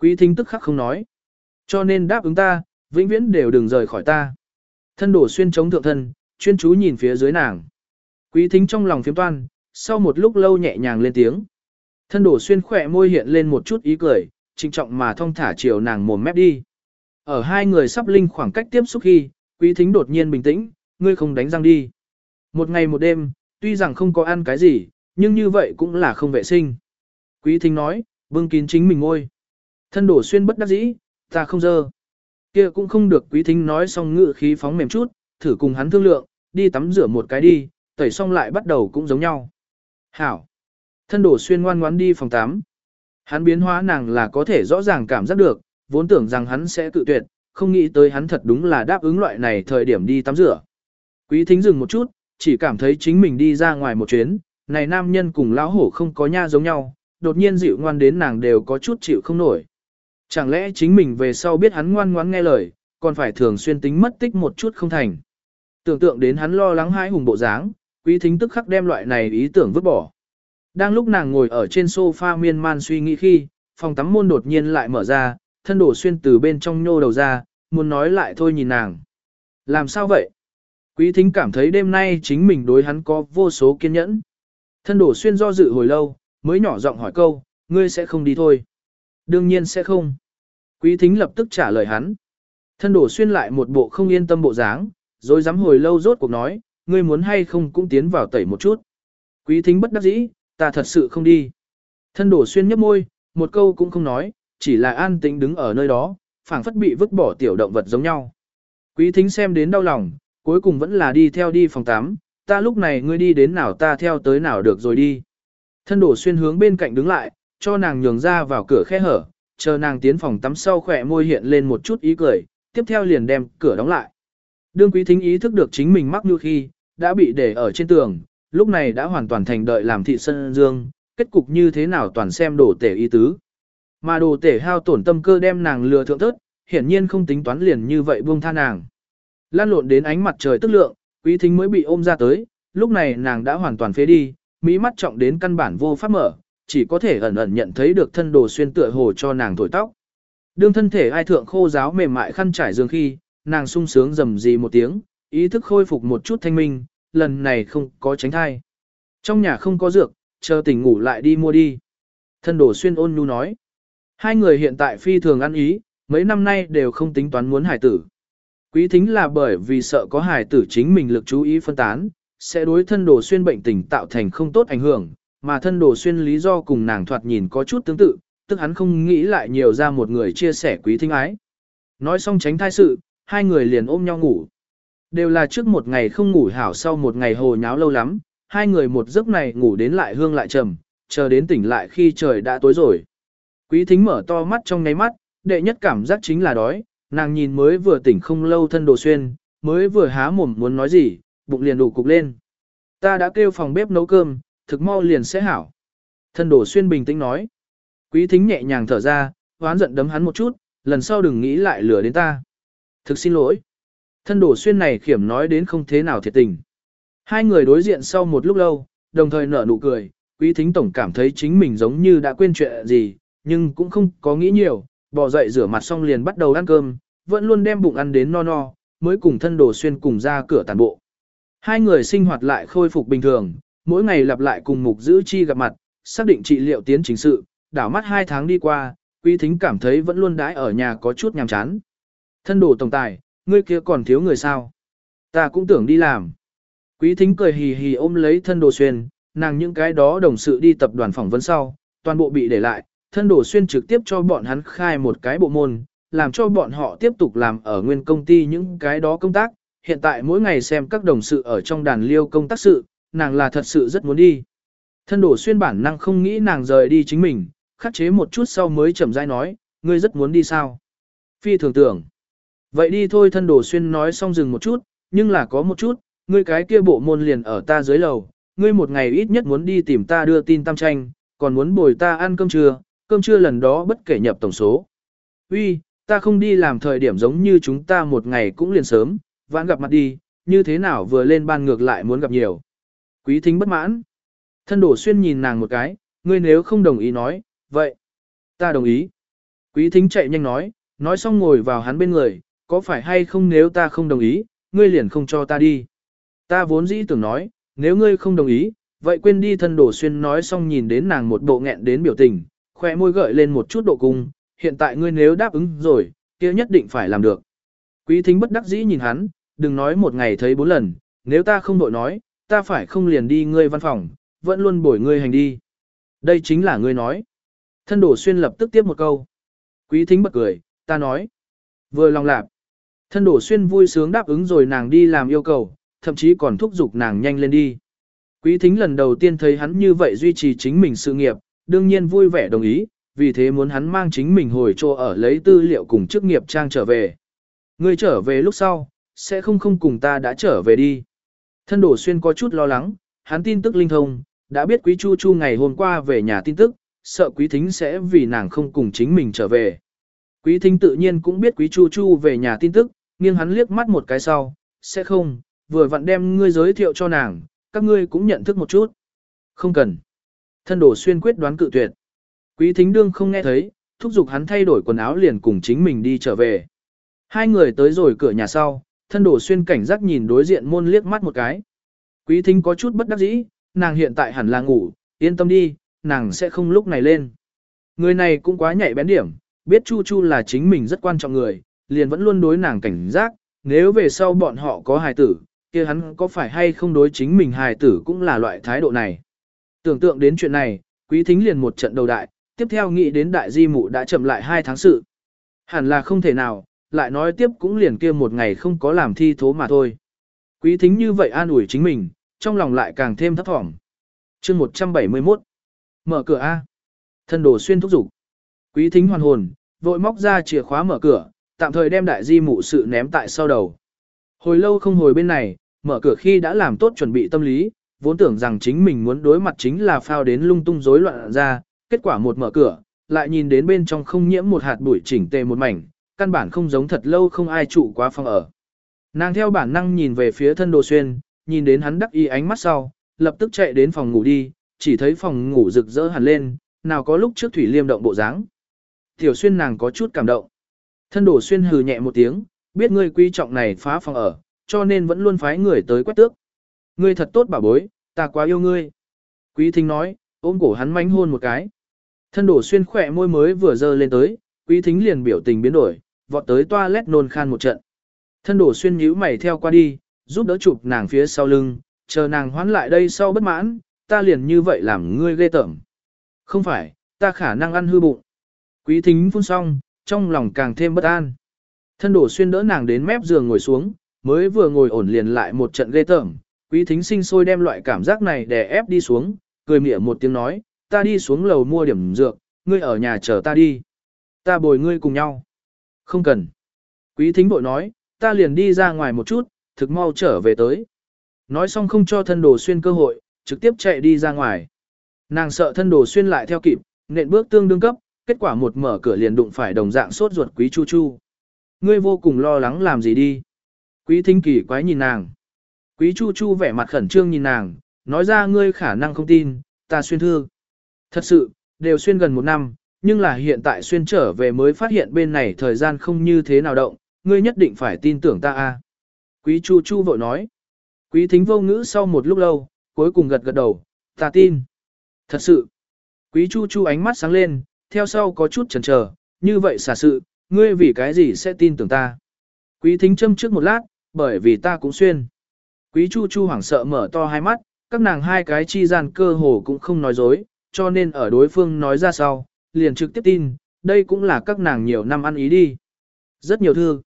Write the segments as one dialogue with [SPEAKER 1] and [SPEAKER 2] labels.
[SPEAKER 1] Quý thính tức khắc không nói. Cho nên đáp ứng ta, vĩnh viễn đều đừng rời khỏi ta. Thân đổ xuyên chống thượng thân, chuyên chú nhìn phía dưới nàng. Quý thính trong lòng phiếm toan, sau một lúc lâu nhẹ nhàng lên tiếng. Thân đổ xuyên khỏe môi hiện lên một chút ý cười, trinh trọng mà thong thả chiều nàng mồm mép đi. Ở hai người sắp linh khoảng cách tiếp xúc khi, quý thính đột nhiên bình tĩnh, ngươi không đánh răng đi. Một ngày một đêm, tuy rằng không có ăn cái gì, nhưng như vậy cũng là không vệ sinh. Quý thính nói, bưng kín chính mình ngôi. Thân đổ xuyên bất đắc dĩ, ta không dơ. kia cũng không được quý thính nói xong ngự khí phóng mềm chút, thử cùng hắn thương lượng, đi tắm rửa một cái đi, tẩy xong lại bắt đầu cũng giống nhau. Hảo. Thân đổ xuyên ngoan ngoãn đi phòng tắm. Hắn biến hóa nàng là có thể rõ ràng cảm giác được, vốn tưởng rằng hắn sẽ tự tuyệt, không nghĩ tới hắn thật đúng là đáp ứng loại này thời điểm đi tắm rửa. Quý thính dừng một chút, chỉ cảm thấy chính mình đi ra ngoài một chuyến, này nam nhân cùng lão hổ không có nha giống nhau, đột nhiên dịu ngoan đến nàng đều có chút chịu không nổi. Chẳng lẽ chính mình về sau biết hắn ngoan ngoãn nghe lời, còn phải thường xuyên tính mất tích một chút không thành. Tưởng tượng đến hắn lo lắng hai hùng bộ dáng, quý thính tức khắc đem loại này ý tưởng vứt bỏ. Đang lúc nàng ngồi ở trên sofa miên man suy nghĩ khi, phòng tắm môn đột nhiên lại mở ra, thân đổ xuyên từ bên trong nhô đầu ra, muốn nói lại thôi nhìn nàng. Làm sao vậy? Quý thính cảm thấy đêm nay chính mình đối hắn có vô số kiên nhẫn. Thân đổ xuyên do dự hồi lâu, mới nhỏ giọng hỏi câu, ngươi sẽ không đi thôi. Đương nhiên sẽ không. Quý thính lập tức trả lời hắn. Thân đổ xuyên lại một bộ không yên tâm bộ dáng, rồi dám hồi lâu rốt cuộc nói, ngươi muốn hay không cũng tiến vào tẩy một chút. Quý thính bất đắc dĩ, ta thật sự không đi. Thân đổ xuyên nhấp môi, một câu cũng không nói, chỉ là an tĩnh đứng ở nơi đó, phảng phất bị vứt bỏ tiểu động vật giống nhau. Quý thính xem đến đau lòng, cuối cùng vẫn là đi theo đi phòng tắm, ta lúc này ngươi đi đến nào ta theo tới nào được rồi đi. Thân đổ xuyên hướng bên cạnh đứng lại, cho nàng nhường ra vào cửa khe hở, chờ nàng tiến phòng tắm sau khỏe môi hiện lên một chút ý cười, tiếp theo liền đem cửa đóng lại. Đương quý thính ý thức được chính mình mắc như khi, đã bị để ở trên tường, lúc này đã hoàn toàn thành đợi làm thị sân dương, kết cục như thế nào toàn xem đổ tể ý tứ. Mà đồ tể hao tổn tâm cơ đem nàng lừa thượng thớt, hiển nhiên không tính toán liền như vậy buông tha nàng. Lan lộn đến ánh mặt trời tức lượng, quý thính mới bị ôm ra tới, lúc này nàng đã hoàn toàn phế đi, mỹ mắt trọng đến căn bản vô pháp mở, chỉ có thể ẩn ẩn nhận thấy được thân đồ xuyên tựa hồ cho nàng thổi tóc. Đương thân thể ai thượng khô giáo mềm mại khăn trải giường khi, nàng sung sướng rầm rì một tiếng, ý thức khôi phục một chút thanh minh, lần này không có tránh thai. Trong nhà không có dược, chờ tỉnh ngủ lại đi mua đi. Thân đồ xuyên ôn nhu nói. Hai người hiện tại phi thường ăn ý, mấy năm nay đều không tính toán muốn hải tử. Quý thính là bởi vì sợ có hải tử chính mình lực chú ý phân tán, sẽ đối thân đồ xuyên bệnh tình tạo thành không tốt ảnh hưởng, mà thân đồ xuyên lý do cùng nàng thoạt nhìn có chút tương tự, tức hắn không nghĩ lại nhiều ra một người chia sẻ quý thính ái. Nói xong tránh thai sự, hai người liền ôm nhau ngủ. Đều là trước một ngày không ngủ hảo sau một ngày hồ nháo lâu lắm, hai người một giấc này ngủ đến lại hương lại trầm, chờ đến tỉnh lại khi trời đã tối rồi. Quý thính mở to mắt trong ngáy mắt, đệ nhất cảm giác chính là đói, nàng nhìn mới vừa tỉnh không lâu thân đồ xuyên, mới vừa há mồm muốn nói gì, bụng liền đủ cục lên. Ta đã kêu phòng bếp nấu cơm, thực mau liền sẽ hảo. Thân đổ xuyên bình tĩnh nói. Quý thính nhẹ nhàng thở ra, hoán giận đấm hắn một chút, lần sau đừng nghĩ lại lừa đến ta. Thực xin lỗi. Thân đổ xuyên này khiểm nói đến không thế nào thiệt tình. Hai người đối diện sau một lúc lâu, đồng thời nở nụ cười, quý thính tổng cảm thấy chính mình giống như đã quên chuyện gì, nhưng cũng không có nghĩ nhiều, bỏ dậy rửa mặt xong liền bắt đầu ăn cơm, vẫn luôn đem bụng ăn đến no no, mới cùng thân đồ xuyên cùng ra cửa tàn bộ. Hai người sinh hoạt lại khôi phục bình thường, mỗi ngày lặp lại cùng mục giữ chi gặp mặt, xác định trị liệu tiến chính sự, đảo mắt hai tháng đi qua, quý thính cảm thấy vẫn luôn đãi ở nhà có chút nhàm chán. Thân đồ tổng tài, ngươi kia còn thiếu người sao? Ta cũng tưởng đi làm. Quý thính cười hì hì ôm lấy thân đồ xuyên, nàng những cái đó đồng sự đi tập đoàn phỏng vấn sau, toàn bộ bị để lại, thân đồ xuyên trực tiếp cho bọn hắn khai một cái bộ môn, làm cho bọn họ tiếp tục làm ở nguyên công ty những cái đó công tác. Hiện tại mỗi ngày xem các đồng sự ở trong đàn liêu công tác sự, nàng là thật sự rất muốn đi. Thân đổ xuyên bản năng không nghĩ nàng rời đi chính mình, khắc chế một chút sau mới chậm rãi nói, ngươi rất muốn đi sao? Phi thường tưởng. Vậy đi thôi thân đổ xuyên nói xong dừng một chút, nhưng là có một chút, ngươi cái kia bộ môn liền ở ta dưới lầu, ngươi một ngày ít nhất muốn đi tìm ta đưa tin tam tranh, còn muốn bồi ta ăn cơm trưa, cơm trưa lần đó bất kể nhập tổng số. Uy, ta không đi làm thời điểm giống như chúng ta một ngày cũng liền sớm, vãn gặp mặt đi, như thế nào vừa lên ban ngược lại muốn gặp nhiều. Quý thính bất mãn. Thân đổ xuyên nhìn nàng một cái, ngươi nếu không đồng ý nói, vậy. Ta đồng ý. Quý thính chạy nhanh nói, nói xong ngồi vào hắn bên người, có phải hay không nếu ta không đồng ý, ngươi liền không cho ta đi. Ta vốn dĩ tưởng nói, nếu ngươi không đồng ý, vậy quên đi thân đổ xuyên nói xong nhìn đến nàng một bộ nghẹn đến biểu tình, khoe môi gợi lên một chút độ cung, hiện tại ngươi nếu đáp ứng rồi, kia nhất định phải làm được. Quý thính bất đắc dĩ nhìn hắn, đừng nói một ngày thấy bốn lần, nếu ta không đội nói, ta phải không liền đi ngươi văn phòng, vẫn luôn bổi ngươi hành đi. Đây chính là ngươi nói. Thân đổ xuyên lập tức tiếp một câu. Quý thính bật cười, ta nói. Vừa lòng lạp. Thân đổ xuyên vui sướng đáp ứng rồi nàng đi làm yêu cầu, thậm chí còn thúc giục nàng nhanh lên đi. Quý thính lần đầu tiên thấy hắn như vậy duy trì chính mình sự nghiệp, đương nhiên vui vẻ đồng ý, vì thế muốn hắn mang chính mình hồi chỗ ở lấy tư liệu cùng chức nghiệp trang trở về. Ngươi trở về lúc sau, sẽ không không cùng ta đã trở về đi. Thân đổ xuyên có chút lo lắng, hắn tin tức linh thông, đã biết quý chu chu ngày hôm qua về nhà tin tức, sợ quý thính sẽ vì nàng không cùng chính mình trở về. Quý thính tự nhiên cũng biết quý chu chu về nhà tin tức, nghiêng hắn liếc mắt một cái sau, sẽ không, vừa vặn đem ngươi giới thiệu cho nàng, các ngươi cũng nhận thức một chút. Không cần. Thân đổ xuyên quyết đoán cự tuyệt. Quý thính đương không nghe thấy, thúc giục hắn thay đổi quần áo liền cùng chính mình đi trở về. Hai người tới rồi cửa nhà sau, thân đổ xuyên cảnh giác nhìn đối diện môn liếc mắt một cái. Quý thính có chút bất đắc dĩ, nàng hiện tại hẳn là ngủ, yên tâm đi, nàng sẽ không lúc này lên. Người này cũng quá nhạy bén điểm, biết Chu Chu là chính mình rất quan trọng người, liền vẫn luôn đối nàng cảnh giác, nếu về sau bọn họ có hài tử, kia hắn có phải hay không đối chính mình hài tử cũng là loại thái độ này. Tưởng tượng đến chuyện này, quý thính liền một trận đầu đại, tiếp theo nghĩ đến đại di mụ đã chậm lại hai tháng sự. Hẳn là không thể nào, lại nói tiếp cũng liền kia một ngày không có làm thi thố mà thôi. Quý thính như vậy an ủi chính mình, trong lòng lại càng thêm thấp thỏm. chương 171 Mở cửa A. Thân đồ xuyên thúc dục Quý thính hoàn hồn, vội móc ra chìa khóa mở cửa, tạm thời đem đại di mụ sự ném tại sau đầu. Hồi lâu không hồi bên này, mở cửa khi đã làm tốt chuẩn bị tâm lý, vốn tưởng rằng chính mình muốn đối mặt chính là phao đến lung tung rối loạn ra, kết quả một mở cửa, lại nhìn đến bên trong không nhiễm một hạt bụi chỉnh tề một mảnh, căn bản không giống thật lâu không ai trụ quá phòng ở. Nàng theo bản năng nhìn về phía thân đồ xuyên, nhìn đến hắn đắc y ánh mắt sau, lập tức chạy đến phòng ngủ đi, chỉ thấy phòng ngủ rực rỡ hẳn lên, nào có lúc trước thủy liêm động bộ dáng. Tiểu xuyên nàng có chút cảm động. Thân đồ xuyên hừ nhẹ một tiếng, biết ngươi quý trọng này phá phòng ở, cho nên vẫn luôn phái người tới quét tước. Ngươi thật tốt bảo bối, ta quá yêu ngươi. Quý thính nói, ôm cổ hắn mánh hôn một cái. Thân đổ xuyên khỏe môi mới vừa dơ lên tới, quý thính liền biểu tình biến đổi, vọt tới toilet nôn khan một trận. Thân đổ xuyên nhíu mày theo qua đi, giúp đỡ chụp nàng phía sau lưng, chờ nàng hoán lại đây sau bất mãn, ta liền như vậy làm ngươi ghê tởm. Không phải, ta khả năng ăn hư bụng. Quý thính phun xong, trong lòng càng thêm bất an. Thân đổ xuyên đỡ nàng đến mép giường ngồi xuống, mới vừa ngồi ổn liền lại một trận ghê tởm. Quý thính sinh sôi đem loại cảm giác này đè ép đi xuống, cười mỉa một tiếng nói, ta đi xuống lầu mua điểm dược, ngươi ở nhà chờ ta đi. Ta bồi ngươi cùng nhau. Không cần. Quý thính bội nói, ta liền đi ra ngoài một chút, thực mau trở về tới. Nói xong không cho thân đồ xuyên cơ hội, trực tiếp chạy đi ra ngoài. Nàng sợ thân đồ xuyên lại theo kịp, nện bước tương đương cấp, kết quả một mở cửa liền đụng phải đồng dạng sốt ruột quý chu chu. Ngươi vô cùng lo lắng làm gì đi. Quý thính kỳ quái nhìn nàng. Quý chu chu vẻ mặt khẩn trương nhìn nàng, nói ra ngươi khả năng không tin, ta xuyên thư. Thật sự, đều xuyên gần một năm, nhưng là hiện tại xuyên trở về mới phát hiện bên này thời gian không như thế nào động, ngươi nhất định phải tin tưởng ta a. Quý Chu Chu vội nói. Quý thính vô ngữ sau một lúc lâu, cuối cùng gật gật đầu, ta tin. Thật sự. Quý Chu Chu ánh mắt sáng lên, theo sau có chút chần chờ, như vậy xả sự, ngươi vì cái gì sẽ tin tưởng ta. Quý thính châm trước một lát, bởi vì ta cũng xuyên. Quý Chu Chu hoảng sợ mở to hai mắt, các nàng hai cái chi gian cơ hồ cũng không nói dối, cho nên ở đối phương nói ra sau, liền trực tiếp tin, đây cũng là các nàng nhiều năm ăn ý đi. Rất nhiều thư.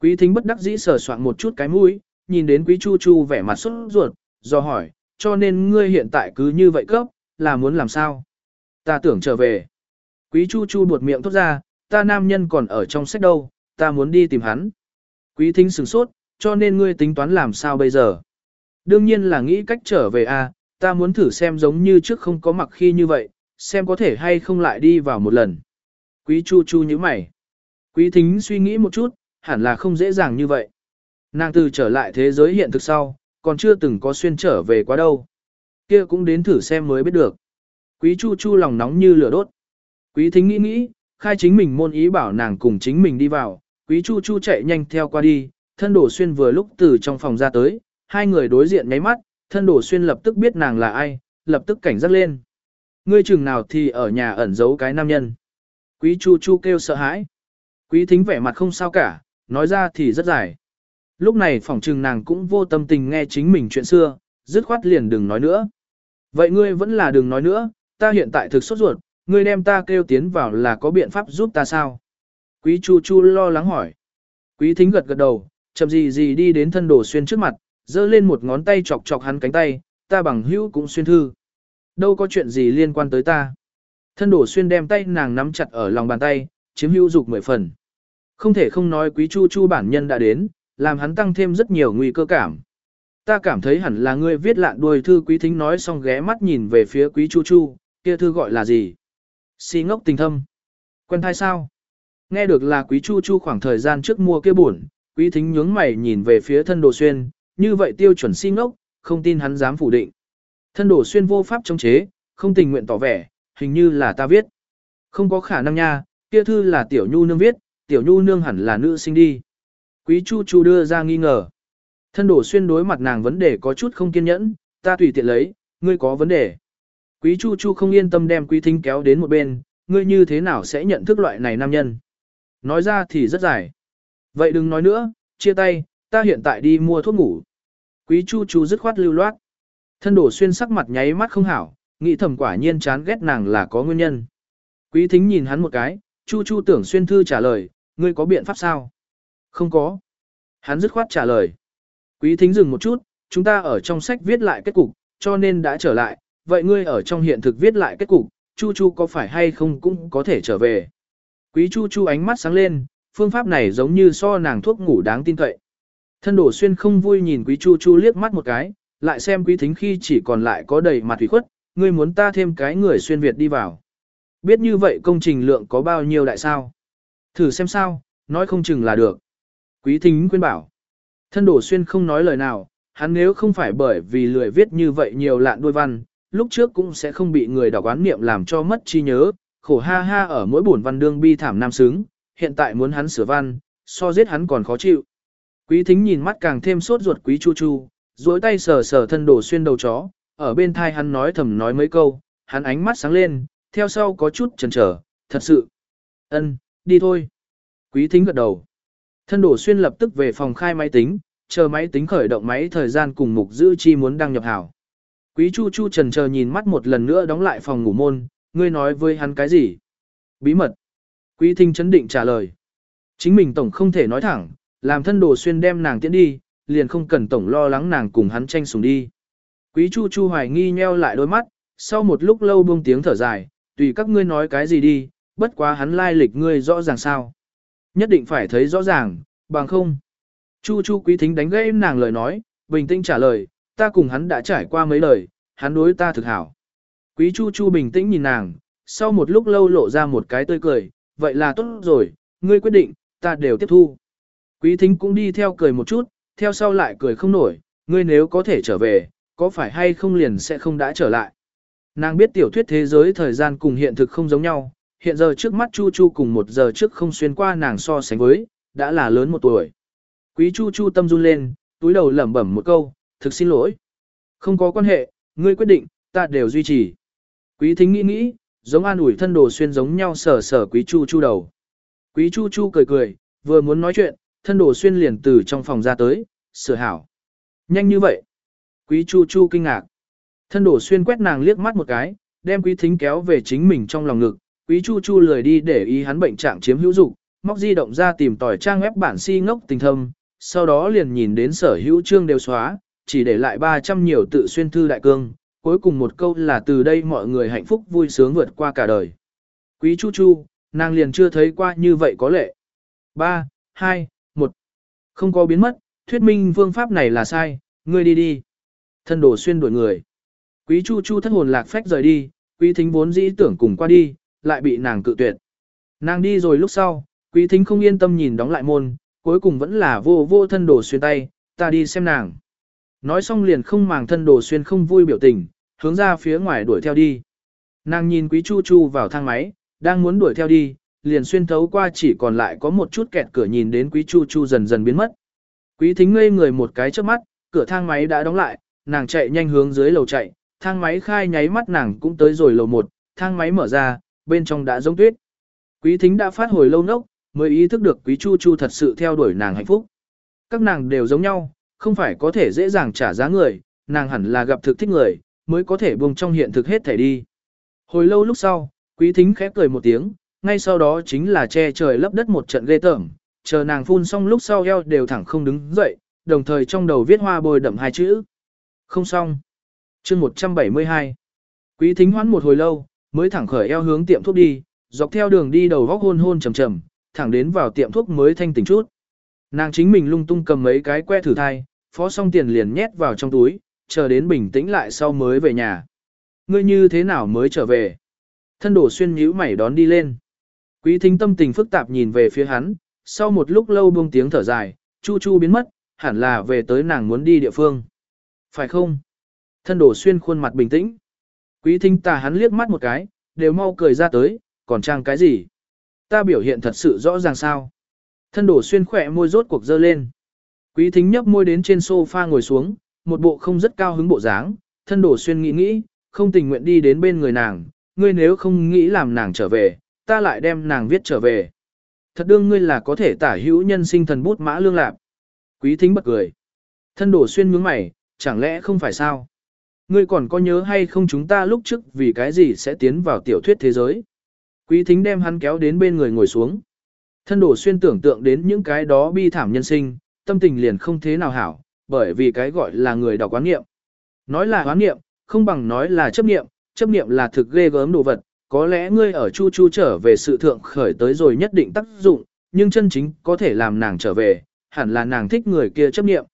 [SPEAKER 1] Quý thính bất đắc dĩ sờ soạn một chút cái mũi, nhìn đến quý chu chu vẻ mặt sốt ruột, do hỏi, cho nên ngươi hiện tại cứ như vậy cấp, là muốn làm sao? Ta tưởng trở về. Quý chu chu buột miệng thốt ra, ta nam nhân còn ở trong sách đâu, ta muốn đi tìm hắn. Quý thính sửng sốt, cho nên ngươi tính toán làm sao bây giờ? Đương nhiên là nghĩ cách trở về a, à, ta muốn thử xem giống như trước không có mặc khi như vậy, xem có thể hay không lại đi vào một lần. Quý chu chu như mày. Quý thính suy nghĩ một chút, hẳn là không dễ dàng như vậy. Nàng từ trở lại thế giới hiện thực sau, còn chưa từng có xuyên trở về quá đâu. Kia cũng đến thử xem mới biết được. Quý Chu Chu lòng nóng như lửa đốt. Quý Thính nghĩ nghĩ, khai chính mình môn ý bảo nàng cùng chính mình đi vào, quý chu chu chạy nhanh theo qua đi, thân đổ xuyên vừa lúc từ trong phòng ra tới, hai người đối diện nháy mắt, thân đổ xuyên lập tức biết nàng là ai, lập tức cảnh giác lên. Ngươi chừng nào thì ở nhà ẩn giấu cái nam nhân. Quý chu chu kêu sợ hãi. Quý thính vẻ mặt không sao cả, nói ra thì rất dài. Lúc này phỏng trừng nàng cũng vô tâm tình nghe chính mình chuyện xưa, dứt khoát liền đừng nói nữa. Vậy ngươi vẫn là đừng nói nữa, ta hiện tại thực sốt ruột, ngươi đem ta kêu tiến vào là có biện pháp giúp ta sao? Quý Chu Chu lo lắng hỏi. Quý Thính gật gật đầu, chậm gì gì đi đến thân đồ xuyên trước mặt, giơ lên một ngón tay chọc chọc hắn cánh tay, ta bằng hữu cũng xuyên thư. Đâu có chuyện gì liên quan tới ta. Thân đổ xuyên đem tay nàng nắm chặt ở lòng bàn tay, chiếm hữu dục mười phần. Không thể không nói quý chu chu bản nhân đã đến, làm hắn tăng thêm rất nhiều nguy cơ cảm. Ta cảm thấy hẳn là ngươi viết lạn đuôi thư quý thính nói xong ghé mắt nhìn về phía quý chu chu, kia thư gọi là gì? Si ngốc tình thâm. Quen thai sao? Nghe được là quý chu chu khoảng thời gian trước mua kia buồn, quý thính nhướng mày nhìn về phía thân đồ xuyên, như vậy tiêu chuẩn si ngốc, không tin hắn dám phủ định. Thân đổ xuyên vô pháp chống chế, không tình nguyện tỏ vẻ, hình như là ta viết. Không có khả năng nha, kia thư là tiểu nhu nương viết, tiểu nhu nương hẳn là nữ sinh đi. Quý chu chu đưa ra nghi ngờ. Thân đổ xuyên đối mặt nàng vấn đề có chút không kiên nhẫn, ta tùy tiện lấy, ngươi có vấn đề. Quý chu chu không yên tâm đem quý thính kéo đến một bên, ngươi như thế nào sẽ nhận thức loại này nam nhân. Nói ra thì rất dài. Vậy đừng nói nữa, chia tay, ta hiện tại đi mua thuốc ngủ. Quý chu chu dứt khoát lưu loát. Thân đổ xuyên sắc mặt nháy mắt không hảo, nghĩ thầm quả nhiên chán ghét nàng là có nguyên nhân. Quý thính nhìn hắn một cái, chu chu tưởng xuyên thư trả lời, ngươi có biện pháp sao? Không có. Hắn dứt khoát trả lời. Quý thính dừng một chút, chúng ta ở trong sách viết lại kết cục, cho nên đã trở lại, vậy ngươi ở trong hiện thực viết lại kết cục, Chu Chu có phải hay không cũng có thể trở về. Quý Chu Chu ánh mắt sáng lên, phương pháp này giống như so nàng thuốc ngủ đáng tin cậy. Thân đổ xuyên không vui nhìn Quý Chu Chu liếc mắt một cái, lại xem Quý Thính khi chỉ còn lại có đầy mặt thủy khuất, ngươi muốn ta thêm cái người xuyên Việt đi vào. Biết như vậy công trình lượng có bao nhiêu đại sao? Thử xem sao, nói không chừng là được. Quý Thính khuyên bảo. Thân đổ xuyên không nói lời nào, hắn nếu không phải bởi vì lười viết như vậy nhiều lạn đôi văn, lúc trước cũng sẽ không bị người đọc quán niệm làm cho mất chi nhớ, khổ ha ha ở mỗi buồn văn đương bi thảm nam sướng, hiện tại muốn hắn sửa văn, so giết hắn còn khó chịu. Quý thính nhìn mắt càng thêm sốt ruột quý chu chu, duỗi tay sờ sờ thân đổ xuyên đầu chó, ở bên thai hắn nói thầm nói mấy câu, hắn ánh mắt sáng lên, theo sau có chút chần trở, thật sự. ân, đi thôi. Quý thính gật đầu. Thân đổ xuyên lập tức về phòng khai máy tính, chờ máy tính khởi động máy thời gian cùng mục giữ chi muốn đăng nhập hảo. Quý Chu Chu trần chờ nhìn mắt một lần nữa đóng lại phòng ngủ môn, ngươi nói với hắn cái gì? Bí mật. Quý Thính chấn định trả lời. Chính mình tổng không thể nói thẳng, làm thân đồ xuyên đem nàng tiễn đi, liền không cần tổng lo lắng nàng cùng hắn tranh sùng đi. Quý Chu Chu hoài nghi nheo lại đôi mắt, sau một lúc lâu buông tiếng thở dài, tùy các ngươi nói cái gì đi, bất quá hắn lai lịch ngươi rõ ràng sao. Nhất định phải thấy rõ ràng, bằng không. Chu Chu quý thính đánh gãy nàng lời nói, bình tĩnh trả lời, ta cùng hắn đã trải qua mấy lời, hắn đối ta thực hảo. Quý Chu Chu bình tĩnh nhìn nàng, sau một lúc lâu lộ ra một cái tươi cười, vậy là tốt rồi, ngươi quyết định, ta đều tiếp thu. Quý thính cũng đi theo cười một chút, theo sau lại cười không nổi, ngươi nếu có thể trở về, có phải hay không liền sẽ không đã trở lại. Nàng biết tiểu thuyết thế giới thời gian cùng hiện thực không giống nhau, hiện giờ trước mắt Chu Chu cùng một giờ trước không xuyên qua nàng so sánh với, đã là lớn một tuổi. Quý Chu Chu tâm run lên, túi đầu lẩm bẩm một câu, thực xin lỗi. Không có quan hệ, ngươi quyết định, ta đều duy trì. Quý thính nghĩ nghĩ, giống an ủi thân đồ xuyên giống nhau sở sở quý Chu Chu đầu. Quý Chu Chu cười cười, vừa muốn nói chuyện, thân đồ xuyên liền từ trong phòng ra tới, sửa hảo. Nhanh như vậy. Quý Chu Chu kinh ngạc. Thân đồ xuyên quét nàng liếc mắt một cái, đem quý thính kéo về chính mình trong lòng ngực, Quý Chu Chu lười đi để ý hắn bệnh trạng chiếm hữu dục, móc di động ra tìm tỏi trang web bản si ngốc tình thâm, sau đó liền nhìn đến sở hữu chương đều xóa, chỉ để lại 300 nhiều tự xuyên thư đại cương, cuối cùng một câu là từ đây mọi người hạnh phúc vui sướng vượt qua cả đời. Quý Chu Chu, nàng liền chưa thấy qua như vậy có lệ. 3, 2, không có biến mất, thuyết minh phương pháp này là sai, ngươi đi đi. Thân đồ xuyên đuổi người. Quý Chu Chu thất hồn lạc phách rời đi, quý thính vốn dĩ tưởng cùng qua đi, lại bị nàng cự tuyệt. Nàng đi rồi lúc sau, quý thính không yên tâm nhìn đóng lại môn, cuối cùng vẫn là vô vô thân đồ xuyên tay, ta đi xem nàng. Nói xong liền không màng thân đồ xuyên không vui biểu tình, hướng ra phía ngoài đuổi theo đi. Nàng nhìn quý chu chu vào thang máy, đang muốn đuổi theo đi, liền xuyên thấu qua chỉ còn lại có một chút kẹt cửa nhìn đến Quý Chu Chu dần dần biến mất. Quý thính ngây người một cái trước mắt, cửa thang máy đã đóng lại, nàng chạy nhanh hướng dưới lầu chạy, thang máy khai nháy mắt nàng cũng tới rồi lầu một, thang máy mở ra, bên trong đã giống tuyết. Quý thính đã phát hồi lâu nốc, mới ý thức được quý chu chu thật sự theo đuổi nàng hạnh phúc. Các nàng đều giống nhau, không phải có thể dễ dàng trả giá người, nàng hẳn là gặp thực thích người, mới có thể buông trong hiện thực hết thể đi. Hồi lâu lúc sau, quý thính khép cười một tiếng, ngay sau đó chính là che trời lấp đất một trận ghê tởm, chờ nàng phun xong lúc sau eo đều thẳng không đứng dậy, đồng thời trong đầu viết hoa bồi đậm hai chữ. Không xong. chương 172. Quý thính hoãn một hồi lâu, mới thẳng khởi eo hướng tiệm thuốc đi, dọc theo đường đi đầu góc hôn hôn trầm trầm, thẳng đến vào tiệm thuốc mới thanh tỉnh chút. Nàng chính mình lung tung cầm mấy cái que thử thai, phó xong tiền liền nhét vào trong túi, chờ đến bình tĩnh lại sau mới về nhà. Ngươi như thế nào mới trở về? Thân đổ xuyên nhíu mày đón đi lên. Quý thính tâm tình phức tạp nhìn về phía hắn, sau một lúc lâu buông tiếng thở dài, chu chu biến mất, hẳn là về tới nàng muốn đi địa phương. Phải không? Thân đổ xuyên khuôn mặt bình tĩnh. Quý thính tà hắn liếc mắt một cái, đều mau cười ra tới, còn trang cái gì? Ta biểu hiện thật sự rõ ràng sao? Thân đổ xuyên khỏe môi rốt cuộc dơ lên. Quý thính nhấp môi đến trên sofa ngồi xuống, một bộ không rất cao hứng bộ dáng, thân đổ xuyên nghĩ nghĩ, không tình nguyện đi đến bên người nàng, ngươi nếu không nghĩ làm nàng trở về, ta lại đem nàng viết trở về. Thật đương ngươi là có thể tả hữu nhân sinh thần bút mã lương lạc. Quý thính bật cười. Thân đổ xuyên nhướng mày, chẳng lẽ không phải sao? Ngươi còn có nhớ hay không chúng ta lúc trước vì cái gì sẽ tiến vào tiểu thuyết thế giới? Quý thính đem hắn kéo đến bên người ngồi xuống. Thân đổ xuyên tưởng tượng đến những cái đó bi thảm nhân sinh, tâm tình liền không thế nào hảo, bởi vì cái gọi là người đọc quán nghiệm. Nói là quán nghiệm, không bằng nói là chấp nghiệm, chấp nghiệm là thực ghê gớm đồ vật, có lẽ ngươi ở chu chu trở về sự thượng khởi tới rồi nhất định tác dụng, nhưng chân chính có thể làm nàng trở về, hẳn là nàng thích người kia chấp niệm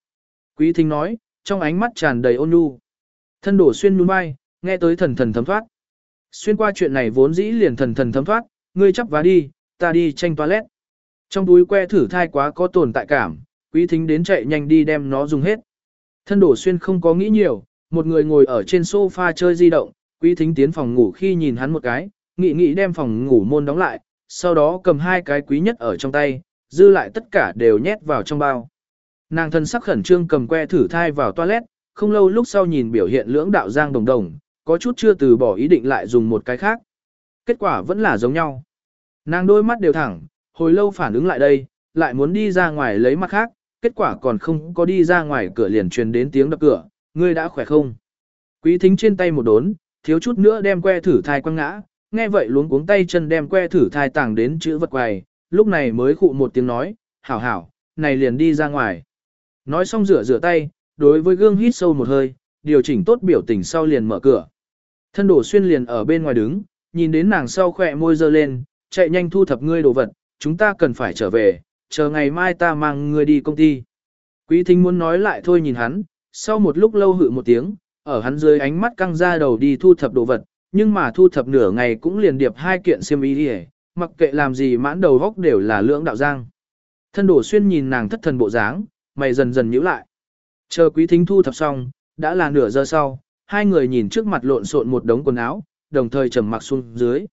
[SPEAKER 1] Quý thính nói, trong ánh mắt tràn đầy ôn nhu. Thân đổ xuyên nhún vai, nghe tới thần thần thấm thoát. Xuyên qua chuyện này vốn dĩ liền thần thần thấm thoát, ngươi chấp vá đi, ta đi tranh toilet. Trong túi que thử thai quá có tồn tại cảm, quý thính đến chạy nhanh đi đem nó dùng hết. Thân đổ xuyên không có nghĩ nhiều, một người ngồi ở trên sofa chơi di động, quý thính tiến phòng ngủ khi nhìn hắn một cái, nghị nghị đem phòng ngủ môn đóng lại, sau đó cầm hai cái quý nhất ở trong tay, dư lại tất cả đều nhét vào trong bao. Nàng thân sắc khẩn trương cầm que thử thai vào toilet, không lâu lúc sau nhìn biểu hiện lưỡng đạo giang đồng đồng, có chút chưa từ bỏ ý định lại dùng một cái khác. Kết quả vẫn là giống nhau. Nàng đôi mắt đều thẳng, hồi lâu phản ứng lại đây, lại muốn đi ra ngoài lấy mặt khác, kết quả còn không có đi ra ngoài cửa liền truyền đến tiếng đập cửa, ngươi đã khỏe không? Quý thính trên tay một đốn, thiếu chút nữa đem que thử thai quăng ngã, nghe vậy luống cuống tay chân đem que thử thai tàng đến chữ vật quầy, lúc này mới khụ một tiếng nói, hảo hảo, này liền đi ra ngoài. Nói xong rửa rửa tay, đối với gương hít sâu một hơi, điều chỉnh tốt biểu tình sau liền mở cửa. Thân đổ xuyên liền ở bên ngoài đứng, nhìn đến nàng sau khỏe môi dơ lên, chạy nhanh thu thập ngươi đồ vật, chúng ta cần phải trở về, chờ ngày mai ta mang ngươi đi công ty. Quý thính muốn nói lại thôi nhìn hắn, sau một lúc lâu hự một tiếng, ở hắn dưới ánh mắt căng ra đầu đi thu thập đồ vật, nhưng mà thu thập nửa ngày cũng liền điệp hai kiện xiêm y đi mặc kệ làm gì mãn đầu góc đều là lưỡng đạo giang. Thân đổ xuyên nhìn nàng thất thần bộ dáng, mày dần dần nhíu lại. Chờ quý thính thu thập xong, đã là nửa giờ sau, hai người nhìn trước mặt lộn xộn một đống quần áo, đồng thời trầm mặc xuống dưới.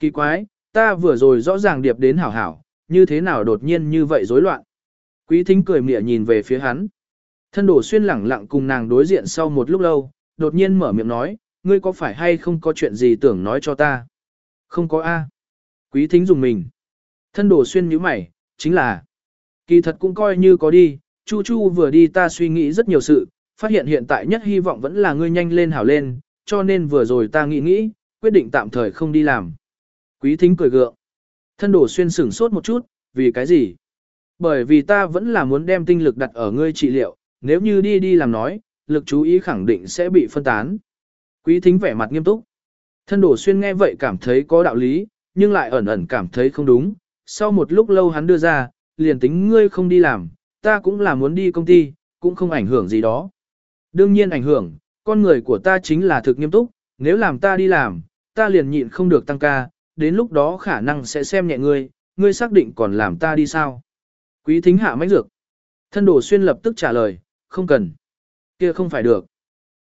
[SPEAKER 1] Kỳ quái, ta vừa rồi rõ ràng điệp đến hảo hảo, như thế nào đột nhiên như vậy rối loạn. Quý thính cười mỉa nhìn về phía hắn. Thân đổ xuyên lẳng lặng cùng nàng đối diện sau một lúc lâu, đột nhiên mở miệng nói, ngươi có phải hay không có chuyện gì tưởng nói cho ta? Không có A. Quý thính dùng mình. Thân đổ xuyên nhíu mày, chính là. Kỳ thật cũng coi như có đi, Chu Chu vừa đi ta suy nghĩ rất nhiều sự, phát hiện hiện tại nhất hy vọng vẫn là ngươi nhanh lên hảo lên, cho nên vừa rồi ta nghĩ nghĩ, quyết định tạm thời không đi làm. Quý thính cười gượng. Thân đổ xuyên sửng sốt một chút, vì cái gì? Bởi vì ta vẫn là muốn đem tinh lực đặt ở ngươi trị liệu, nếu như đi đi làm nói, lực chú ý khẳng định sẽ bị phân tán. Quý thính vẻ mặt nghiêm túc. Thân đổ xuyên nghe vậy cảm thấy có đạo lý, nhưng lại ẩn ẩn cảm thấy không đúng. Sau một lúc lâu hắn đưa ra, liền tính ngươi không đi làm, ta cũng là muốn đi công ty, cũng không ảnh hưởng gì đó. Đương nhiên ảnh hưởng, con người của ta chính là thực nghiêm túc, nếu làm ta đi làm, ta liền nhịn không được tăng ca, đến lúc đó khả năng sẽ xem nhẹ ngươi, ngươi xác định còn làm ta đi sao. Quý thính hạ mách dược. Thân đổ xuyên lập tức trả lời, không cần. kia không phải được.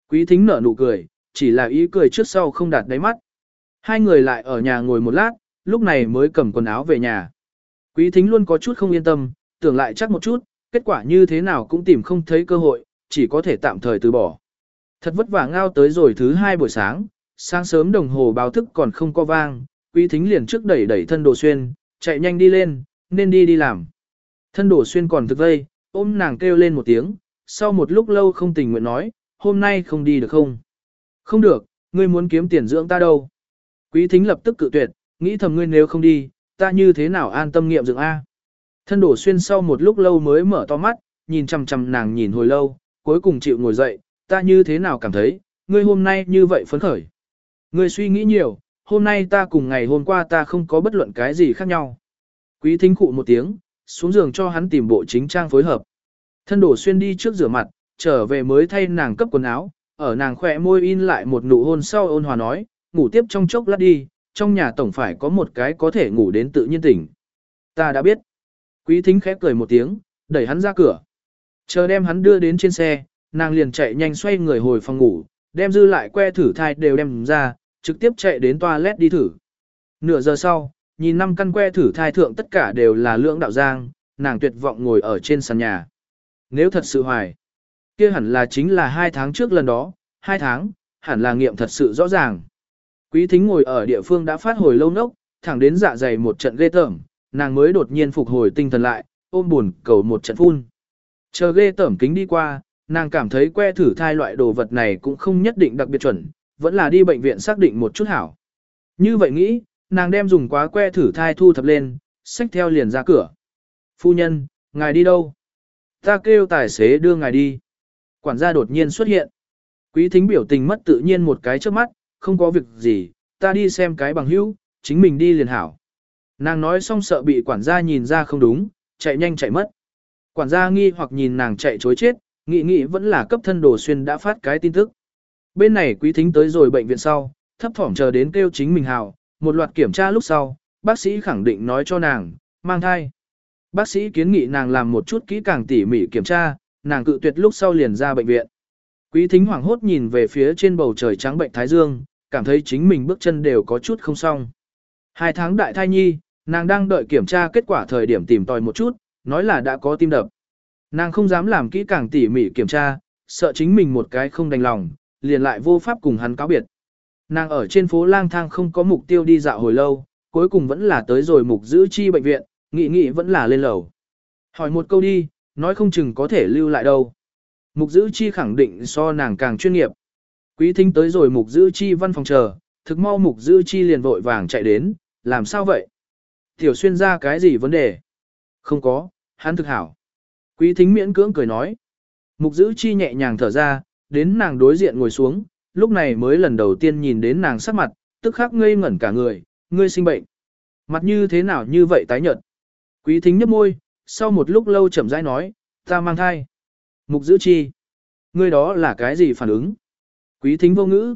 [SPEAKER 1] Quý thính nở nụ cười, chỉ là ý cười trước sau không đạt đáy mắt. Hai người lại ở nhà ngồi một lát, lúc này mới cầm quần áo về nhà. Quý thính luôn có chút không yên tâm, tưởng lại chắc một chút, kết quả như thế nào cũng tìm không thấy cơ hội, chỉ có thể tạm thời từ bỏ. Thật vất vả ngao tới rồi thứ hai buổi sáng, sáng sớm đồng hồ báo thức còn không có vang, quý thính liền trước đẩy đẩy thân đồ xuyên, chạy nhanh đi lên, nên đi đi làm. Thân đồ xuyên còn thực vây, ôm nàng kêu lên một tiếng, sau một lúc lâu không tình nguyện nói, hôm nay không đi được không? Không được, ngươi muốn kiếm tiền dưỡng ta đâu? Quý thính lập tức cự tuyệt, nghĩ thầm ngươi nếu không đi, ta như thế nào an tâm nghiệm dưỡng A? Thân đổ xuyên sau một lúc lâu mới mở to mắt, nhìn chằm chằm nàng nhìn hồi lâu, cuối cùng chịu ngồi dậy, ta như thế nào cảm thấy, ngươi hôm nay như vậy phấn khởi. Ngươi suy nghĩ nhiều, hôm nay ta cùng ngày hôm qua ta không có bất luận cái gì khác nhau. Quý thính cụ một tiếng, xuống giường cho hắn tìm bộ chính trang phối hợp. Thân đổ xuyên đi trước rửa mặt, trở về mới thay nàng cấp quần áo, ở nàng khỏe môi in lại một nụ hôn sau ôn hòa nói, ngủ tiếp trong chốc lát đi, trong nhà tổng phải có một cái có thể ngủ đến tự nhiên tỉnh. Ta đã biết. Quý thính khép cười một tiếng, đẩy hắn ra cửa. Chờ đem hắn đưa đến trên xe, nàng liền chạy nhanh xoay người hồi phòng ngủ, đem dư lại que thử thai đều đem ra, trực tiếp chạy đến toilet đi thử. Nửa giờ sau, nhìn năm căn que thử thai thượng tất cả đều là lưỡng đạo giang, nàng tuyệt vọng ngồi ở trên sàn nhà. Nếu thật sự hoài, kia hẳn là chính là hai tháng trước lần đó, hai tháng, hẳn là nghiệm thật sự rõ ràng. Quý thính ngồi ở địa phương đã phát hồi lâu nốc, thẳng đến dạ dày một trận ghê tởm, nàng mới đột nhiên phục hồi tinh thần lại, ôm buồn cầu một trận phun. Chờ ghê tởm kính đi qua, nàng cảm thấy que thử thai loại đồ vật này cũng không nhất định đặc biệt chuẩn, vẫn là đi bệnh viện xác định một chút hảo. Như vậy nghĩ, nàng đem dùng quá que thử thai thu thập lên, xách theo liền ra cửa. Phu nhân, ngài đi đâu? Ta kêu tài xế đưa ngài đi. Quản gia đột nhiên xuất hiện. Quý thính biểu tình mất tự nhiên một cái trước mắt, không có việc gì, ta đi xem cái bằng hữu, chính mình đi liền hảo. Nàng nói xong sợ bị quản gia nhìn ra không đúng, chạy nhanh chạy mất. Quản gia nghi hoặc nhìn nàng chạy chối chết, nghĩ nghĩ vẫn là cấp thân đồ xuyên đã phát cái tin tức. Bên này quý thính tới rồi bệnh viện sau, thấp thỏm chờ đến kêu chính mình hảo, một loạt kiểm tra lúc sau, bác sĩ khẳng định nói cho nàng, mang thai. Bác sĩ kiến nghị nàng làm một chút kỹ càng tỉ mỉ kiểm tra, nàng cự tuyệt lúc sau liền ra bệnh viện. Quý thính hoảng hốt nhìn về phía trên bầu trời trắng bệnh thái dương, cảm thấy chính mình bước chân đều có chút không xong. Hai tháng đại thai nhi, nàng đang đợi kiểm tra kết quả thời điểm tìm tòi một chút, nói là đã có tim đập. Nàng không dám làm kỹ càng tỉ mỉ kiểm tra, sợ chính mình một cái không đành lòng, liền lại vô pháp cùng hắn cáo biệt. Nàng ở trên phố lang thang không có mục tiêu đi dạo hồi lâu, cuối cùng vẫn là tới rồi mục giữ chi bệnh viện, nghị nghị vẫn là lên lầu. Hỏi một câu đi, nói không chừng có thể lưu lại đâu. Mục giữ chi khẳng định so nàng càng chuyên nghiệp. Quý thính tới rồi mục giữ chi văn phòng chờ, thực mau mục giữ chi liền vội vàng chạy đến, làm sao vậy? Tiểu xuyên ra cái gì vấn đề? Không có, hắn thực hảo. Quý thính miễn cưỡng cười nói. Mục giữ chi nhẹ nhàng thở ra, đến nàng đối diện ngồi xuống, lúc này mới lần đầu tiên nhìn đến nàng sắc mặt, tức khắc ngây ngẩn cả người, ngươi sinh bệnh. Mặt như thế nào như vậy tái nhợt. Quý thính nhấp môi, sau một lúc lâu chậm rãi nói, ta mang thai. Mục giữ chi. Ngươi đó là cái gì phản ứng? Quý thính vô ngữ.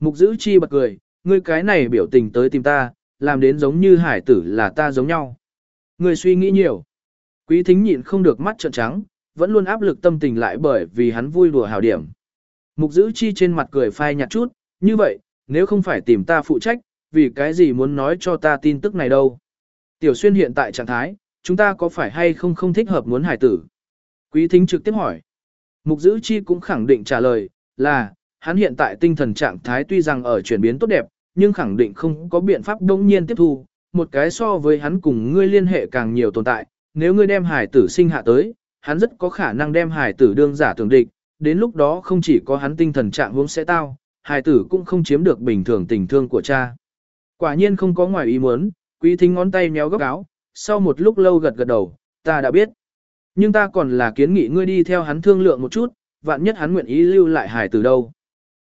[SPEAKER 1] Mục giữ chi bật cười, ngươi cái này biểu tình tới tìm ta, làm đến giống như hải tử là ta giống nhau. Ngươi suy nghĩ nhiều. Quý thính nhịn không được mắt trợn trắng, vẫn luôn áp lực tâm tình lại bởi vì hắn vui đùa hào điểm. Mục giữ chi trên mặt cười phai nhạt chút, như vậy, nếu không phải tìm ta phụ trách, vì cái gì muốn nói cho ta tin tức này đâu. Tiểu xuyên hiện tại trạng thái, chúng ta có phải hay không không thích hợp muốn hải tử? Quý thính trực tiếp hỏi. Mục giữ chi cũng khẳng định trả lời, là, hắn hiện tại tinh thần trạng thái tuy rằng ở chuyển biến tốt đẹp, nhưng khẳng định không có biện pháp đông nhiên tiếp thu, một cái so với hắn cùng ngươi liên hệ càng nhiều tồn tại, nếu ngươi đem hải tử sinh hạ tới, hắn rất có khả năng đem hải tử đương giả tưởng địch, đến lúc đó không chỉ có hắn tinh thần trạng huống sẽ tao, hải tử cũng không chiếm được bình thường tình thương của cha. Quả nhiên không có ngoài ý muốn, quý thính ngón tay méo góc áo, sau một lúc lâu gật gật đầu, ta đã biết. Nhưng ta còn là kiến nghị ngươi đi theo hắn thương lượng một chút, vạn nhất hắn nguyện ý lưu lại hải tử đâu.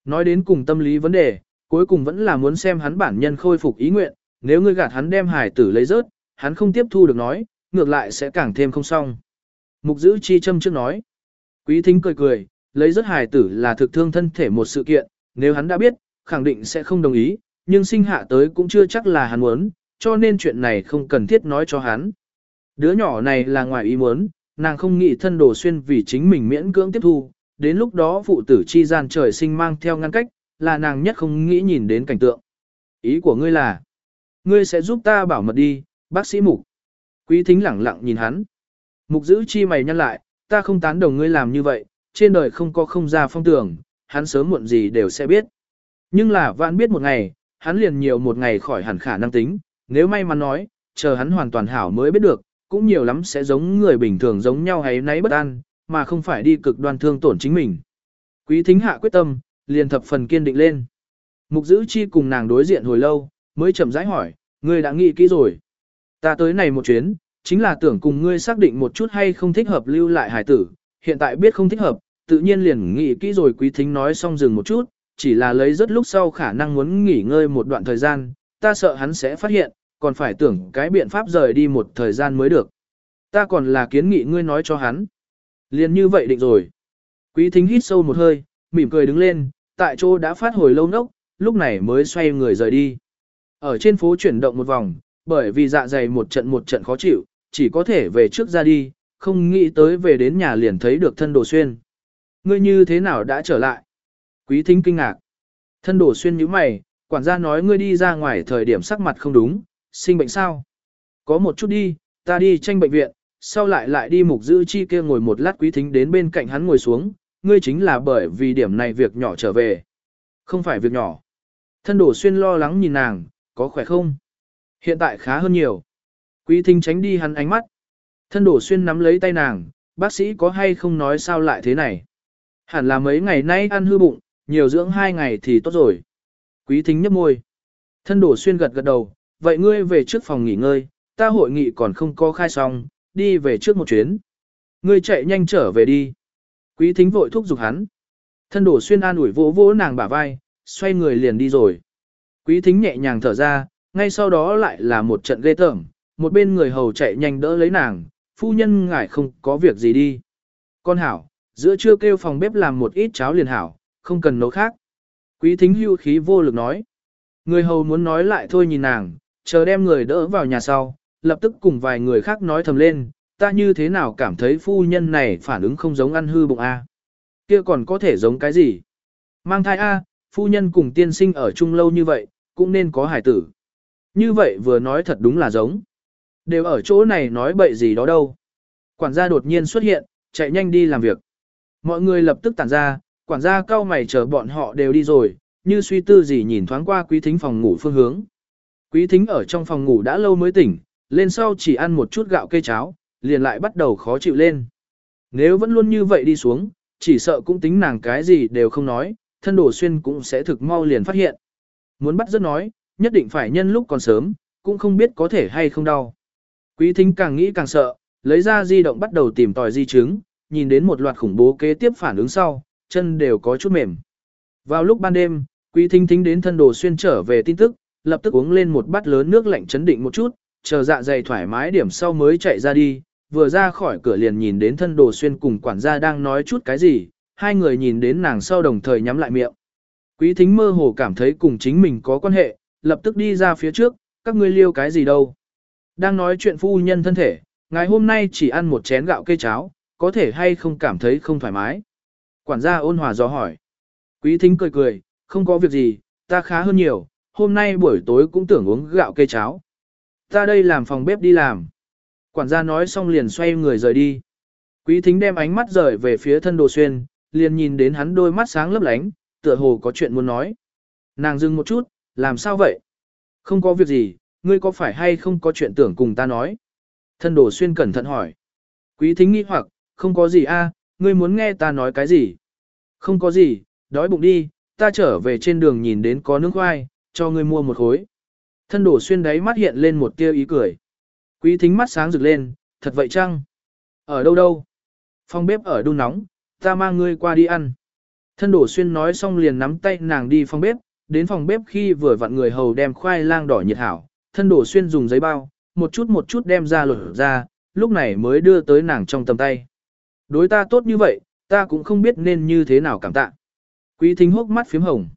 [SPEAKER 1] Nói đến cùng tâm lý vấn đề, cuối cùng vẫn là muốn xem hắn bản nhân khôi phục ý nguyện, nếu ngươi gạt hắn đem hải tử lấy rớt, hắn không tiếp thu được nói, ngược lại sẽ càng thêm không xong. Mục giữ chi châm trước nói. Quý thính cười cười, lấy rớt hải tử là thực thương thân thể một sự kiện, nếu hắn đã biết, khẳng định sẽ không đồng ý, nhưng sinh hạ tới cũng chưa chắc là hắn muốn, cho nên chuyện này không cần thiết nói cho hắn. Đứa nhỏ này là ngoài ý muốn, nàng không nghĩ thân đồ xuyên vì chính mình miễn cưỡng tiếp thu, đến lúc đó phụ tử chi gian trời sinh mang theo ngăn cách, là nàng nhất không nghĩ nhìn đến cảnh tượng. Ý của ngươi là, Ngươi sẽ giúp ta bảo mật đi, bác sĩ Mục. Quý thính lẳng lặng nhìn hắn. Mục giữ chi mày nhăn lại, ta không tán đồng ngươi làm như vậy, trên đời không có không ra phong tưởng, hắn sớm muộn gì đều sẽ biết. Nhưng là vạn biết một ngày, hắn liền nhiều một ngày khỏi hẳn khả năng tính, nếu may mắn nói, chờ hắn hoàn toàn hảo mới biết được, cũng nhiều lắm sẽ giống người bình thường giống nhau hay nấy bất an, mà không phải đi cực đoan thương tổn chính mình. Quý thính hạ quyết tâm, liền thập phần kiên định lên. Mục giữ chi cùng nàng đối diện hồi lâu, mới chậm rãi hỏi, ngươi đã nghĩ kỹ rồi. Ta tới này một chuyến, chính là tưởng cùng ngươi xác định một chút hay không thích hợp lưu lại hải tử, hiện tại biết không thích hợp, tự nhiên liền nghĩ kỹ rồi quý thính nói xong dừng một chút, chỉ là lấy rất lúc sau khả năng muốn nghỉ ngơi một đoạn thời gian, ta sợ hắn sẽ phát hiện, còn phải tưởng cái biện pháp rời đi một thời gian mới được. Ta còn là kiến nghị ngươi nói cho hắn. Liền như vậy định rồi. Quý thính hít sâu một hơi, mỉm cười đứng lên, tại chỗ đã phát hồi lâu nốc, lúc này mới xoay người rời đi. Ở trên phố chuyển động một vòng, bởi vì dạ dày một trận một trận khó chịu, chỉ có thể về trước ra đi, không nghĩ tới về đến nhà liền thấy được thân đồ xuyên. Ngươi như thế nào đã trở lại? Quý thính kinh ngạc. Thân đồ xuyên như mày, quản gia nói ngươi đi ra ngoài thời điểm sắc mặt không đúng, sinh bệnh sao? Có một chút đi, ta đi tranh bệnh viện, sau lại lại đi mục giữ chi kia ngồi một lát quý thính đến bên cạnh hắn ngồi xuống, ngươi chính là bởi vì điểm này việc nhỏ trở về. Không phải việc nhỏ. Thân đổ xuyên lo lắng nhìn nàng, có khỏe không? Hiện tại khá hơn nhiều. Quý thính tránh đi hắn ánh mắt. Thân đổ xuyên nắm lấy tay nàng, bác sĩ có hay không nói sao lại thế này? Hẳn là mấy ngày nay ăn hư bụng, nhiều dưỡng hai ngày thì tốt rồi. Quý thính nhấp môi. Thân đổ xuyên gật gật đầu, vậy ngươi về trước phòng nghỉ ngơi, ta hội nghị còn không có khai xong, đi về trước một chuyến. Ngươi chạy nhanh trở về đi. Quý thính vội thúc giục hắn. Thân đổ xuyên an ủi vỗ vỗ nàng bả vai, xoay người liền đi rồi. Quý thính nhẹ nhàng thở ra, ngay sau đó lại là một trận ghê tởm, một bên người hầu chạy nhanh đỡ lấy nàng, phu nhân ngài không có việc gì đi. Con hảo, giữa trưa kêu phòng bếp làm một ít cháo liền hảo, không cần nấu khác. Quý thính hưu khí vô lực nói. Người hầu muốn nói lại thôi nhìn nàng, chờ đem người đỡ vào nhà sau, lập tức cùng vài người khác nói thầm lên, ta như thế nào cảm thấy phu nhân này phản ứng không giống ăn hư bụng A. kia còn có thể giống cái gì? Mang thai A, phu nhân cùng tiên sinh ở chung lâu như vậy, cũng nên có hải tử. Như vậy vừa nói thật đúng là giống. Đều ở chỗ này nói bậy gì đó đâu. Quản gia đột nhiên xuất hiện, chạy nhanh đi làm việc. Mọi người lập tức tản ra, quản gia cao mày chờ bọn họ đều đi rồi, như suy tư gì nhìn thoáng qua quý thính phòng ngủ phương hướng. Quý thính ở trong phòng ngủ đã lâu mới tỉnh, lên sau chỉ ăn một chút gạo cây cháo, liền lại bắt đầu khó chịu lên. Nếu vẫn luôn như vậy đi xuống, chỉ sợ cũng tính nàng cái gì đều không nói, thân đồ xuyên cũng sẽ thực mau liền phát hiện. Muốn bắt rất nói, nhất định phải nhân lúc còn sớm, cũng không biết có thể hay không đau. Quý thính càng nghĩ càng sợ, lấy ra di động bắt đầu tìm tòi di chứng, nhìn đến một loạt khủng bố kế tiếp phản ứng sau, chân đều có chút mềm. Vào lúc ban đêm, quý thính thính đến thân đồ xuyên trở về tin tức, lập tức uống lên một bát lớn nước lạnh chấn định một chút, chờ dạ dày thoải mái điểm sau mới chạy ra đi, vừa ra khỏi cửa liền nhìn đến thân đồ xuyên cùng quản gia đang nói chút cái gì, hai người nhìn đến nàng sau đồng thời nhắm lại miệng. Quý thính mơ hồ cảm thấy cùng chính mình có quan hệ, lập tức đi ra phía trước, các ngươi liêu cái gì đâu. Đang nói chuyện phu nhân thân thể, ngày hôm nay chỉ ăn một chén gạo cây cháo, có thể hay không cảm thấy không thoải mái. Quản gia ôn hòa dò hỏi. Quý thính cười cười, không có việc gì, ta khá hơn nhiều, hôm nay buổi tối cũng tưởng uống gạo cây cháo. Ta đây làm phòng bếp đi làm. Quản gia nói xong liền xoay người rời đi. Quý thính đem ánh mắt rời về phía thân đồ xuyên, liền nhìn đến hắn đôi mắt sáng lấp lánh, tựa hồ có chuyện muốn nói. Nàng dừng một chút, làm sao vậy? Không có việc gì, ngươi có phải hay không có chuyện tưởng cùng ta nói? Thân đồ xuyên cẩn thận hỏi. Quý thính nghi hoặc, không có gì a, ngươi muốn nghe ta nói cái gì? Không có gì, đói bụng đi, ta trở về trên đường nhìn đến có nước khoai, cho ngươi mua một khối. Thân đổ xuyên đáy mắt hiện lên một tia ý cười. Quý thính mắt sáng rực lên, thật vậy chăng? Ở đâu đâu? Phòng bếp ở đun nóng, ta mang ngươi qua đi ăn. Thân đổ xuyên nói xong liền nắm tay nàng đi phòng bếp, đến phòng bếp khi vừa vặn người hầu đem khoai lang đỏ nhiệt hảo, thân đổ xuyên dùng giấy bao, một chút một chút đem ra lột ra, lúc này mới đưa tới nàng trong tầm tay. Đối ta tốt như vậy, ta cũng không biết nên như thế nào cảm tạ. Quý thính hốc mắt phím hồng.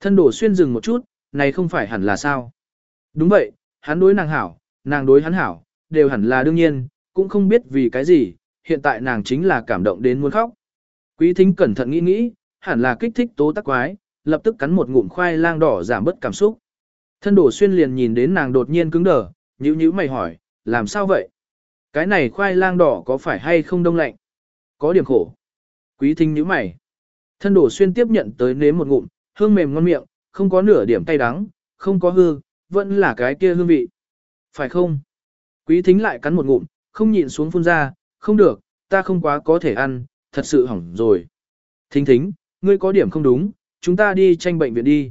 [SPEAKER 1] Thân đổ xuyên dừng một chút, này không phải hẳn là sao. Đúng vậy, hắn đối nàng hảo, nàng đối hắn hảo, đều hẳn là đương nhiên, cũng không biết vì cái gì, hiện tại nàng chính là cảm động đến muốn khóc. Quý thính cẩn thận nghĩ nghĩ, hẳn là kích thích tố tắc quái, lập tức cắn một ngụm khoai lang đỏ giảm bớt cảm xúc. Thân đổ xuyên liền nhìn đến nàng đột nhiên cứng đờ, nhíu nhíu mày hỏi, làm sao vậy? Cái này khoai lang đỏ có phải hay không đông lạnh? Có điểm khổ. Quý thính nhíu mày. Thân đổ xuyên tiếp nhận tới nếm một ngụm, hương mềm ngon miệng, không có nửa điểm cay đắng, không có hư, vẫn là cái kia hương vị. Phải không? Quý thính lại cắn một ngụm, không nhịn xuống phun ra, không được, ta không quá có thể ăn, thật sự hỏng rồi. Thính thính, ngươi có điểm không đúng, chúng ta đi tranh bệnh viện đi.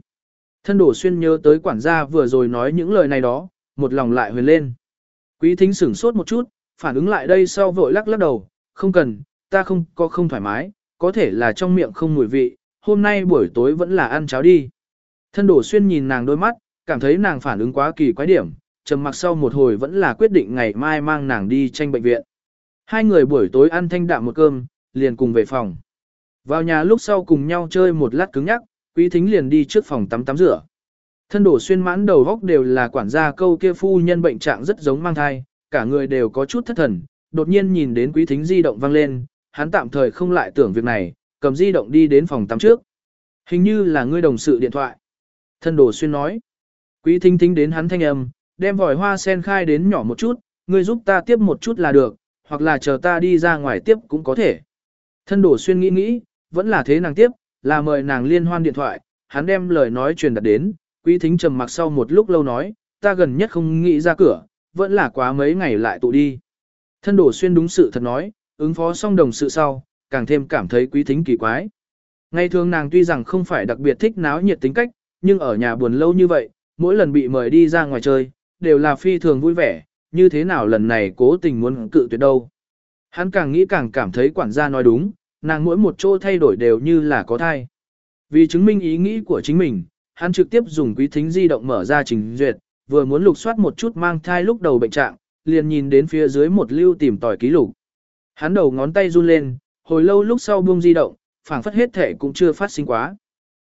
[SPEAKER 1] Thân đổ xuyên nhớ tới quản gia vừa rồi nói những lời này đó, một lòng lại huyền lên. Quý thính sửng sốt một chút, phản ứng lại đây sau vội lắc lắc đầu, không cần, ta không có không thoải mái, có thể là trong miệng không mùi vị, hôm nay buổi tối vẫn là ăn cháo đi. Thân đổ xuyên nhìn nàng đôi mắt, cảm thấy nàng phản ứng quá kỳ quái điểm, trầm mặc sau một hồi vẫn là quyết định ngày mai mang nàng đi tranh bệnh viện. Hai người buổi tối ăn thanh đạm một cơm, liền cùng về phòng. Vào nhà lúc sau cùng nhau chơi một lát cứng nhắc, quý thính liền đi trước phòng tắm tắm rửa. Thân đổ xuyên mãn đầu góc đều là quản gia câu kia phu nhân bệnh trạng rất giống mang thai, cả người đều có chút thất thần, đột nhiên nhìn đến quý thính di động vang lên, hắn tạm thời không lại tưởng việc này, cầm di động đi đến phòng tắm trước. Hình như là ngươi đồng sự điện thoại. Thân đổ xuyên nói. Quý thính thính đến hắn thanh âm, đem vòi hoa sen khai đến nhỏ một chút, ngươi giúp ta tiếp một chút là được, hoặc là chờ ta đi ra ngoài tiếp cũng có thể. Thân đổ xuyên nghĩ nghĩ, vẫn là thế nàng tiếp, là mời nàng liên hoan điện thoại, hắn đem lời nói truyền đặt đến, quý thính trầm mặc sau một lúc lâu nói, ta gần nhất không nghĩ ra cửa, vẫn là quá mấy ngày lại tụ đi. Thân đổ xuyên đúng sự thật nói, ứng phó xong đồng sự sau, càng thêm cảm thấy quý thính kỳ quái. Ngày thường nàng tuy rằng không phải đặc biệt thích náo nhiệt tính cách, nhưng ở nhà buồn lâu như vậy, mỗi lần bị mời đi ra ngoài chơi, đều là phi thường vui vẻ, như thế nào lần này cố tình muốn cự tuyệt đâu. Hắn càng nghĩ càng cảm thấy quản gia nói đúng, nàng mỗi một chỗ thay đổi đều như là có thai. Vì chứng minh ý nghĩ của chính mình, hắn trực tiếp dùng quý thính di động mở ra trình duyệt, vừa muốn lục soát một chút mang thai lúc đầu bệnh trạng, liền nhìn đến phía dưới một lưu tìm tòi ký lục. Hắn đầu ngón tay run lên, hồi lâu lúc sau buông di động, phảng phất hết thể cũng chưa phát sinh quá.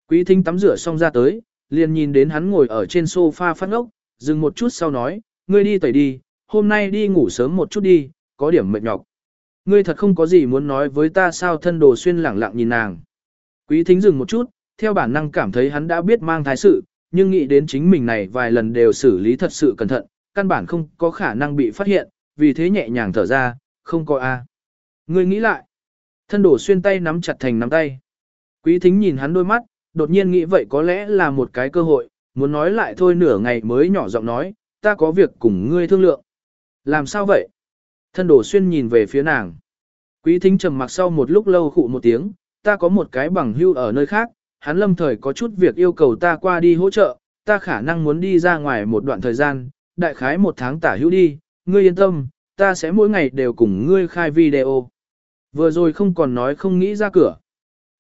[SPEAKER 1] Quý thính tắm rửa xong ra tới, liền nhìn đến hắn ngồi ở trên sofa phát ngốc, dừng một chút sau nói, ngươi đi tẩy đi, hôm nay đi ngủ sớm một chút đi, có điểm mệt nhọc. Ngươi thật không có gì muốn nói với ta sao thân đồ xuyên lẳng lặng nhìn nàng. Quý thính dừng một chút, theo bản năng cảm thấy hắn đã biết mang thái sự, nhưng nghĩ đến chính mình này vài lần đều xử lý thật sự cẩn thận, căn bản không có khả năng bị phát hiện, vì thế nhẹ nhàng thở ra, không có a. Ngươi nghĩ lại. Thân đổ xuyên tay nắm chặt thành nắm tay. Quý thính nhìn hắn đôi mắt, đột nhiên nghĩ vậy có lẽ là một cái cơ hội, muốn nói lại thôi nửa ngày mới nhỏ giọng nói, ta có việc cùng ngươi thương lượng. Làm sao vậy? Thân đổ xuyên nhìn về phía nàng. Quý thính trầm mặc sau một lúc lâu khụ một tiếng, ta có một cái bằng hưu ở nơi khác, hắn lâm thời có chút việc yêu cầu ta qua đi hỗ trợ, ta khả năng muốn đi ra ngoài một đoạn thời gian, đại khái một tháng tả hữu đi, ngươi yên tâm, ta sẽ mỗi ngày đều cùng ngươi khai video. Vừa rồi không còn nói không nghĩ ra cửa.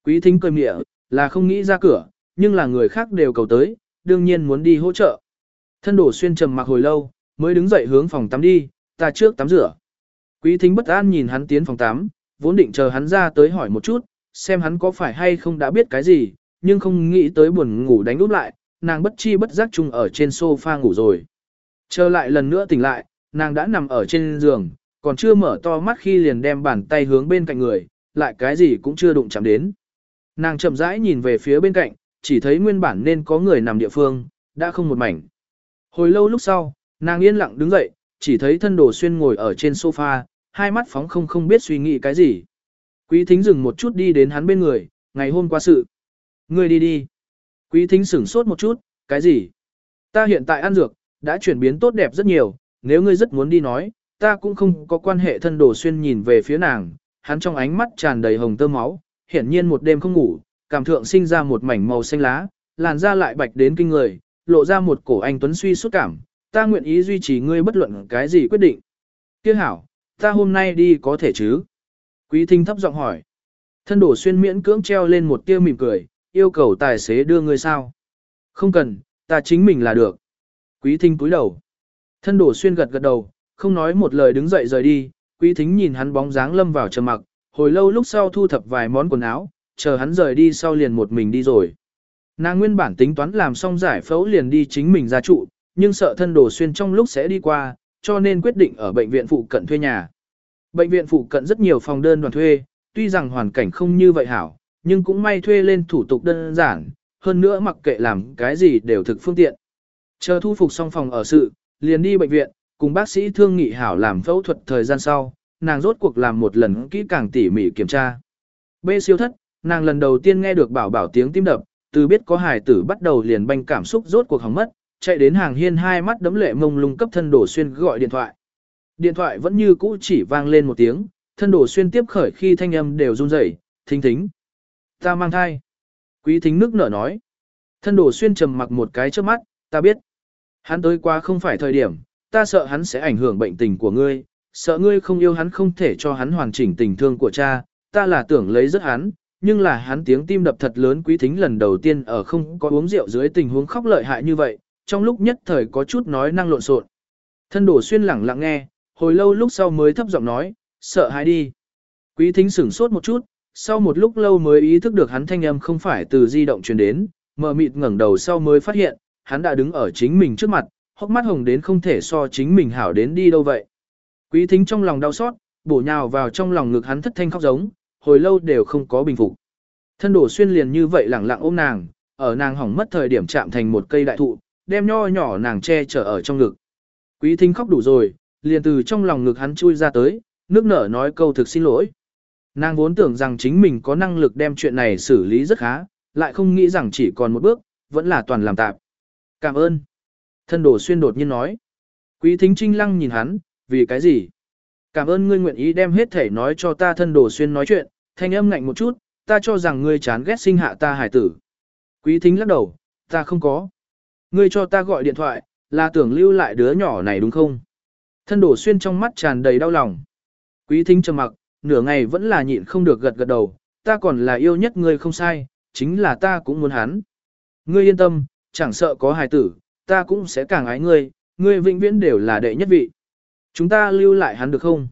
[SPEAKER 1] Quý thính cười mịa, là không nghĩ ra cửa, nhưng là người khác đều cầu tới, đương nhiên muốn đi hỗ trợ. Thân đổ xuyên trầm mặc hồi lâu, mới đứng dậy hướng phòng tắm đi, ta trước tắm rửa. Quý thính bất an nhìn hắn tiến phòng tắm, vốn định chờ hắn ra tới hỏi một chút, xem hắn có phải hay không đã biết cái gì, nhưng không nghĩ tới buồn ngủ đánh úp lại, nàng bất chi bất giác chung ở trên sofa ngủ rồi. Trở lại lần nữa tỉnh lại, nàng đã nằm ở trên giường, còn chưa mở to mắt khi liền đem bàn tay hướng bên cạnh người, lại cái gì cũng chưa đụng chạm đến. Nàng chậm rãi nhìn về phía bên cạnh, chỉ thấy nguyên bản nên có người nằm địa phương, đã không một mảnh. Hồi lâu lúc sau, nàng yên lặng đứng dậy, chỉ thấy thân đồ xuyên ngồi ở trên sofa, hai mắt phóng không không biết suy nghĩ cái gì. Quý thính dừng một chút đi đến hắn bên người, ngày hôm qua sự. Ngươi đi đi. Quý thính sửng sốt một chút, cái gì? Ta hiện tại ăn dược, đã chuyển biến tốt đẹp rất nhiều, nếu ngươi rất muốn đi nói, ta cũng không có quan hệ thân đồ xuyên nhìn về phía nàng, hắn trong ánh mắt tràn đầy hồng tơ máu, hiển nhiên một đêm không ngủ, cảm thượng sinh ra một mảnh màu xanh lá, làn da lại bạch đến kinh người, lộ ra một cổ anh tuấn suy suốt cảm, ta nguyện ý duy trì ngươi bất luận cái gì quyết định. Kiếc hảo, ta hôm nay đi có thể chứ? Quý thính thấp giọng hỏi. Thân đổ xuyên miễn cưỡng treo lên một tia mỉm cười, yêu cầu tài xế đưa ngươi sao? Không cần, ta chính mình là được. Quý thính cúi đầu. Thân đổ xuyên gật gật đầu, không nói một lời đứng dậy rời đi, quý thính nhìn hắn bóng dáng lâm vào trầm mặc, hồi lâu lúc sau thu thập vài món quần áo, chờ hắn rời đi sau liền một mình đi rồi. Nàng nguyên bản tính toán làm xong giải phẫu liền đi chính mình ra trụ, nhưng sợ thân đồ xuyên trong lúc sẽ đi qua, cho nên quyết định ở bệnh viện phụ cận thuê nhà. Bệnh viện phụ cận rất nhiều phòng đơn đoàn thuê, tuy rằng hoàn cảnh không như vậy hảo, nhưng cũng may thuê lên thủ tục đơn giản, hơn nữa mặc kệ làm cái gì đều thực phương tiện. Chờ thu phục xong phòng ở sự, liền đi bệnh viện, cùng bác sĩ thương nghị hảo làm phẫu thuật thời gian sau, nàng rốt cuộc làm một lần kỹ càng tỉ mỉ kiểm tra. B siêu thất, nàng lần đầu tiên nghe được bảo bảo tiếng tim đập, từ biết có hài tử bắt đầu liền banh cảm xúc rốt cuộc hỏng mất, chạy đến hàng hiên hai mắt đấm lệ mông lung cấp thân đổ xuyên gọi điện thoại. Điện thoại vẫn như cũ chỉ vang lên một tiếng, thân đổ xuyên tiếp khởi khi thanh âm đều run rẩy, thính thính. Ta mang thai. Quý thính nước nở nói. Thân đổ xuyên trầm mặc một cái trước mắt, ta biết. Hắn tới quá không phải thời điểm, ta sợ hắn sẽ ảnh hưởng bệnh tình của ngươi, sợ ngươi không yêu hắn không thể cho hắn hoàn chỉnh tình thương của cha, ta là tưởng lấy rất hắn, nhưng là hắn tiếng tim đập thật lớn quý thính lần đầu tiên ở không có uống rượu dưới tình huống khóc lợi hại như vậy, trong lúc nhất thời có chút nói năng lộn xộn. Thân đổ xuyên lẳng lặng nghe, hồi lâu lúc sau mới thấp giọng nói, sợ hãi đi. Quý thính sửng sốt một chút, sau một lúc lâu mới ý thức được hắn thanh âm không phải từ di động truyền đến, mờ mịt ngẩng đầu sau mới phát hiện, hắn đã đứng ở chính mình trước mặt, hốc mắt hồng đến không thể so chính mình hảo đến đi đâu vậy. Quý thính trong lòng đau xót, bổ nhào vào trong lòng ngực hắn thất thanh khóc giống, hồi lâu đều không có bình phục. Thân đổ xuyên liền như vậy lẳng lặng ôm nàng, ở nàng hỏng mất thời điểm chạm thành một cây đại thụ, đem nho nhỏ nàng che chở ở trong ngực. Quý thính khóc đủ rồi, liền từ trong lòng ngực hắn chui ra tới, nước nở nói câu thực xin lỗi. Nàng vốn tưởng rằng chính mình có năng lực đem chuyện này xử lý rất khá, lại không nghĩ rằng chỉ còn một bước, vẫn là toàn làm tạp. Cảm ơn. Thân đổ xuyên đột nhiên nói. Quý thính trinh lăng nhìn hắn, vì cái gì? Cảm ơn ngươi nguyện ý đem hết thể nói cho ta thân đổ xuyên nói chuyện, thanh âm ngạnh một chút, ta cho rằng ngươi chán ghét sinh hạ ta hải tử. Quý thính lắc đầu, ta không có. Ngươi cho ta gọi điện thoại, là tưởng lưu lại đứa nhỏ này đúng không? Thân đổ xuyên trong mắt tràn đầy đau lòng. Quý thính trầm mặc, nửa ngày vẫn là nhịn không được gật gật đầu, ta còn là yêu nhất ngươi không sai, chính là ta cũng muốn hắn. Ngươi yên tâm, chẳng sợ có hài tử, ta cũng sẽ càng ái ngươi, ngươi vĩnh viễn đều là đệ nhất vị. Chúng ta lưu lại hắn được không?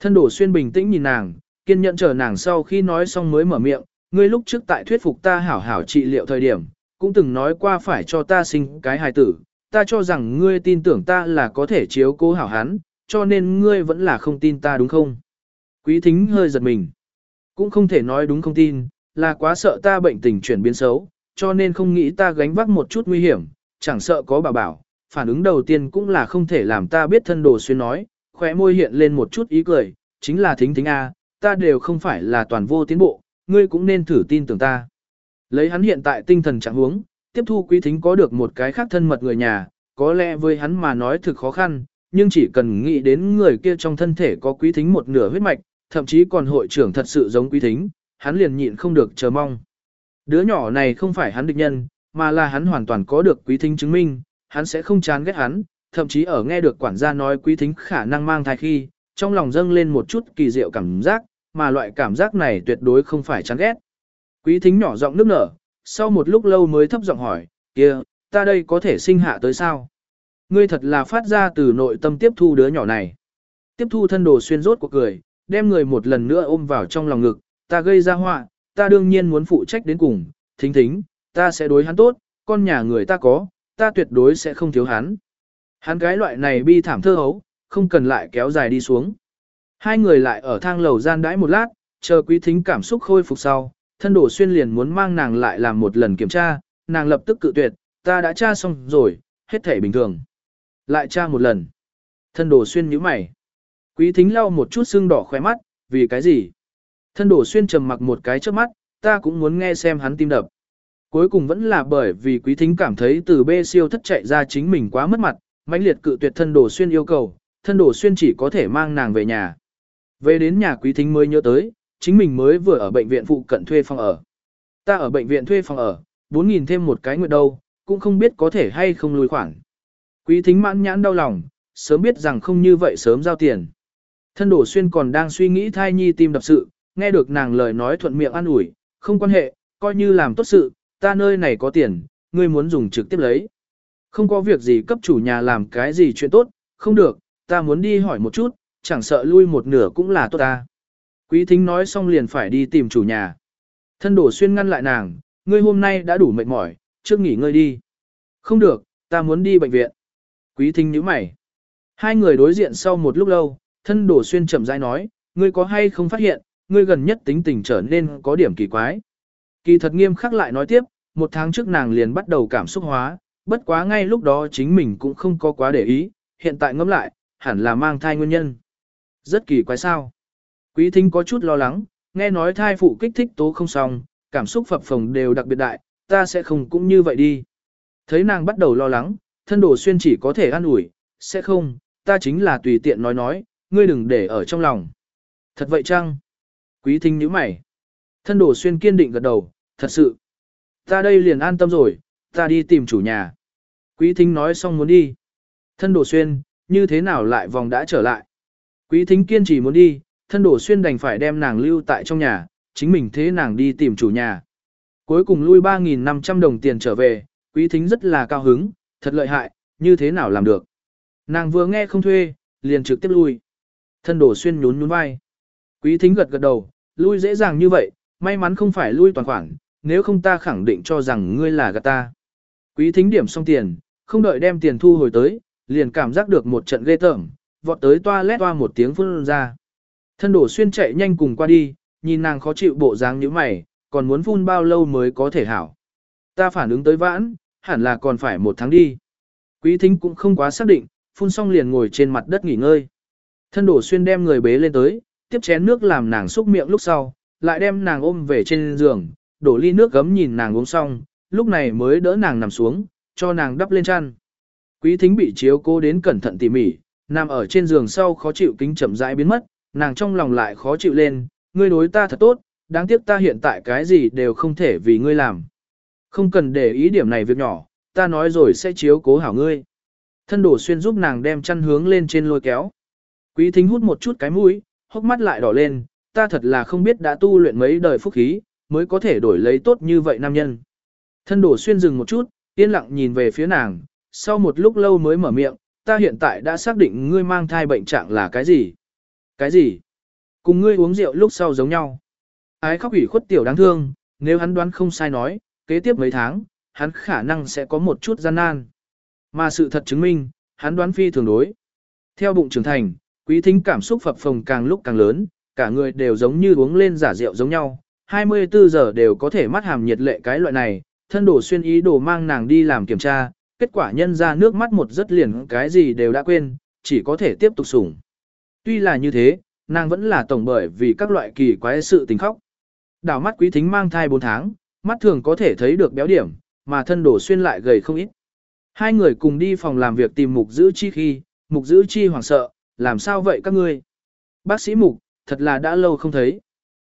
[SPEAKER 1] Thân đổ xuyên bình tĩnh nhìn nàng, kiên nhẫn chờ nàng sau khi nói xong mới mở miệng, ngươi lúc trước tại thuyết phục ta hảo hảo trị liệu thời điểm, cũng từng nói qua phải cho ta sinh cái hài tử, ta cho rằng ngươi tin tưởng ta là có thể chiếu cố hảo hắn, cho nên ngươi vẫn là không tin ta đúng không? Quý thính hơi giật mình. Cũng không thể nói đúng không tin, là quá sợ ta bệnh tình chuyển biến xấu, cho nên không nghĩ ta gánh vác một chút nguy hiểm, chẳng sợ có bảo bảo. Phản ứng đầu tiên cũng là không thể làm ta biết thân đồ xuyên nói, khóe môi hiện lên một chút ý cười, chính là thính thính A, ta đều không phải là toàn vô tiến bộ, ngươi cũng nên thử tin tưởng ta. Lấy hắn hiện tại tinh thần trạng huống, tiếp thu quý thính có được một cái khác thân mật người nhà, có lẽ với hắn mà nói thực khó khăn, nhưng chỉ cần nghĩ đến người kia trong thân thể có quý thính một nửa huyết mạch, thậm chí còn hội trưởng thật sự giống quý thính, hắn liền nhịn không được chờ mong. Đứa nhỏ này không phải hắn địch nhân, mà là hắn hoàn toàn có được quý thính chứng minh, hắn sẽ không chán ghét hắn, thậm chí ở nghe được quản gia nói quý thính khả năng mang thai khi, trong lòng dâng lên một chút kỳ diệu cảm giác, mà loại cảm giác này tuyệt đối không phải chán ghét. Quý thính nhỏ giọng nước nở, sau một lúc lâu mới thấp giọng hỏi, kia, ta đây có thể sinh hạ tới sao? Ngươi thật là phát ra từ nội tâm tiếp thu đứa nhỏ này. Tiếp thu thân đồ xuyên rốt của cười, đem người một lần nữa ôm vào trong lòng ngực, ta gây ra họa, ta đương nhiên muốn phụ trách đến cùng, thính thính, ta sẽ đối hắn tốt, con nhà người ta có, ta tuyệt đối sẽ không thiếu hắn. Hắn cái loại này bi thảm thơ hấu, không cần lại kéo dài đi xuống. Hai người lại ở thang lầu gian đãi một lát, chờ quý thính cảm xúc khôi phục sau, thân đổ xuyên liền muốn mang nàng lại làm một lần kiểm tra, nàng lập tức cự tuyệt, ta đã tra xong rồi, hết thể bình thường. Lại tra một lần. Thân đổ xuyên nhíu mày. Quý thính lau một chút sưng đỏ khóe mắt, vì cái gì? Thân đổ xuyên trầm mặc một cái trước mắt, ta cũng muốn nghe xem hắn tim đập. Cuối cùng vẫn là bởi vì quý thính cảm thấy từ bê siêu thất chạy ra chính mình quá mất mặt, mãnh liệt cự tuyệt thân đổ xuyên yêu cầu, thân đổ xuyên chỉ có thể mang nàng về nhà. Về đến nhà quý thính mới nhớ tới, chính mình mới vừa ở bệnh viện phụ cận thuê phòng ở. Ta ở bệnh viện thuê phòng ở, 4.000 thêm một cái nguyện đâu, cũng không biết có thể hay không lùi khoản. Quý thính mãn nhãn đau lòng, sớm biết rằng không như vậy sớm giao tiền. Thân đổ xuyên còn đang suy nghĩ thai nhi tim đập sự, nghe được nàng lời nói thuận miệng an ủi, không quan hệ, coi như làm tốt sự, ta nơi này có tiền, ngươi muốn dùng trực tiếp lấy. Không có việc gì cấp chủ nhà làm cái gì chuyện tốt, không được, ta muốn đi hỏi một chút, chẳng sợ lui một nửa cũng là tốt ta. Quý thính nói xong liền phải đi tìm chủ nhà. Thân đổ xuyên ngăn lại nàng, ngươi hôm nay đã đủ mệt mỏi, trước nghỉ ngơi đi. Không được, ta muốn đi bệnh viện. Quý thính nhíu mày. Hai người đối diện sau một lúc lâu, thân đổ xuyên chậm rãi nói, ngươi có hay không phát hiện, ngươi gần nhất tính tình trở nên có điểm kỳ quái. Kỳ thật nghiêm khắc lại nói tiếp, một tháng trước nàng liền bắt đầu cảm xúc hóa, bất quá ngay lúc đó chính mình cũng không có quá để ý, hiện tại ngẫm lại, hẳn là mang thai nguyên nhân. Rất kỳ quái sao. Quý thính có chút lo lắng, nghe nói thai phụ kích thích tố không xong, cảm xúc phập phồng đều đặc biệt đại, ta sẽ không cũng như vậy đi. Thấy nàng bắt đầu lo lắng, thân đồ xuyên chỉ có thể an ủi, sẽ không, ta chính là tùy tiện nói nói, ngươi đừng để ở trong lòng. Thật vậy chăng? Quý thính nhíu mày. Thân đồ xuyên kiên định gật đầu, thật sự. Ta đây liền an tâm rồi, ta đi tìm chủ nhà. Quý thính nói xong muốn đi. Thân đồ xuyên, như thế nào lại vòng đã trở lại. Quý thính kiên trì muốn đi, thân đồ xuyên đành phải đem nàng lưu tại trong nhà, chính mình thế nàng đi tìm chủ nhà. Cuối cùng lui 3.500 đồng tiền trở về, quý thính rất là cao hứng, thật lợi hại, như thế nào làm được. Nàng vừa nghe không thuê, liền trực tiếp lui. Thân đồ xuyên nhún nhún vai. Quý thính gật gật đầu, lui dễ dàng như vậy, may mắn không phải lui toàn khoản, nếu không ta khẳng định cho rằng ngươi là gạt ta. Quý thính điểm xong tiền, không đợi đem tiền thu hồi tới, liền cảm giác được một trận ghê tởm, vọt tới toa lét toa một tiếng phun ra. Thân đổ xuyên chạy nhanh cùng qua đi, nhìn nàng khó chịu bộ dáng như mày, còn muốn phun bao lâu mới có thể hảo. Ta phản ứng tới vãn, hẳn là còn phải một tháng đi. Quý thính cũng không quá xác định, phun xong liền ngồi trên mặt đất nghỉ ngơi. Thân đổ xuyên đem người bế lên tới, tiếp chén nước làm nàng xúc miệng lúc sau, lại đem nàng ôm về trên giường, đổ ly nước gấm nhìn nàng uống xong, lúc này mới đỡ nàng nằm xuống, cho nàng đắp lên chăn. Quý thính bị chiếu cố đến cẩn thận tỉ mỉ, nằm ở trên giường sau khó chịu kính chậm rãi biến mất, nàng trong lòng lại khó chịu lên, ngươi đối ta thật tốt, đáng tiếc ta hiện tại cái gì đều không thể vì ngươi làm. Không cần để ý điểm này việc nhỏ, ta nói rồi sẽ chiếu cố hảo ngươi. Thân đổ xuyên giúp nàng đem chăn hướng lên trên lôi kéo. Quý thính hút một chút cái mũi, hốc mắt lại đỏ lên, ta thật là không biết đã tu luyện mấy đời phúc khí, mới có thể đổi lấy tốt như vậy nam nhân. Thân đổ xuyên dừng một chút, yên lặng nhìn về phía nàng, sau một lúc lâu mới mở miệng, ta hiện tại đã xác định ngươi mang thai bệnh trạng là cái gì. Cái gì? Cùng ngươi uống rượu lúc sau giống nhau. Ái khóc ủy khuất tiểu đáng thương, nếu hắn đoán không sai nói, kế tiếp mấy tháng, hắn khả năng sẽ có một chút gian nan. Mà sự thật chứng minh, hắn đoán phi thường đối. Theo bụng trưởng thành, quý thính cảm xúc phập phồng càng lúc càng lớn, cả người đều giống như uống lên giả rượu giống nhau, 24 giờ đều có thể mắt hàm nhiệt lệ cái loại này, thân đổ xuyên ý đồ mang nàng đi làm kiểm tra, kết quả nhân ra nước mắt một rất liền cái gì đều đã quên, chỉ có thể tiếp tục sủng. Tuy là như thế, nàng vẫn là tổng bởi vì các loại kỳ quái sự tình khóc. Đảo mắt quý thính mang thai 4 tháng, mắt thường có thể thấy được béo điểm, mà thân đổ xuyên lại gầy không ít. Hai người cùng đi phòng làm việc tìm mục giữ chi khi, mục giữ chi hoảng sợ, làm sao vậy các ngươi? Bác sĩ mục, thật là đã lâu không thấy.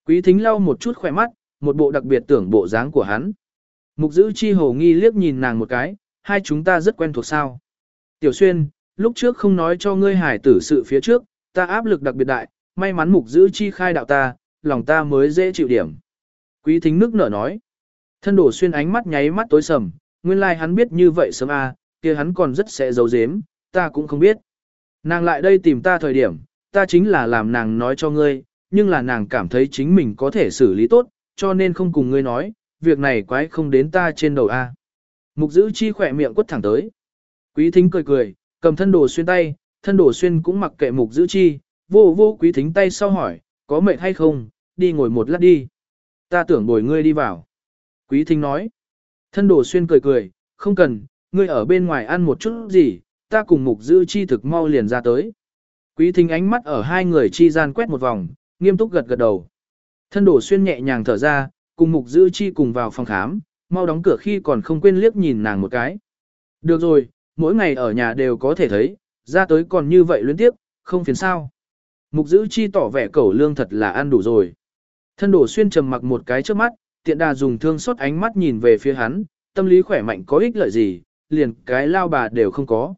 [SPEAKER 1] Quý thính lau một chút khỏe mắt, một bộ đặc biệt tưởng bộ dáng của hắn. Mục giữ chi hồ nghi liếc nhìn nàng một cái, hai chúng ta rất quen thuộc sao. Tiểu xuyên, lúc trước không nói cho ngươi hải tử sự phía trước, ta áp lực đặc biệt đại, may mắn mục giữ chi khai đạo ta, lòng ta mới dễ chịu điểm. Quý thính nước nở nói. Thân đổ xuyên ánh mắt nháy mắt tối sầm, nguyên lai like hắn biết như vậy sớm à, kia hắn còn rất sẽ giấu giếm, ta cũng không biết. Nàng lại đây tìm ta thời điểm, ta chính là làm nàng nói cho ngươi, nhưng là nàng cảm thấy chính mình có thể xử lý tốt, cho nên không cùng ngươi nói, việc này quái không đến ta trên đầu a. Mục giữ chi khỏe miệng quất thẳng tới. Quý thính cười cười, cầm thân đồ xuyên tay, thân đồ xuyên cũng mặc kệ mục giữ chi, vô vô quý thính tay sau hỏi, có mệt hay không, đi ngồi một lát đi. Ta tưởng bồi ngươi đi vào. Quý thính nói. Thân đồ xuyên cười cười, không cần, ngươi ở bên ngoài ăn một chút gì, ta cùng mục giữ chi thực mau liền ra tới. Quý thính ánh mắt ở hai người chi gian quét một vòng, nghiêm túc gật gật đầu. Thân đổ xuyên nhẹ nhàng thở ra, cùng mục giữ chi cùng vào phòng khám, mau đóng cửa khi còn không quên liếc nhìn nàng một cái. Được rồi, mỗi ngày ở nhà đều có thể thấy, ra tới còn như vậy luyến tiếp, không phiền sao. Mục giữ chi tỏ vẻ cẩu lương thật là ăn đủ rồi. Thân đổ xuyên trầm mặc một cái trước mắt, tiện đà dùng thương xót ánh mắt nhìn về phía hắn, tâm lý khỏe mạnh có ích lợi gì, liền cái lao bà đều không có.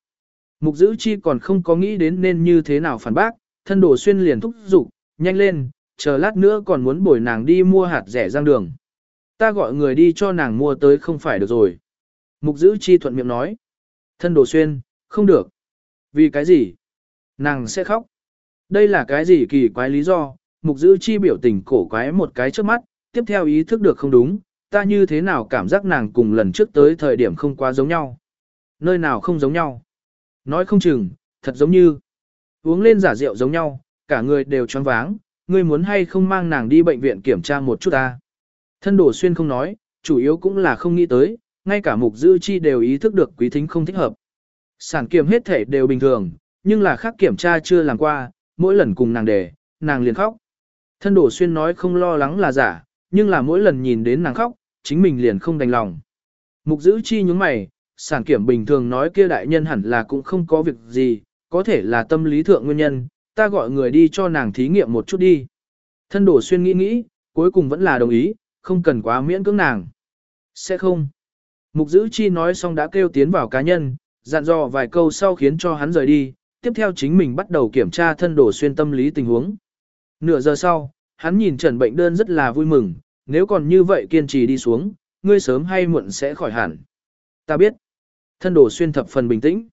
[SPEAKER 1] Mục giữ chi còn không có nghĩ đến nên như thế nào phản bác, thân đồ xuyên liền thúc giục, nhanh lên, chờ lát nữa còn muốn bồi nàng đi mua hạt rẻ giang đường. Ta gọi người đi cho nàng mua tới không phải được rồi. Mục giữ chi thuận miệng nói. Thân đồ xuyên, không được. Vì cái gì? Nàng sẽ khóc. Đây là cái gì kỳ quái lý do? Mục giữ chi biểu tình cổ quái một cái trước mắt, tiếp theo ý thức được không đúng, ta như thế nào cảm giác nàng cùng lần trước tới thời điểm không quá giống nhau. Nơi nào không giống nhau? Nói không chừng, thật giống như uống lên giả rượu giống nhau, cả người đều choáng váng, ngươi muốn hay không mang nàng đi bệnh viện kiểm tra một chút ta. Thân đổ xuyên không nói, chủ yếu cũng là không nghĩ tới, ngay cả mục dư chi đều ý thức được quý thính không thích hợp. Sản kiểm hết thể đều bình thường, nhưng là khác kiểm tra chưa làm qua, mỗi lần cùng nàng đề, nàng liền khóc. Thân đổ xuyên nói không lo lắng là giả, nhưng là mỗi lần nhìn đến nàng khóc, chính mình liền không đành lòng. Mục dữ chi nhúng mày, sản kiểm bình thường nói kia đại nhân hẳn là cũng không có việc gì, có thể là tâm lý thượng nguyên nhân, ta gọi người đi cho nàng thí nghiệm một chút đi. Thân đổ xuyên nghĩ nghĩ, cuối cùng vẫn là đồng ý, không cần quá miễn cưỡng nàng. Sẽ không. Mục giữ chi nói xong đã kêu tiến vào cá nhân, dặn dò vài câu sau khiến cho hắn rời đi, tiếp theo chính mình bắt đầu kiểm tra thân đổ xuyên tâm lý tình huống. Nửa giờ sau, hắn nhìn trần bệnh đơn rất là vui mừng, nếu còn như vậy kiên trì đi xuống, ngươi sớm hay muộn sẽ khỏi hẳn. Ta biết. Thân đổ xuyên thập phần bình tĩnh.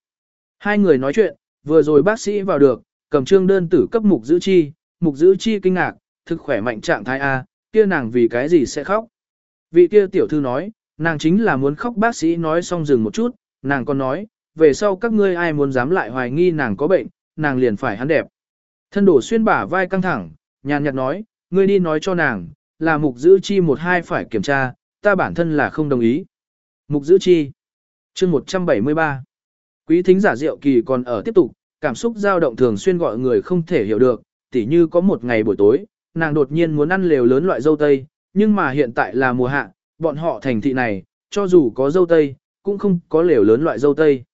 [SPEAKER 1] Hai người nói chuyện, vừa rồi bác sĩ vào được, cầm trương đơn tử cấp mục giữ chi, mục giữ chi kinh ngạc, thực khỏe mạnh trạng thái A, kia nàng vì cái gì sẽ khóc. Vị kia tiểu thư nói, nàng chính là muốn khóc bác sĩ nói xong dừng một chút, nàng còn nói, về sau các ngươi ai muốn dám lại hoài nghi nàng có bệnh, nàng liền phải hắn đẹp. Thân đổ xuyên bả vai căng thẳng, nhàn nhạt nói, ngươi đi nói cho nàng, là mục giữ chi một hai phải kiểm tra, ta bản thân là không đồng ý. Mục giữ chi chương 173. Quý thính giả diệu kỳ còn ở tiếp tục, cảm xúc dao động thường xuyên gọi người không thể hiểu được, tỉ như có một ngày buổi tối, nàng đột nhiên muốn ăn lều lớn loại dâu tây, nhưng mà hiện tại là mùa hạ, bọn họ thành thị này, cho dù có dâu tây, cũng không có lều lớn loại dâu tây.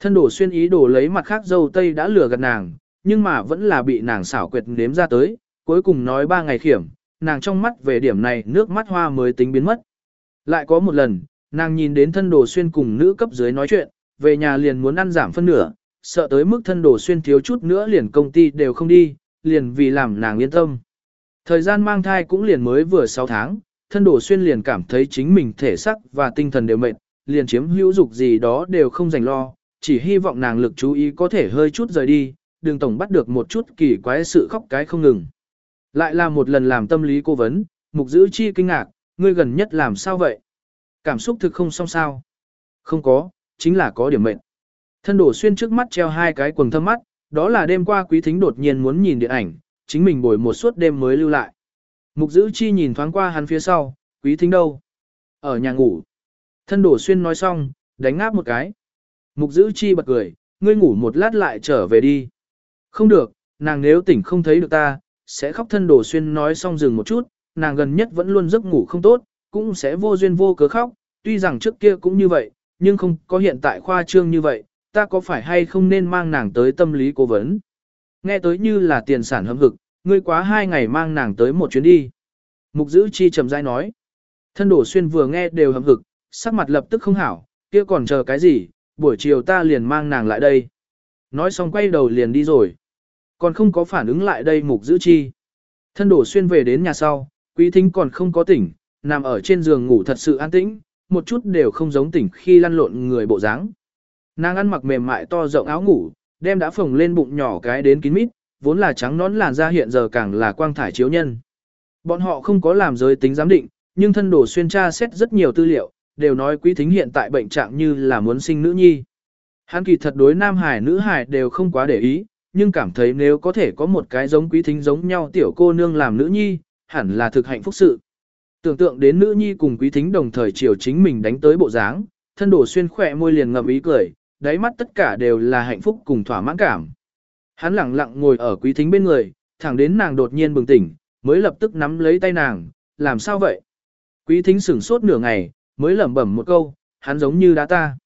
[SPEAKER 1] Thân đổ xuyên ý đồ lấy mặt khác dâu tây đã lừa gạt nàng, nhưng mà vẫn là bị nàng xảo quyệt nếm ra tới, cuối cùng nói ba ngày khiểm, nàng trong mắt về điểm này nước mắt hoa mới tính biến mất. Lại có một lần, nàng nhìn đến thân đồ xuyên cùng nữ cấp dưới nói chuyện, về nhà liền muốn ăn giảm phân nửa, sợ tới mức thân đồ xuyên thiếu chút nữa liền công ty đều không đi, liền vì làm nàng yên tâm. Thời gian mang thai cũng liền mới vừa 6 tháng, thân đồ xuyên liền cảm thấy chính mình thể sắc và tinh thần đều mệt, liền chiếm hữu dục gì đó đều không dành lo, chỉ hy vọng nàng lực chú ý có thể hơi chút rời đi, đừng tổng bắt được một chút kỳ quái sự khóc cái không ngừng. Lại là một lần làm tâm lý cố vấn, mục giữ chi kinh ngạc, ngươi gần nhất làm sao vậy? Cảm xúc thực không xong sao? Không có, chính là có điểm mệnh. Thân đổ xuyên trước mắt treo hai cái quần thâm mắt, đó là đêm qua quý thính đột nhiên muốn nhìn điện ảnh, chính mình bồi một suốt đêm mới lưu lại. Mục giữ chi nhìn thoáng qua hắn phía sau, quý thính đâu? Ở nhà ngủ. Thân đổ xuyên nói xong, đánh ngáp một cái. Mục giữ chi bật cười, ngươi ngủ một lát lại trở về đi. Không được, nàng nếu tỉnh không thấy được ta, sẽ khóc thân đổ xuyên nói xong dừng một chút, nàng gần nhất vẫn luôn giấc ngủ không tốt, cũng sẽ vô duyên vô cớ khóc, tuy rằng trước kia cũng như vậy, nhưng không có hiện tại khoa trương như vậy, ta có phải hay không nên mang nàng tới tâm lý cố vấn. Nghe tới như là tiền sản hâm hực, ngươi quá hai ngày mang nàng tới một chuyến đi. Mục giữ chi trầm dai nói. Thân đổ xuyên vừa nghe đều hâm hực, sắc mặt lập tức không hảo, kia còn chờ cái gì, buổi chiều ta liền mang nàng lại đây. Nói xong quay đầu liền đi rồi. Còn không có phản ứng lại đây mục giữ chi. Thân đổ xuyên về đến nhà sau, quý thính còn không có tỉnh, nằm ở trên giường ngủ thật sự an tĩnh, một chút đều không giống tỉnh khi lăn lộn người bộ dáng. Nàng ăn mặc mềm mại to rộng áo ngủ, đem đã phồng lên bụng nhỏ cái đến kín mít, vốn là trắng nón làn da hiện giờ càng là quang thải chiếu nhân. Bọn họ không có làm giới tính giám định, nhưng thân đổ xuyên tra xét rất nhiều tư liệu, đều nói quý thính hiện tại bệnh trạng như là muốn sinh nữ nhi. Hắn kỳ thật đối nam hải nữ hải đều không quá để ý, nhưng cảm thấy nếu có thể có một cái giống quý thính giống nhau tiểu cô nương làm nữ nhi, hẳn là thực hạnh phúc sự. Tưởng tượng đến nữ nhi cùng quý thính đồng thời chiều chính mình đánh tới bộ dáng, thân đổ xuyên khỏe môi liền ngậm ý cười, đáy mắt tất cả đều là hạnh phúc cùng thỏa mãn cảm. Hắn lặng lặng ngồi ở quý thính bên người, thẳng đến nàng đột nhiên bừng tỉnh, mới lập tức nắm lấy tay nàng, làm sao vậy? Quý thính sửng sốt nửa ngày, mới lẩm bẩm một câu, hắn giống như đá ta.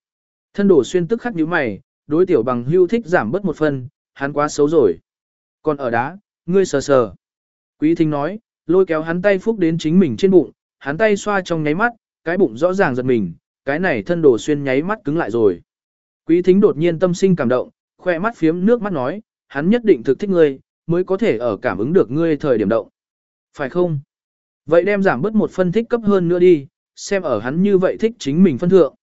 [SPEAKER 1] Thân đổ xuyên tức khắc nhíu mày, đối tiểu bằng hưu thích giảm bớt một phần, hắn quá xấu rồi. Còn ở đá, ngươi sờ sờ. Quý thính nói, lôi kéo hắn tay phúc đến chính mình trên bụng, hắn tay xoa trong nháy mắt, cái bụng rõ ràng giật mình, cái này thân đồ xuyên nháy mắt cứng lại rồi. Quý thính đột nhiên tâm sinh cảm động, khoe mắt phiếm nước mắt nói, hắn nhất định thực thích ngươi, mới có thể ở cảm ứng được ngươi thời điểm động. Phải không? Vậy đem giảm bớt một phân thích cấp hơn nữa đi, xem ở hắn như vậy thích chính mình phân thượng.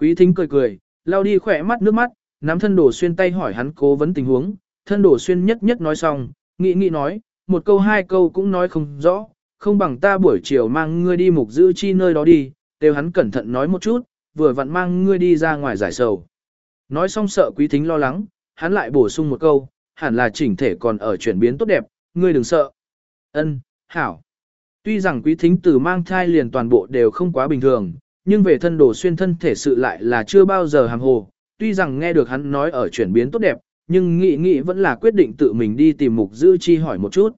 [SPEAKER 1] Quý thính cười cười, lao đi khỏe mắt nước mắt, nắm thân đồ xuyên tay hỏi hắn cố vấn tình huống, thân đồ xuyên nhất nhất nói xong, nghĩ nghĩ nói, một câu hai câu cũng nói không rõ, không bằng ta buổi chiều mang ngươi đi mục giữ chi nơi đó đi, đều hắn cẩn thận nói một chút, vừa vặn mang ngươi đi ra ngoài giải sầu. Nói xong sợ quý thính lo lắng, hắn lại bổ sung một câu, hẳn là chỉnh thể còn ở chuyển biến tốt đẹp, ngươi đừng sợ. Ân, hảo. Tuy rằng quý thính từ mang thai liền toàn bộ đều không quá bình thường, nhưng về thân đồ xuyên thân thể sự lại là chưa bao giờ hàm hồ, tuy rằng nghe được hắn nói ở chuyển biến tốt đẹp, nhưng nghị nghị vẫn là quyết định tự mình đi tìm mục dư chi hỏi một chút.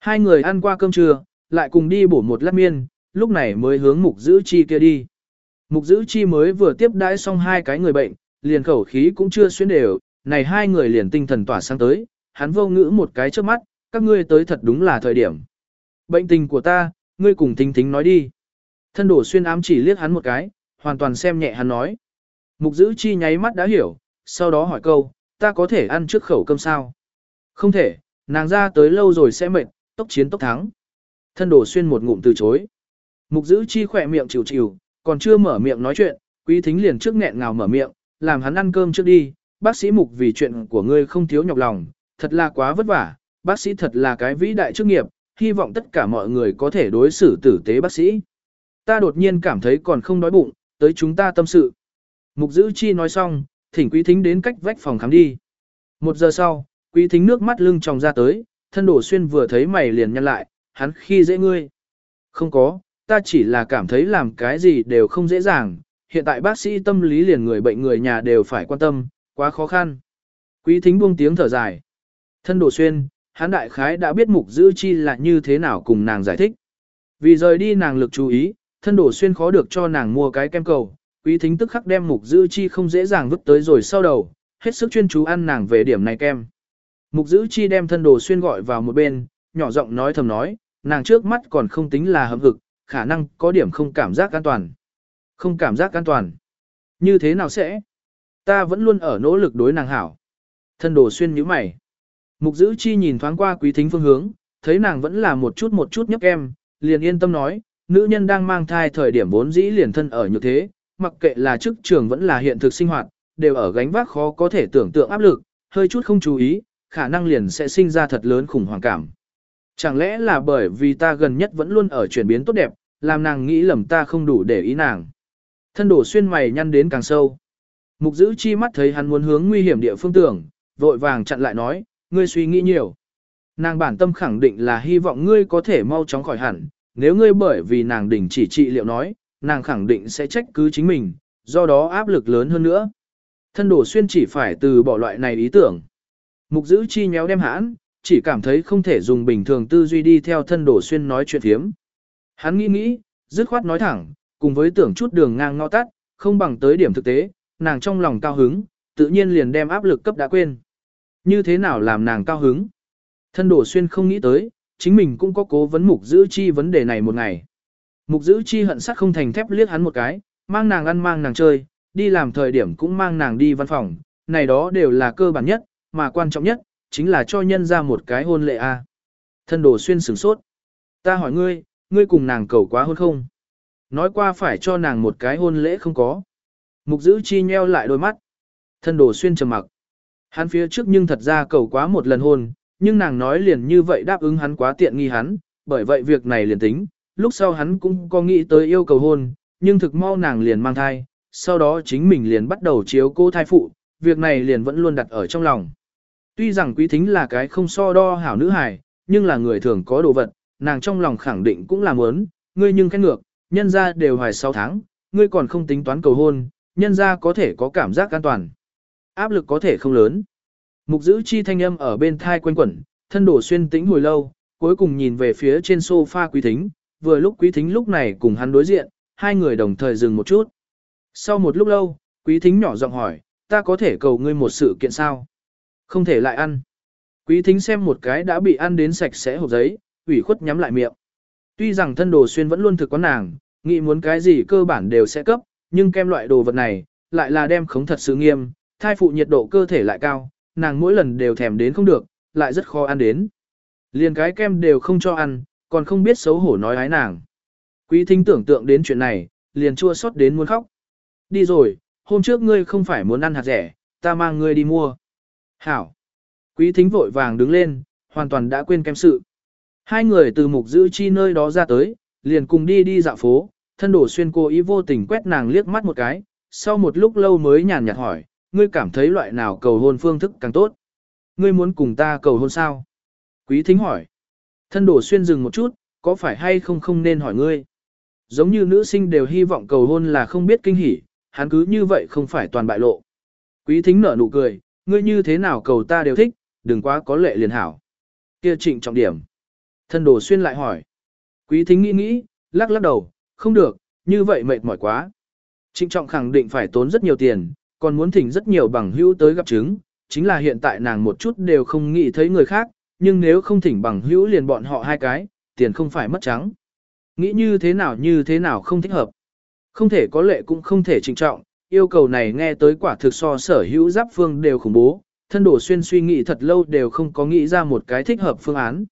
[SPEAKER 1] Hai người ăn qua cơm trưa, lại cùng đi bổ một lát miên, lúc này mới hướng mục dữ chi kia đi. Mục dữ chi mới vừa tiếp đãi xong hai cái người bệnh, liền khẩu khí cũng chưa xuyên đều, này hai người liền tinh thần tỏa sang tới, hắn vô ngữ một cái trước mắt, các ngươi tới thật đúng là thời điểm. Bệnh tình của ta, ngươi cùng tính tính nói đi. Thân đổ xuyên ám chỉ liếc hắn một cái, hoàn toàn xem nhẹ hắn nói. Mục dữ chi nháy mắt đã hiểu, sau đó hỏi câu, ta có thể ăn trước khẩu cơm sao? Không thể, nàng ra tới lâu rồi sẽ mệt, tốc chiến tốc thắng. Thân đồ xuyên một ngụm từ chối. Mục giữ chi khỏe miệng chịu chịu, còn chưa mở miệng nói chuyện, quý thính liền trước nghẹn ngào mở miệng, làm hắn ăn cơm trước đi, bác sĩ mục vì chuyện của ngươi không thiếu nhọc lòng, thật là quá vất vả, bác sĩ thật là cái vĩ đại chức nghiệp, hy vọng tất cả mọi người có thể đối xử tử tế bác sĩ. Ta đột nhiên cảm thấy còn không đói bụng, tới chúng ta tâm sự. Mục giữ chi nói xong, thỉnh quý thính đến cách vách phòng khám đi. Một giờ sau, quý thính nước mắt lưng tròng ra tới, thân đổ xuyên vừa thấy mày liền nhăn lại, hắn khi dễ ngươi. Không có, ta chỉ là cảm thấy làm cái gì đều không dễ dàng, hiện tại bác sĩ tâm lý liền người bệnh người nhà đều phải quan tâm, quá khó khăn. Quý thính buông tiếng thở dài. Thân đổ xuyên, hắn đại khái đã biết mục giữ chi là như thế nào cùng nàng giải thích. Vì rời đi nàng lực chú ý, thân đổ xuyên khó được cho nàng mua cái kem cầu, quý thính tức khắc đem mục dữ chi không dễ dàng vứt tới rồi sau đầu, hết sức chuyên chú ăn nàng về điểm này kem. Mục Dữ chi đem thân đồ xuyên gọi vào một bên, nhỏ giọng nói thầm nói, nàng trước mắt còn không tính là hâm hực, khả năng có điểm không cảm giác an toàn. Không cảm giác an toàn. Như thế nào sẽ? Ta vẫn luôn ở nỗ lực đối nàng hảo. Thân đồ xuyên nhíu mày. Mục Dữ chi nhìn thoáng qua quý thính phương hướng, thấy nàng vẫn là một chút một chút nhấp em, liền yên tâm nói, nữ nhân đang mang thai thời điểm vốn dĩ liền thân ở như thế, mặc kệ là chức trường vẫn là hiện thực sinh hoạt, đều ở gánh vác khó có thể tưởng tượng áp lực, hơi chút không chú ý, khả năng liền sẽ sinh ra thật lớn khủng hoảng cảm. Chẳng lẽ là bởi vì ta gần nhất vẫn luôn ở chuyển biến tốt đẹp, làm nàng nghĩ lầm ta không đủ để ý nàng. Thân đổ xuyên mày nhăn đến càng sâu. Mục giữ chi mắt thấy hắn muốn hướng nguy hiểm địa phương tưởng, vội vàng chặn lại nói, ngươi suy nghĩ nhiều. Nàng bản tâm khẳng định là hy vọng ngươi có thể mau chóng khỏi hẳn, nếu ngươi bởi vì nàng đỉnh chỉ trị liệu nói, nàng khẳng định sẽ trách cứ chính mình, do đó áp lực lớn hơn nữa. Thân đổ xuyên chỉ phải từ bỏ loại này ý tưởng. Mục giữ chi nhéo đem hãn, chỉ cảm thấy không thể dùng bình thường tư duy đi theo thân đổ xuyên nói chuyện thiếm. Hắn nghĩ nghĩ, dứt khoát nói thẳng, cùng với tưởng chút đường ngang ngõ tắt, không bằng tới điểm thực tế, nàng trong lòng cao hứng, tự nhiên liền đem áp lực cấp đã quên. Như thế nào làm nàng cao hứng? Thân đổ xuyên không nghĩ tới, chính mình cũng có cố vấn mục giữ chi vấn đề này một ngày. Mục giữ chi hận sắt không thành thép liếc hắn một cái, mang nàng ăn mang nàng chơi, đi làm thời điểm cũng mang nàng đi văn phòng, này đó đều là cơ bản nhất, mà quan trọng nhất, chính là cho nhân ra một cái hôn lệ a. Thân đồ xuyên sửng sốt. Ta hỏi ngươi, ngươi cùng nàng cầu quá hôn không? Nói qua phải cho nàng một cái hôn lễ không có. Mục giữ chi nheo lại đôi mắt. Thân đồ xuyên trầm mặc. Hắn phía trước nhưng thật ra cầu quá một lần hôn, nhưng nàng nói liền như vậy đáp ứng hắn quá tiện nghi hắn, bởi vậy việc này liền tính, lúc sau hắn cũng có nghĩ tới yêu cầu hôn, nhưng thực mau nàng liền mang thai, sau đó chính mình liền bắt đầu chiếu cô thai phụ, việc này liền vẫn luôn đặt ở trong lòng. Tuy rằng quý thính là cái không so đo hảo nữ hài, nhưng là người thường có đồ vật, nàng trong lòng khẳng định cũng là muốn, ngươi nhưng khen ngược, nhân ra đều hoài 6 tháng, ngươi còn không tính toán cầu hôn, nhân ra có thể có cảm giác an toàn. Áp lực có thể không lớn. Mục giữ chi thanh âm ở bên thai quanh quẩn, thân đổ xuyên tĩnh hồi lâu, cuối cùng nhìn về phía trên sofa quý thính, vừa lúc quý thính lúc này cùng hắn đối diện, hai người đồng thời dừng một chút. Sau một lúc lâu, quý thính nhỏ giọng hỏi, ta có thể cầu ngươi một sự kiện sao? Không thể lại ăn. Quý thính xem một cái đã bị ăn đến sạch sẽ hộp giấy, ủy khuất nhắm lại miệng. Tuy rằng thân đồ xuyên vẫn luôn thực quán nàng, nghĩ muốn cái gì cơ bản đều sẽ cấp, nhưng kem loại đồ vật này, lại là đem khống thật sự nghiêm, thai phụ nhiệt độ cơ thể lại cao, nàng mỗi lần đều thèm đến không được, lại rất khó ăn đến. Liền cái kem đều không cho ăn, còn không biết xấu hổ nói ái nàng. Quý thính tưởng tượng đến chuyện này, liền chua xót đến muốn khóc. Đi rồi, hôm trước ngươi không phải muốn ăn hạt rẻ, ta mang ngươi đi mua. Hảo. Quý thính vội vàng đứng lên, hoàn toàn đã quên kem sự. Hai người từ mục giữ chi nơi đó ra tới, liền cùng đi đi dạo phố, thân đổ xuyên cô ý vô tình quét nàng liếc mắt một cái, sau một lúc lâu mới nhàn nhạt hỏi, ngươi cảm thấy loại nào cầu hôn phương thức càng tốt? Ngươi muốn cùng ta cầu hôn sao? Quý thính hỏi. Thân đổ xuyên dừng một chút, có phải hay không không nên hỏi ngươi? giống như nữ sinh đều hy vọng cầu hôn là không biết kinh hỉ, hắn cứ như vậy không phải toàn bại lộ. Quý thính nở nụ cười, ngươi như thế nào cầu ta đều thích, đừng quá có lệ liền hảo. Kia trịnh trọng điểm. Thân đồ xuyên lại hỏi. Quý thính nghĩ nghĩ, lắc lắc đầu, không được, như vậy mệt mỏi quá. Trịnh trọng khẳng định phải tốn rất nhiều tiền, còn muốn thỉnh rất nhiều bằng hữu tới gặp chứng, chính là hiện tại nàng một chút đều không nghĩ thấy người khác, nhưng nếu không thỉnh bằng hữu liền bọn họ hai cái, tiền không phải mất trắng. Nghĩ như thế nào như thế nào không thích hợp. Không thể có lệ cũng không thể trịnh trọng, yêu cầu này nghe tới quả thực so sở hữu giáp phương đều khủng bố, thân đổ xuyên suy nghĩ thật lâu đều không có nghĩ ra một cái thích hợp phương án.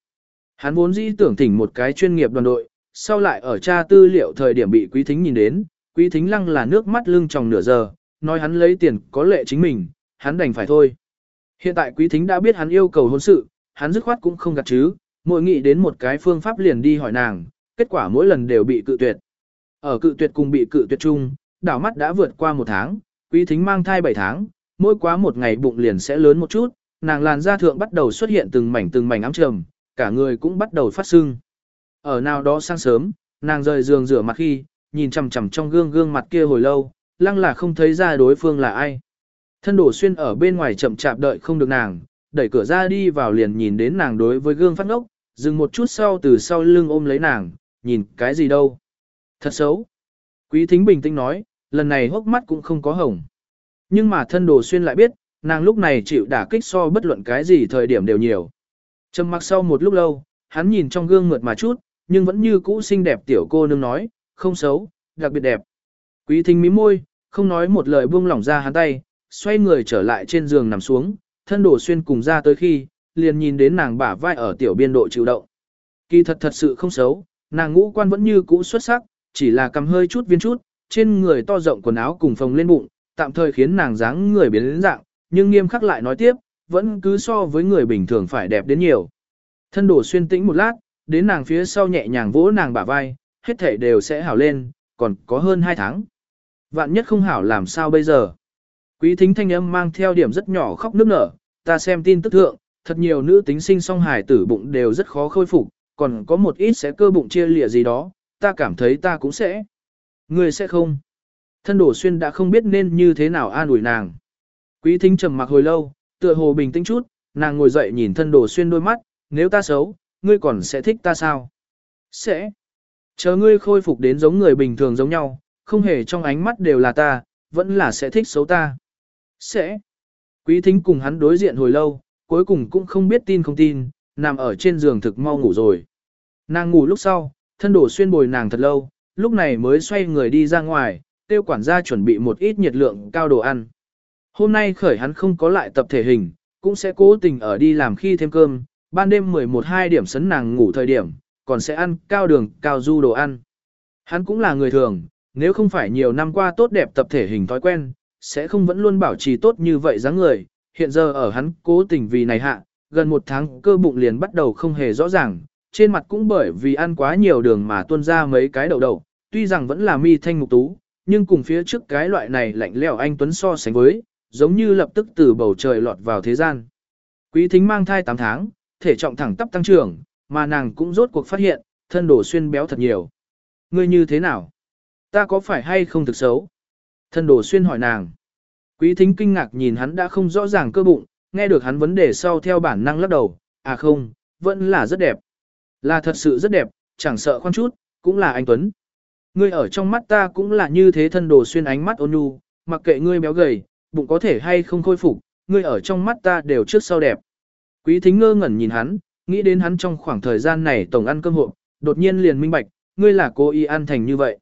[SPEAKER 1] Hắn vốn dĩ tưởng thỉnh một cái chuyên nghiệp đoàn đội, sau lại ở tra tư liệu thời điểm bị quý thính nhìn đến, quý thính lăng là nước mắt lưng tròng nửa giờ, nói hắn lấy tiền có lệ chính mình, hắn đành phải thôi. Hiện tại quý thính đã biết hắn yêu cầu hôn sự, hắn dứt khoát cũng không gạt chứ, mỗi nghĩ đến một cái phương pháp liền đi hỏi nàng, kết quả mỗi lần đều bị cự tuyệt. Ở cự tuyệt cùng bị cự tuyệt chung, đảo mắt đã vượt qua một tháng, quý thính mang thai 7 tháng, mỗi quá một ngày bụng liền sẽ lớn một chút, nàng làn da thượng bắt đầu xuất hiện từng mảnh từng mảnh ám trầm, cả người cũng bắt đầu phát sưng. Ở nào đó sáng sớm, nàng rời giường rửa mặt khi, nhìn chằm chằm trong gương gương mặt kia hồi lâu, lăng là không thấy ra đối phương là ai. Thân đổ xuyên ở bên ngoài chậm chạp đợi không được nàng, đẩy cửa ra đi vào liền nhìn đến nàng đối với gương phát ngốc, dừng một chút sau từ sau lưng ôm lấy nàng, nhìn cái gì đâu. Thật xấu. Quý thính bình tĩnh nói, lần này hốc mắt cũng không có hồng. Nhưng mà thân đồ xuyên lại biết, nàng lúc này chịu đả kích so bất luận cái gì thời điểm đều nhiều. Trầm mặc sau một lúc lâu, hắn nhìn trong gương mượt mà chút, nhưng vẫn như cũ xinh đẹp tiểu cô nương nói, không xấu, đặc biệt đẹp. Quý thính mím môi, không nói một lời buông lỏng ra hắn tay, xoay người trở lại trên giường nằm xuống, thân đổ xuyên cùng ra tới khi, liền nhìn đến nàng bả vai ở tiểu biên độ chịu động. Kỳ thật thật sự không xấu, nàng ngũ quan vẫn như cũ xuất sắc, chỉ là cầm hơi chút viên chút, trên người to rộng quần áo cùng phồng lên bụng, tạm thời khiến nàng dáng người biến đến dạng, nhưng nghiêm khắc lại nói tiếp, vẫn cứ so với người bình thường phải đẹp đến nhiều. Thân đổ xuyên tĩnh một lát, đến nàng phía sau nhẹ nhàng vỗ nàng bả vai, hết thể đều sẽ hảo lên, còn có hơn 2 tháng. Vạn nhất không hảo làm sao bây giờ? Quý thính thanh âm mang theo điểm rất nhỏ khóc nức nở, ta xem tin tức thượng, thật nhiều nữ tính sinh song hài tử bụng đều rất khó khôi phục, còn có một ít sẽ cơ bụng chia lìa gì đó, ta cảm thấy ta cũng sẽ. Người sẽ không. Thân đổ xuyên đã không biết nên như thế nào an ủi nàng. Quý thính trầm mặc hồi lâu, tựa hồ bình tĩnh chút, nàng ngồi dậy nhìn thân đổ xuyên đôi mắt, nếu ta xấu, ngươi còn sẽ thích ta sao? Sẽ. Chờ ngươi khôi phục đến giống người bình thường giống nhau, không hề trong ánh mắt đều là ta, vẫn là sẽ thích xấu ta. Sẽ. Quý thính cùng hắn đối diện hồi lâu, cuối cùng cũng không biết tin không tin, nằm ở trên giường thực mau ngủ rồi. Nàng ngủ lúc sau, thân đổ xuyên bồi nàng thật lâu, lúc này mới xoay người đi ra ngoài, tiêu quản gia chuẩn bị một ít nhiệt lượng cao đồ ăn. Hôm nay khởi hắn không có lại tập thể hình, cũng sẽ cố tình ở đi làm khi thêm cơm, ban đêm 11-2 điểm sấn nàng ngủ thời điểm, còn sẽ ăn cao đường, cao du đồ ăn. Hắn cũng là người thường, nếu không phải nhiều năm qua tốt đẹp tập thể hình thói quen, sẽ không vẫn luôn bảo trì tốt như vậy dáng người. Hiện giờ ở hắn cố tình vì này hạ, gần một tháng cơ bụng liền bắt đầu không hề rõ ràng, trên mặt cũng bởi vì ăn quá nhiều đường mà tuôn ra mấy cái đầu đầu, tuy rằng vẫn là mi thanh mục tú, nhưng cùng phía trước cái loại này lạnh lẽo anh Tuấn so sánh với, giống như lập tức từ bầu trời lọt vào thế gian. Quý thính mang thai 8 tháng, thể trọng thẳng tắp tăng trưởng, mà nàng cũng rốt cuộc phát hiện, thân đổ xuyên béo thật nhiều. Ngươi như thế nào? Ta có phải hay không thực xấu? Thân đồ xuyên hỏi nàng. Quý thính kinh ngạc nhìn hắn đã không rõ ràng cơ bụng, nghe được hắn vấn đề sau theo bản năng lắc đầu, à không, vẫn là rất đẹp. Là thật sự rất đẹp, chẳng sợ khoan chút, cũng là anh Tuấn. Ngươi ở trong mắt ta cũng là như thế thân đồ xuyên ánh mắt ôn nhu, mặc kệ ngươi béo gầy, bụng có thể hay không khôi phục, ngươi ở trong mắt ta đều trước sau đẹp. Quý thính ngơ ngẩn nhìn hắn, nghĩ đến hắn trong khoảng thời gian này tổng ăn cơm hộp, đột nhiên liền minh bạch, ngươi là cô y ăn thành như vậy.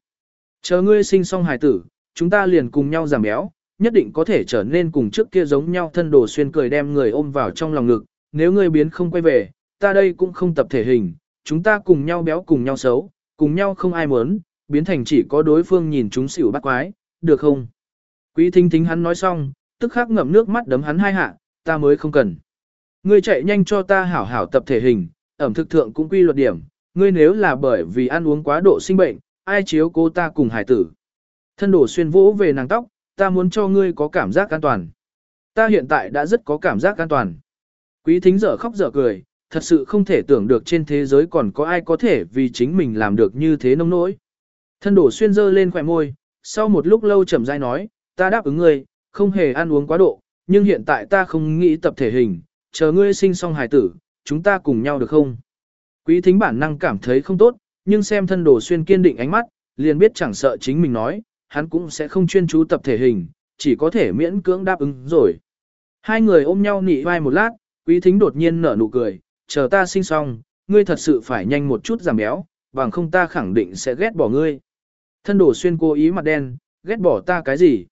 [SPEAKER 1] Chờ ngươi sinh xong hài tử, chúng ta liền cùng nhau giảm béo, nhất định có thể trở nên cùng trước kia giống nhau thân đồ xuyên cười đem người ôm vào trong lòng ngực, nếu ngươi biến không quay về, ta đây cũng không tập thể hình, chúng ta cùng nhau béo cùng nhau xấu, cùng nhau không ai muốn, biến thành chỉ có đối phương nhìn chúng xỉu bắt quái, được không? Quý thính thính hắn nói xong, tức khắc ngậm nước mắt đấm hắn hai hạ, ta mới không cần. Ngươi chạy nhanh cho ta hảo hảo tập thể hình, ẩm thực thượng cũng quy luật điểm, ngươi nếu là bởi vì ăn uống quá độ sinh bệnh, ai chiếu cô ta cùng hải tử. Thân đổ xuyên vỗ về nàng tóc, ta muốn cho ngươi có cảm giác an toàn. Ta hiện tại đã rất có cảm giác an toàn. Quý thính dở khóc dở cười, thật sự không thể tưởng được trên thế giới còn có ai có thể vì chính mình làm được như thế nông nỗi. Thân đổ xuyên dơ lên khỏe môi, sau một lúc lâu chậm rãi nói, ta đáp ứng ngươi, không hề ăn uống quá độ, nhưng hiện tại ta không nghĩ tập thể hình, chờ ngươi sinh xong hài tử, chúng ta cùng nhau được không? Quý thính bản năng cảm thấy không tốt, nhưng xem thân đồ xuyên kiên định ánh mắt, liền biết chẳng sợ chính mình nói, hắn cũng sẽ không chuyên chú tập thể hình, chỉ có thể miễn cưỡng đáp ứng rồi. Hai người ôm nhau nị vai một lát, quý thính đột nhiên nở nụ cười, chờ ta sinh xong, ngươi thật sự phải nhanh một chút giảm béo, bằng không ta khẳng định sẽ ghét bỏ ngươi. Thân đồ xuyên cố ý mặt đen, ghét bỏ ta cái gì?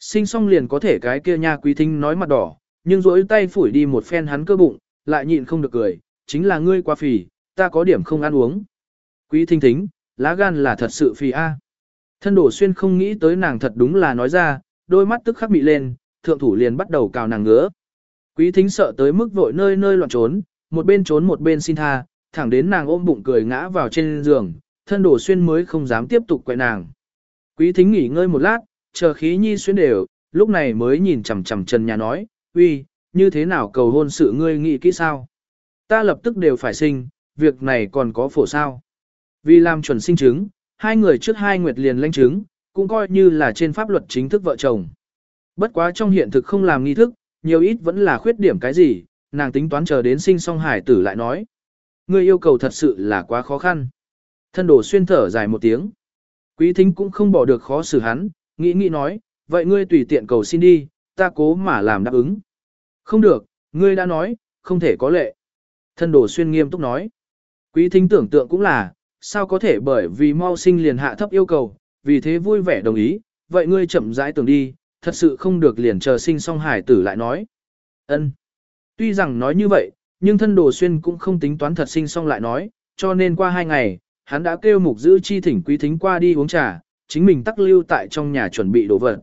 [SPEAKER 1] Sinh xong liền có thể cái kia nha quý thính nói mặt đỏ, nhưng rỗi tay phủi đi một phen hắn cơ bụng, lại nhịn không được cười, chính là ngươi quá phì, ta có điểm không ăn uống. Quý thính thính, lá gan là thật sự phì a. Thân đổ xuyên không nghĩ tới nàng thật đúng là nói ra, đôi mắt tức khắc bị lên, thượng thủ liền bắt đầu cào nàng ngứa. Quý thính sợ tới mức vội nơi nơi loạn trốn, một bên trốn một bên xin tha, thẳng đến nàng ôm bụng cười ngã vào trên giường, thân đổ xuyên mới không dám tiếp tục quậy nàng. Quý thính nghỉ ngơi một lát, chờ khí nhi xuyên đều, lúc này mới nhìn chằm chằm Trần nhà nói, uy, như thế nào cầu hôn sự ngươi nghĩ kỹ sao? Ta lập tức đều phải sinh, việc này còn có phổ sao? Vì làm chuẩn sinh chứng, hai người trước hai nguyệt liền lãnh chứng, cũng coi như là trên pháp luật chính thức vợ chồng. Bất quá trong hiện thực không làm nghi thức, nhiều ít vẫn là khuyết điểm cái gì, nàng tính toán chờ đến sinh song hải tử lại nói. Ngươi yêu cầu thật sự là quá khó khăn. Thân đổ xuyên thở dài một tiếng. Quý thính cũng không bỏ được khó xử hắn, nghĩ nghĩ nói, vậy ngươi tùy tiện cầu xin đi, ta cố mà làm đáp ứng. Không được, ngươi đã nói, không thể có lệ. Thân đổ xuyên nghiêm túc nói. Quý thính tưởng tượng cũng là, sao có thể bởi vì mau sinh liền hạ thấp yêu cầu, vì thế vui vẻ đồng ý, vậy ngươi chậm rãi tưởng đi, thật sự không được liền chờ sinh xong hải tử lại nói. ân Tuy rằng nói như vậy, nhưng thân đồ xuyên cũng không tính toán thật sinh xong lại nói, cho nên qua hai ngày, hắn đã kêu mục giữ chi thỉnh quý thính qua đi uống trà, chính mình tắc lưu tại trong nhà chuẩn bị đồ vật.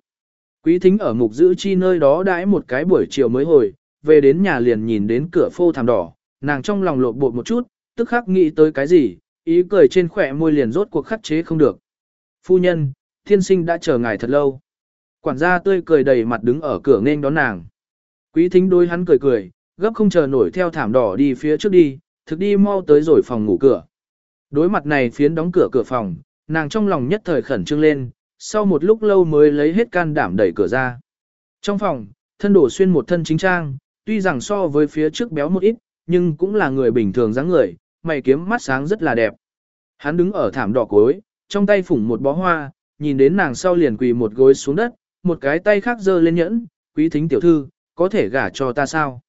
[SPEAKER 1] Quý thính ở mục giữ chi nơi đó đãi một cái buổi chiều mới hồi, về đến nhà liền nhìn đến cửa phô thảm đỏ, nàng trong lòng lộn bột một chút, tức khắc nghĩ tới cái gì, ý cười trên khỏe môi liền rốt cuộc khắc chế không được. Phu nhân, thiên sinh đã chờ ngài thật lâu. Quản gia tươi cười đầy mặt đứng ở cửa nghênh đón nàng. Quý thính đôi hắn cười cười, gấp không chờ nổi theo thảm đỏ đi phía trước đi, thực đi mau tới rồi phòng ngủ cửa. Đối mặt này phiến đóng cửa cửa phòng, nàng trong lòng nhất thời khẩn trương lên, sau một lúc lâu mới lấy hết can đảm đẩy cửa ra. Trong phòng, thân đổ xuyên một thân chính trang, tuy rằng so với phía trước béo một ít, nhưng cũng là người bình thường dáng người, mày kiếm mắt sáng rất là đẹp. Hắn đứng ở thảm đỏ cối, trong tay phủng một bó hoa, nhìn đến nàng sau liền quỳ một gối xuống đất, một cái tay khác giơ lên nhẫn, quý thính tiểu thư, có thể gả cho ta sao?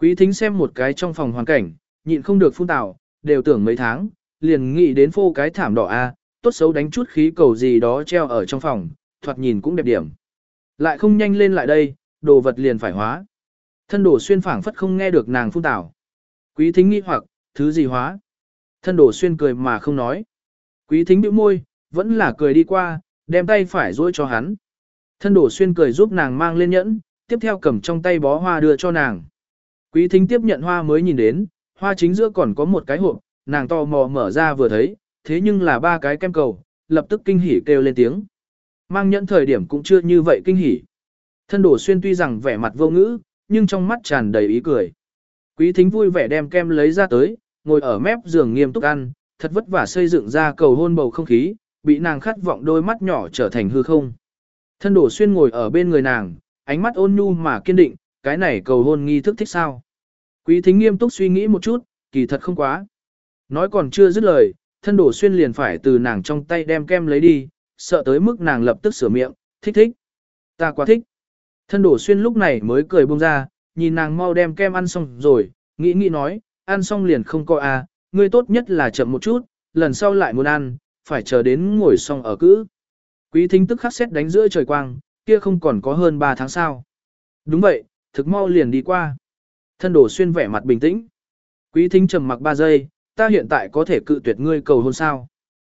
[SPEAKER 1] Quý thính xem một cái trong phòng hoàn cảnh, nhịn không được phun tạo, đều tưởng mấy tháng, liền nghĩ đến phô cái thảm đỏ a, tốt xấu đánh chút khí cầu gì đó treo ở trong phòng, thoạt nhìn cũng đẹp điểm. Lại không nhanh lên lại đây, đồ vật liền phải hóa. Thân đổ xuyên phảng phất không nghe được nàng phun tảo. Quý thính nghĩ hoặc, thứ gì hóa? Thân đổ xuyên cười mà không nói. Quý thính bĩu môi, vẫn là cười đi qua, đem tay phải dối cho hắn. Thân đổ xuyên cười giúp nàng mang lên nhẫn, tiếp theo cầm trong tay bó hoa đưa cho nàng. Quý thính tiếp nhận hoa mới nhìn đến, hoa chính giữa còn có một cái hộp, nàng to mò mở ra vừa thấy, thế nhưng là ba cái kem cầu, lập tức kinh hỉ kêu lên tiếng. Mang nhẫn thời điểm cũng chưa như vậy kinh hỉ. Thân đổ xuyên tuy rằng vẻ mặt vô ngữ, nhưng trong mắt tràn đầy ý cười. Quý thính vui vẻ đem kem lấy ra tới, ngồi ở mép giường nghiêm túc ăn, thật vất vả xây dựng ra cầu hôn bầu không khí, bị nàng khát vọng đôi mắt nhỏ trở thành hư không. Thân đổ xuyên ngồi ở bên người nàng, ánh mắt ôn nhu mà kiên định, cái này cầu hôn nghi thức thích sao. Quý thính nghiêm túc suy nghĩ một chút, kỳ thật không quá. Nói còn chưa dứt lời, thân đổ xuyên liền phải từ nàng trong tay đem kem lấy đi, sợ tới mức nàng lập tức sửa miệng, thích thích. Ta quá thích. Thân đổ xuyên lúc này mới cười buông ra, nhìn nàng mau đem kem ăn xong rồi, nghĩ nghĩ nói, ăn xong liền không coi à, ngươi tốt nhất là chậm một chút, lần sau lại muốn ăn, phải chờ đến ngồi xong ở cữ. Quý thính tức khắc xét đánh giữa trời quang, kia không còn có hơn 3 tháng sao. Đúng vậy, thực mau liền đi qua. Thân đổ xuyên vẻ mặt bình tĩnh. Quý thính trầm mặc 3 giây, ta hiện tại có thể cự tuyệt ngươi cầu hôn sao.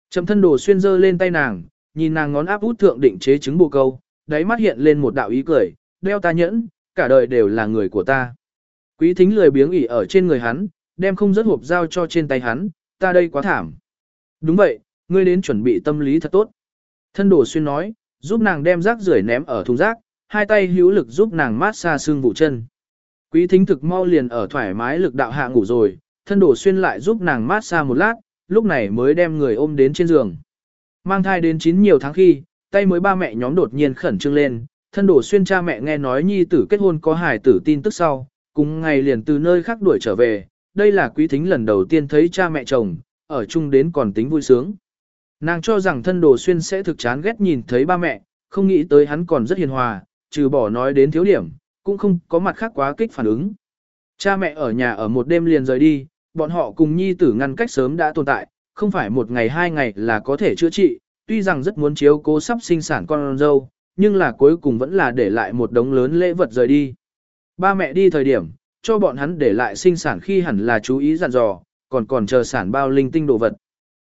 [SPEAKER 1] Trầm thân đổ xuyên giơ lên tay nàng, nhìn nàng ngón áp út thượng định chế chứng bồ câu, đáy mắt hiện lên một đạo ý cười, đeo ta nhẫn, cả đời đều là người của ta. Quý thính lười biếng ỉ ở trên người hắn, đem không rất hộp dao cho trên tay hắn, ta đây quá thảm. Đúng vậy, ngươi đến chuẩn bị tâm lý thật tốt. Thân đồ xuyên nói, giúp nàng đem rác rưởi ném ở thùng rác, hai tay hữu lực giúp nàng mát xa xương vụ chân. Quý thính thực mau liền ở thoải mái lực đạo hạ ngủ rồi, thân đồ xuyên lại giúp nàng mát xa một lát, lúc này mới đem người ôm đến trên giường. Mang thai đến chín nhiều tháng khi, tay mới ba mẹ nhóm đột nhiên khẩn trương lên, thân đổ xuyên cha mẹ nghe nói nhi tử kết hôn có hài tử tin tức sau, cùng ngày liền từ nơi khác đuổi trở về, đây là quý thính lần đầu tiên thấy cha mẹ chồng, ở chung đến còn tính vui sướng. Nàng cho rằng thân đồ xuyên sẽ thực chán ghét nhìn thấy ba mẹ, không nghĩ tới hắn còn rất hiền hòa, trừ bỏ nói đến thiếu điểm, cũng không có mặt khác quá kích phản ứng. Cha mẹ ở nhà ở một đêm liền rời đi, bọn họ cùng nhi tử ngăn cách sớm đã tồn tại, không phải một ngày hai ngày là có thể chữa trị, tuy rằng rất muốn chiếu cố sắp sinh sản con dâu, nhưng là cuối cùng vẫn là để lại một đống lớn lễ vật rời đi. Ba mẹ đi thời điểm, cho bọn hắn để lại sinh sản khi hẳn là chú ý dặn dò, còn còn chờ sản bao linh tinh đồ vật.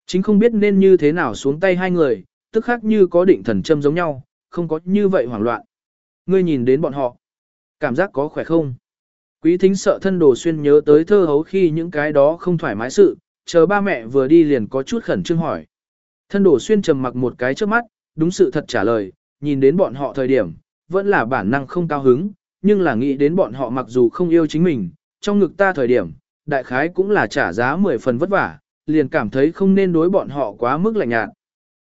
[SPEAKER 1] Chính không biết nên như thế nào xuống tay hai người, tức khác như có định thần châm giống nhau, không có như vậy hoảng loạn. Ngươi nhìn đến bọn họ, cảm giác có khỏe không? Quý thính sợ thân đồ xuyên nhớ tới thơ hấu khi những cái đó không thoải mái sự, chờ ba mẹ vừa đi liền có chút khẩn trương hỏi. Thân đồ xuyên trầm mặc một cái trước mắt, đúng sự thật trả lời, nhìn đến bọn họ thời điểm, vẫn là bản năng không cao hứng, nhưng là nghĩ đến bọn họ mặc dù không yêu chính mình, trong ngực ta thời điểm, đại khái cũng là trả giá 10 phần vất vả, liền cảm thấy không nên đối bọn họ quá mức lạnh nhạt.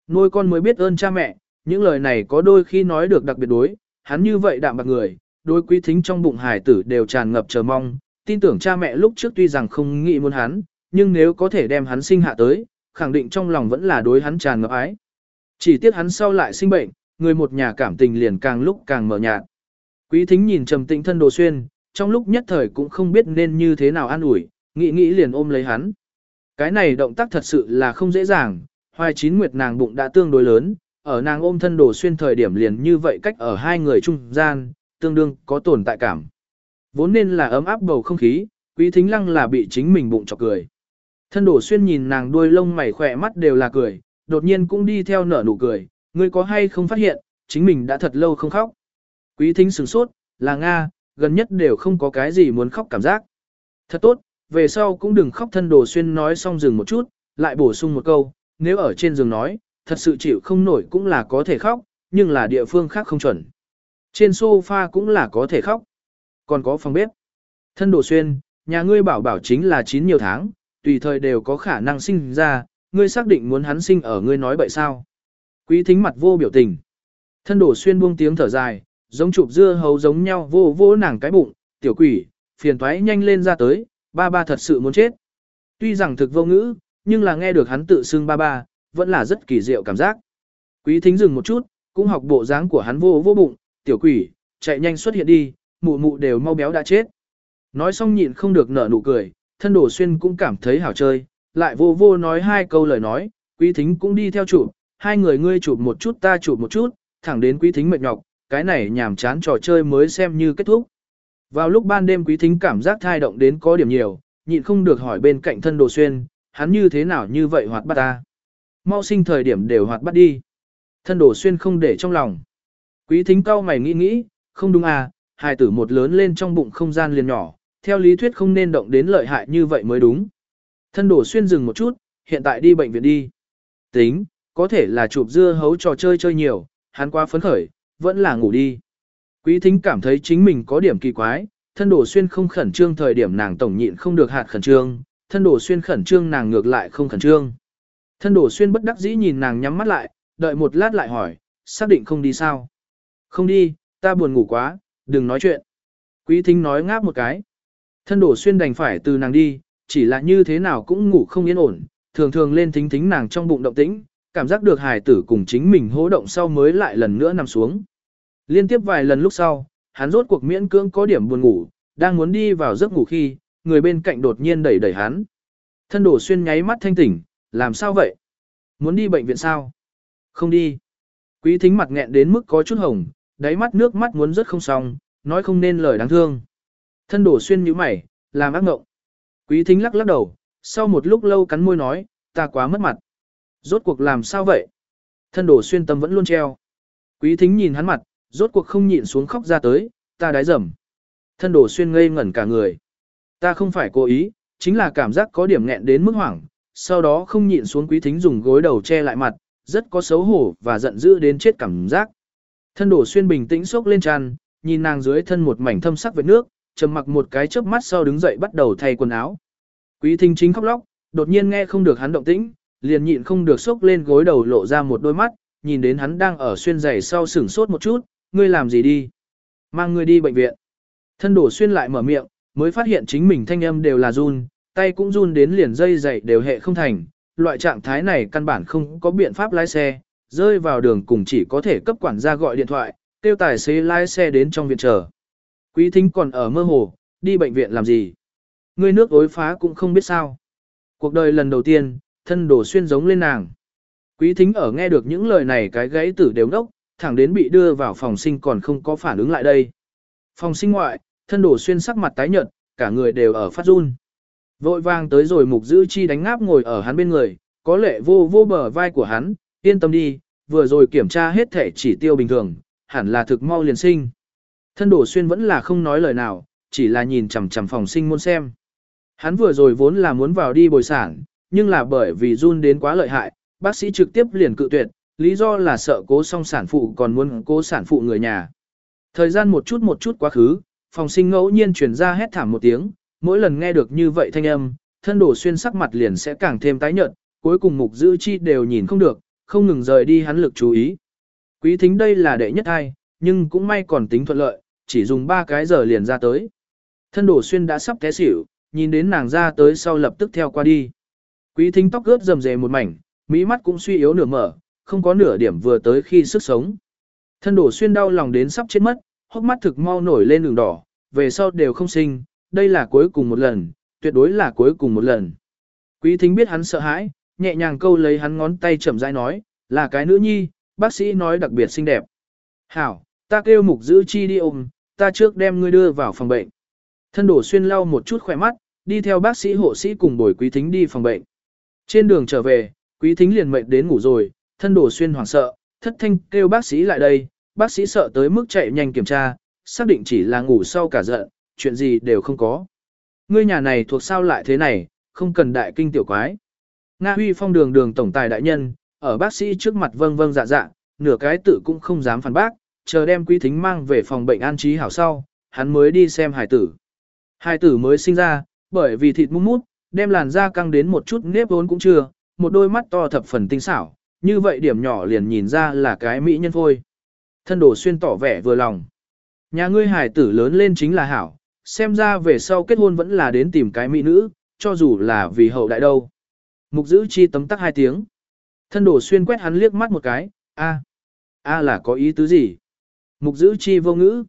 [SPEAKER 1] Nuôi con mới biết ơn cha mẹ, những lời này có đôi khi nói được đặc biệt đối, hắn như vậy đạm bạc người, đôi quý thính trong bụng hải tử đều tràn ngập chờ mong, tin tưởng cha mẹ lúc trước tuy rằng không nghĩ muốn hắn, nhưng nếu có thể đem hắn sinh hạ tới, khẳng định trong lòng vẫn là đối hắn tràn ngập ái. Chỉ tiếc hắn sau lại sinh bệnh, người một nhà cảm tình liền càng lúc càng mở nhạt. Quý thính nhìn trầm tĩnh thân đồ xuyên, trong lúc nhất thời cũng không biết nên như thế nào an ủi, nghĩ nghĩ liền ôm lấy hắn. Cái này động tác thật sự là không dễ dàng, hoài chín nguyệt nàng bụng đã tương đối lớn, ở nàng ôm thân đồ xuyên thời điểm liền như vậy cách ở hai người trung gian, tương đương có tồn tại cảm. Vốn nên là ấm áp bầu không khí, quý thính lăng là bị chính mình bụng chọc cười. Thân đổ xuyên nhìn nàng đuôi lông mày khỏe mắt đều là cười, đột nhiên cũng đi theo nở nụ cười, ngươi có hay không phát hiện, chính mình đã thật lâu không khóc. Quý thính sửng sốt, là Nga, gần nhất đều không có cái gì muốn khóc cảm giác. Thật tốt, về sau cũng đừng khóc thân đồ xuyên nói xong dừng một chút, lại bổ sung một câu, nếu ở trên giường nói, thật sự chịu không nổi cũng là có thể khóc, nhưng là địa phương khác không chuẩn. Trên sofa cũng là có thể khóc. Còn có phòng bếp. Thân đồ xuyên, nhà ngươi bảo bảo chính là chín nhiều tháng, tùy thời đều có khả năng sinh ra, ngươi xác định muốn hắn sinh ở ngươi nói bậy sao. Quý thính mặt vô biểu tình. Thân đồ xuyên buông tiếng thở dài, giống chụp dưa hấu giống nhau vô vô nàng cái bụng, tiểu quỷ, phiền toái nhanh lên ra tới, ba ba thật sự muốn chết. Tuy rằng thực vô ngữ, nhưng là nghe được hắn tự xưng ba ba, vẫn là rất kỳ diệu cảm giác. Quý thính dừng một chút, cũng học bộ dáng của hắn vô vô bụng, tiểu quỷ, chạy nhanh xuất hiện đi, mụ mụ đều mau béo đã chết. Nói xong nhịn không được nở nụ cười, thân đổ xuyên cũng cảm thấy hảo chơi, lại vô vô nói hai câu lời nói, quý thính cũng đi theo chụp, hai người ngươi chụp một chút ta chụp một chút, thẳng đến quý thính mệt nhọc, cái này nhàm chán trò chơi mới xem như kết thúc. Vào lúc ban đêm quý thính cảm giác thai động đến có điểm nhiều, nhịn không được hỏi bên cạnh thân đồ xuyên, hắn như thế nào như vậy hoạt bắt ta. Mau sinh thời điểm đều hoạt bắt đi. Thân đồ xuyên không để trong lòng. Quý thính cao mày nghĩ nghĩ, không đúng à, hài tử một lớn lên trong bụng không gian liền nhỏ, theo lý thuyết không nên động đến lợi hại như vậy mới đúng. Thân đổ xuyên dừng một chút, hiện tại đi bệnh viện đi. Tính, có thể là chụp dưa hấu trò chơi chơi nhiều, hắn quá phấn khởi, vẫn là ngủ đi. Quý thính cảm thấy chính mình có điểm kỳ quái, thân đổ xuyên không khẩn trương thời điểm nàng tổng nhịn không được hạt khẩn trương, thân đổ xuyên khẩn trương nàng ngược lại không khẩn trương. Thân đổ xuyên bất đắc dĩ nhìn nàng nhắm mắt lại, đợi một lát lại hỏi, xác định không đi sao? Không đi, ta buồn ngủ quá, đừng nói chuyện. Quý thính nói ngáp một cái. Thân đổ xuyên đành phải từ nàng đi, chỉ là như thế nào cũng ngủ không yên ổn, thường thường lên thính thính nàng trong bụng động tĩnh, cảm giác được hài tử cùng chính mình hỗ động sau mới lại lần nữa nằm xuống. Liên tiếp vài lần lúc sau, hắn rốt cuộc miễn cưỡng có điểm buồn ngủ, đang muốn đi vào giấc ngủ khi, người bên cạnh đột nhiên đẩy đẩy hắn. Thân đổ xuyên nháy mắt thanh tỉnh, làm sao vậy? Muốn đi bệnh viện sao? Không đi. Quý thính mặt nghẹn đến mức có chút hồng, đáy mắt nước mắt muốn rất không xong, nói không nên lời đáng thương. Thân đổ xuyên như mày, làm ác ngộng Quý thính lắc lắc đầu, sau một lúc lâu cắn môi nói, ta quá mất mặt. Rốt cuộc làm sao vậy? Thân đổ xuyên tâm vẫn luôn treo. Quý thính nhìn hắn mặt, rốt cuộc không nhịn xuống khóc ra tới, ta đái dầm. Thân đổ xuyên ngây ngẩn cả người. Ta không phải cố ý, chính là cảm giác có điểm nghẹn đến mức hoảng. Sau đó không nhịn xuống quý thính dùng gối đầu che lại mặt, rất có xấu hổ và giận dữ đến chết cảm giác. Thân đổ xuyên bình tĩnh sốc lên tràn, nhìn nàng dưới thân một mảnh thâm sắc vệt nước, trầm mặc một cái chớp mắt sau đứng dậy bắt đầu thay quần áo. Quý thính chính khóc lóc, đột nhiên nghe không được hắn động tĩnh, liền nhịn không được sốc lên gối đầu lộ ra một đôi mắt, nhìn đến hắn đang ở xuyên giày sau sửng sốt một chút, ngươi làm gì đi? Mang ngươi đi bệnh viện. Thân đổ xuyên lại mở miệng, mới phát hiện chính mình thanh âm đều là run, tay cũng run đến liền dây giày đều hệ không thành. Loại trạng thái này căn bản không có biện pháp lái xe, rơi vào đường cùng chỉ có thể cấp quản gia gọi điện thoại, kêu tài xế lái xe đến trong viện chờ. Quý thính còn ở mơ hồ, đi bệnh viện làm gì? Ngươi nước ối phá cũng không biết sao. Cuộc đời lần đầu tiên, thân đổ xuyên giống lên nàng. Quý thính ở nghe được những lời này cái gãy tử đều ngốc, thẳng đến bị đưa vào phòng sinh còn không có phản ứng lại đây. Phòng sinh ngoại, thân đổ xuyên sắc mặt tái nhợt, cả người đều ở phát run. Vội vàng tới rồi mục giữ chi đánh ngáp ngồi ở hắn bên người, có lệ vô vô bờ vai của hắn, yên tâm đi, vừa rồi kiểm tra hết thể chỉ tiêu bình thường, hẳn là thực mau liền sinh. Thân đổ xuyên vẫn là không nói lời nào, chỉ là nhìn chằm chằm phòng sinh môn xem. Hắn vừa rồi vốn là muốn vào đi bồi sản, nhưng là bởi vì run đến quá lợi hại, bác sĩ trực tiếp liền cự tuyệt, lý do là sợ cố song sản phụ còn muốn cố sản phụ người nhà. Thời gian một chút một chút quá khứ, phòng sinh ngẫu nhiên truyền ra hét thảm một tiếng, mỗi lần nghe được như vậy thanh âm, thân đổ xuyên sắc mặt liền sẽ càng thêm tái nhợt, cuối cùng mục giữ chi đều nhìn không được, không ngừng rời đi hắn lực chú ý. Quý thính đây là đệ nhất hai, nhưng cũng may còn tính thuận lợi, chỉ dùng 3 cái giờ liền ra tới. Thân đổ xuyên đã sắp té xỉu, nhìn đến nàng ra tới sau lập tức theo qua đi. Quý thính tóc ướt rầm rề một mảnh, mỹ mắt cũng suy yếu nửa mở, không có nửa điểm vừa tới khi sức sống. Thân đổ xuyên đau lòng đến sắp chết mất, hốc mắt thực mau nổi lên đường đỏ, về sau đều không sinh, đây là cuối cùng một lần, tuyệt đối là cuối cùng một lần. Quý thính biết hắn sợ hãi, nhẹ nhàng câu lấy hắn ngón tay chậm rãi nói, là cái nữ nhi, bác sĩ nói đặc biệt xinh đẹp. Hảo, ta kêu mục giữ chi đi ôm, ta trước đem ngươi đưa vào phòng bệnh. Thân đổ xuyên lau một chút khỏe mắt, đi theo bác sĩ hộ sĩ cùng bồi quý thính đi phòng bệnh. Trên đường trở về, quý thính liền mệt đến ngủ rồi, thân đổ xuyên hoảng sợ, thất thanh kêu bác sĩ lại đây, bác sĩ sợ tới mức chạy nhanh kiểm tra, xác định chỉ là ngủ sau cả giận, chuyện gì đều không có. Ngươi nhà này thuộc sao lại thế này, không cần đại kinh tiểu quái. Nga Huy Phong đường đường tổng tài đại nhân, ở bác sĩ trước mặt vâng vâng dạ dạ, nửa cái tự cũng không dám phản bác, chờ đem quý thính mang về phòng bệnh an trí hảo sau, hắn mới đi xem hải tử. Hải tử mới sinh ra, bởi vì thịt mút mút, đem làn da căng đến một chút nếp vốn cũng chưa, một đôi mắt to thập phần tinh xảo, như vậy điểm nhỏ liền nhìn ra là cái mỹ nhân phôi. Thân đồ xuyên tỏ vẻ vừa lòng. Nhà ngươi hải tử lớn lên chính là hảo, xem ra về sau kết hôn vẫn là đến tìm cái mỹ nữ, cho dù là vì hậu đại đâu. Mục giữ chi tấm tắc hai tiếng. Thân đồ xuyên quét hắn liếc mắt một cái, a, a là có ý tứ gì? Mục giữ chi vô ngữ.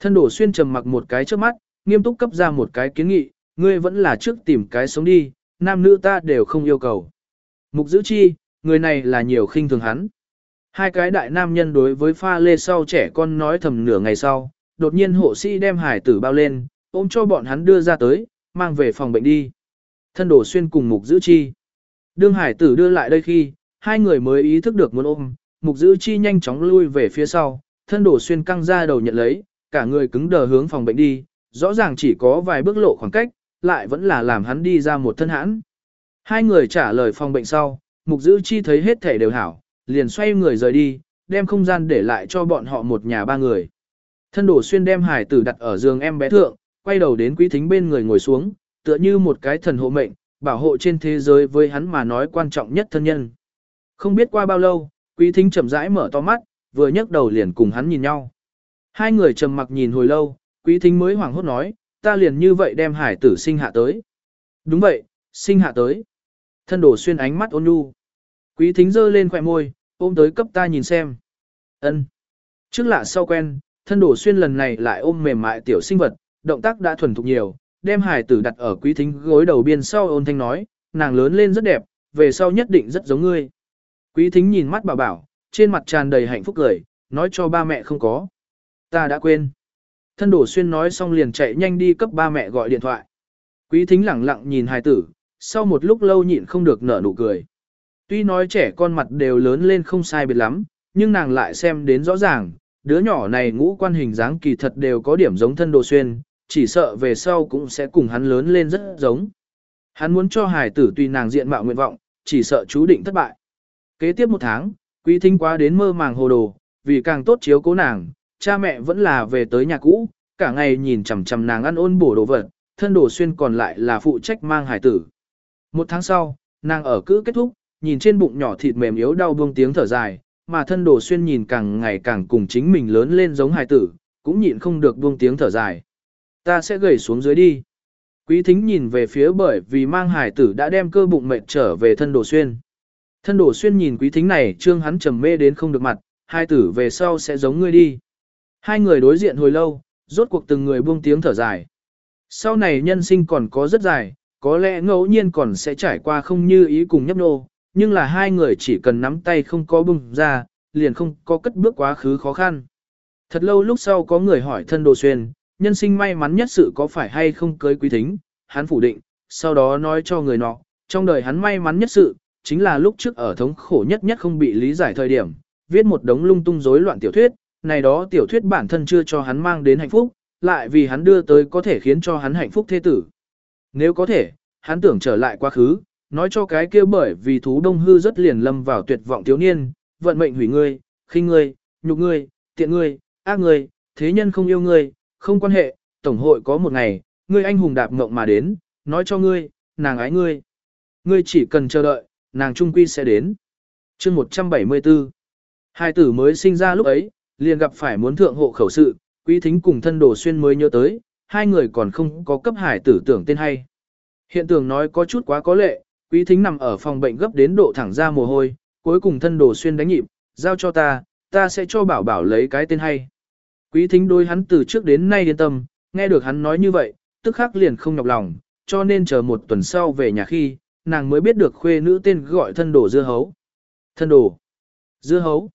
[SPEAKER 1] Thân đồ xuyên trầm mặc một cái trước mắt, nghiêm túc cấp ra một cái kiến nghị, ngươi vẫn là trước tìm cái sống đi, nam nữ ta đều không yêu cầu. Mục giữ chi, người này là nhiều khinh thường hắn. Hai cái đại nam nhân đối với pha lê sau trẻ con nói thầm nửa ngày sau, đột nhiên hộ sĩ đem hải tử bao lên, ôm cho bọn hắn đưa ra tới, mang về phòng bệnh đi. Thân đổ xuyên cùng mục giữ chi. Đương hải tử đưa lại đây khi, hai người mới ý thức được muốn ôm, mục giữ chi nhanh chóng lui về phía sau, thân đổ xuyên căng ra đầu nhận lấy, cả người cứng đờ hướng phòng bệnh đi, rõ ràng chỉ có vài bước lộ khoảng cách, lại vẫn là làm hắn đi ra một thân hãn. Hai người trả lời phòng bệnh sau, mục giữ chi thấy hết thể đều hảo, liền xoay người rời đi, đem không gian để lại cho bọn họ một nhà ba người. Thân đổ xuyên đem hải tử đặt ở giường em bé thượng, quay đầu đến quý thính bên người ngồi xuống, tựa như một cái thần hộ mệnh, bảo hộ trên thế giới với hắn mà nói quan trọng nhất thân nhân. Không biết qua bao lâu, quý thính chậm rãi mở to mắt, vừa nhấc đầu liền cùng hắn nhìn nhau. Hai người trầm mặc nhìn hồi lâu, quý thính mới hoảng hốt nói, ta liền như vậy đem hải tử sinh hạ tới. Đúng vậy, sinh hạ tới. Thân đổ xuyên ánh mắt ôn nhu. Quý thính giơ lên khỏe môi, ôm tới cấp ta nhìn xem. ân Trước lạ sau quen, thân đổ xuyên lần này lại ôm mềm mại tiểu sinh vật, động tác đã thuần thục nhiều, đem hải tử đặt ở quý thính gối đầu biên sau ôn thanh nói, nàng lớn lên rất đẹp, về sau nhất định rất giống ngươi. Quý thính nhìn mắt bảo bảo, trên mặt tràn đầy hạnh phúc cười, nói cho ba mẹ không có. Ta đã quên. Thân đổ xuyên nói xong liền chạy nhanh đi cấp ba mẹ gọi điện thoại. Quý thính lẳng lặng nhìn hài tử, sau một lúc lâu nhịn không được nở nụ cười. Tuy nói trẻ con mặt đều lớn lên không sai biệt lắm, nhưng nàng lại xem đến rõ ràng, đứa nhỏ này ngũ quan hình dáng kỳ thật đều có điểm giống thân đồ xuyên, chỉ sợ về sau cũng sẽ cùng hắn lớn lên rất giống. Hắn muốn cho hài tử tùy nàng diện mạo nguyện vọng, chỉ sợ chú định thất bại. Kế tiếp một tháng, quý thính quá đến mơ màng hồ đồ, vì càng tốt chiếu cố nàng, cha mẹ vẫn là về tới nhà cũ, cả ngày nhìn chằm chằm nàng ăn ôn bổ đồ vật, thân đồ xuyên còn lại là phụ trách mang hải tử. Một tháng sau, nàng ở cữ kết thúc, nhìn trên bụng nhỏ thịt mềm yếu đau buông tiếng thở dài, mà thân đồ xuyên nhìn càng ngày càng cùng chính mình lớn lên giống Hải tử, cũng nhịn không được buông tiếng thở dài. Ta sẽ gầy xuống dưới đi. Quý thính nhìn về phía bởi vì mang Hải tử đã đem cơ bụng mệt trở về thân đồ xuyên. Thân đồ xuyên nhìn quý thính này trương hắn trầm mê đến không được mặt, hai tử về sau sẽ giống ngươi đi. Hai người đối diện hồi lâu, rốt cuộc từng người buông tiếng thở dài. Sau này nhân sinh còn có rất dài, có lẽ ngẫu nhiên còn sẽ trải qua không như ý cùng nhấp nô, nhưng là hai người chỉ cần nắm tay không có bùng ra, liền không có cất bước quá khứ khó khăn. Thật lâu lúc sau có người hỏi thân đồ xuyên, nhân sinh may mắn nhất sự có phải hay không cưới quý thính, hắn phủ định, sau đó nói cho người nọ, trong đời hắn may mắn nhất sự, chính là lúc trước ở thống khổ nhất nhất không bị lý giải thời điểm, viết một đống lung tung rối loạn tiểu thuyết, này đó tiểu thuyết bản thân chưa cho hắn mang đến hạnh phúc, lại vì hắn đưa tới có thể khiến cho hắn hạnh phúc thế tử. Nếu có thể, hắn tưởng trở lại quá khứ, nói cho cái kia bởi vì thú đông hư rất liền lâm vào tuyệt vọng thiếu niên, vận mệnh hủy ngươi, khinh ngươi, nhục ngươi, tiện ngươi, ác ngươi, thế nhân không yêu ngươi, không quan hệ, tổng hội có một ngày, ngươi anh hùng đạp ngộng mà đến, nói cho ngươi, nàng ái ngươi. Ngươi chỉ cần chờ đợi, nàng trung quy sẽ đến. chương 174 Hai tử mới sinh ra lúc ấy, liền gặp phải muốn thượng hộ khẩu sự, quý thính cùng thân đồ xuyên mới nhớ tới, hai người còn không có cấp hải tử tưởng tên hay. Hiện tưởng nói có chút quá có lệ, quý thính nằm ở phòng bệnh gấp đến độ thẳng ra mồ hôi, cuối cùng thân đồ xuyên đánh nhịp, giao cho ta, ta sẽ cho bảo bảo lấy cái tên hay. Quý thính đôi hắn từ trước đến nay yên tâm, nghe được hắn nói như vậy, tức khắc liền không nhọc lòng, cho nên chờ một tuần sau về nhà khi, nàng mới biết được khuê nữ tên gọi thân đồ dưa hấu. Thân đồ, dưa hấu.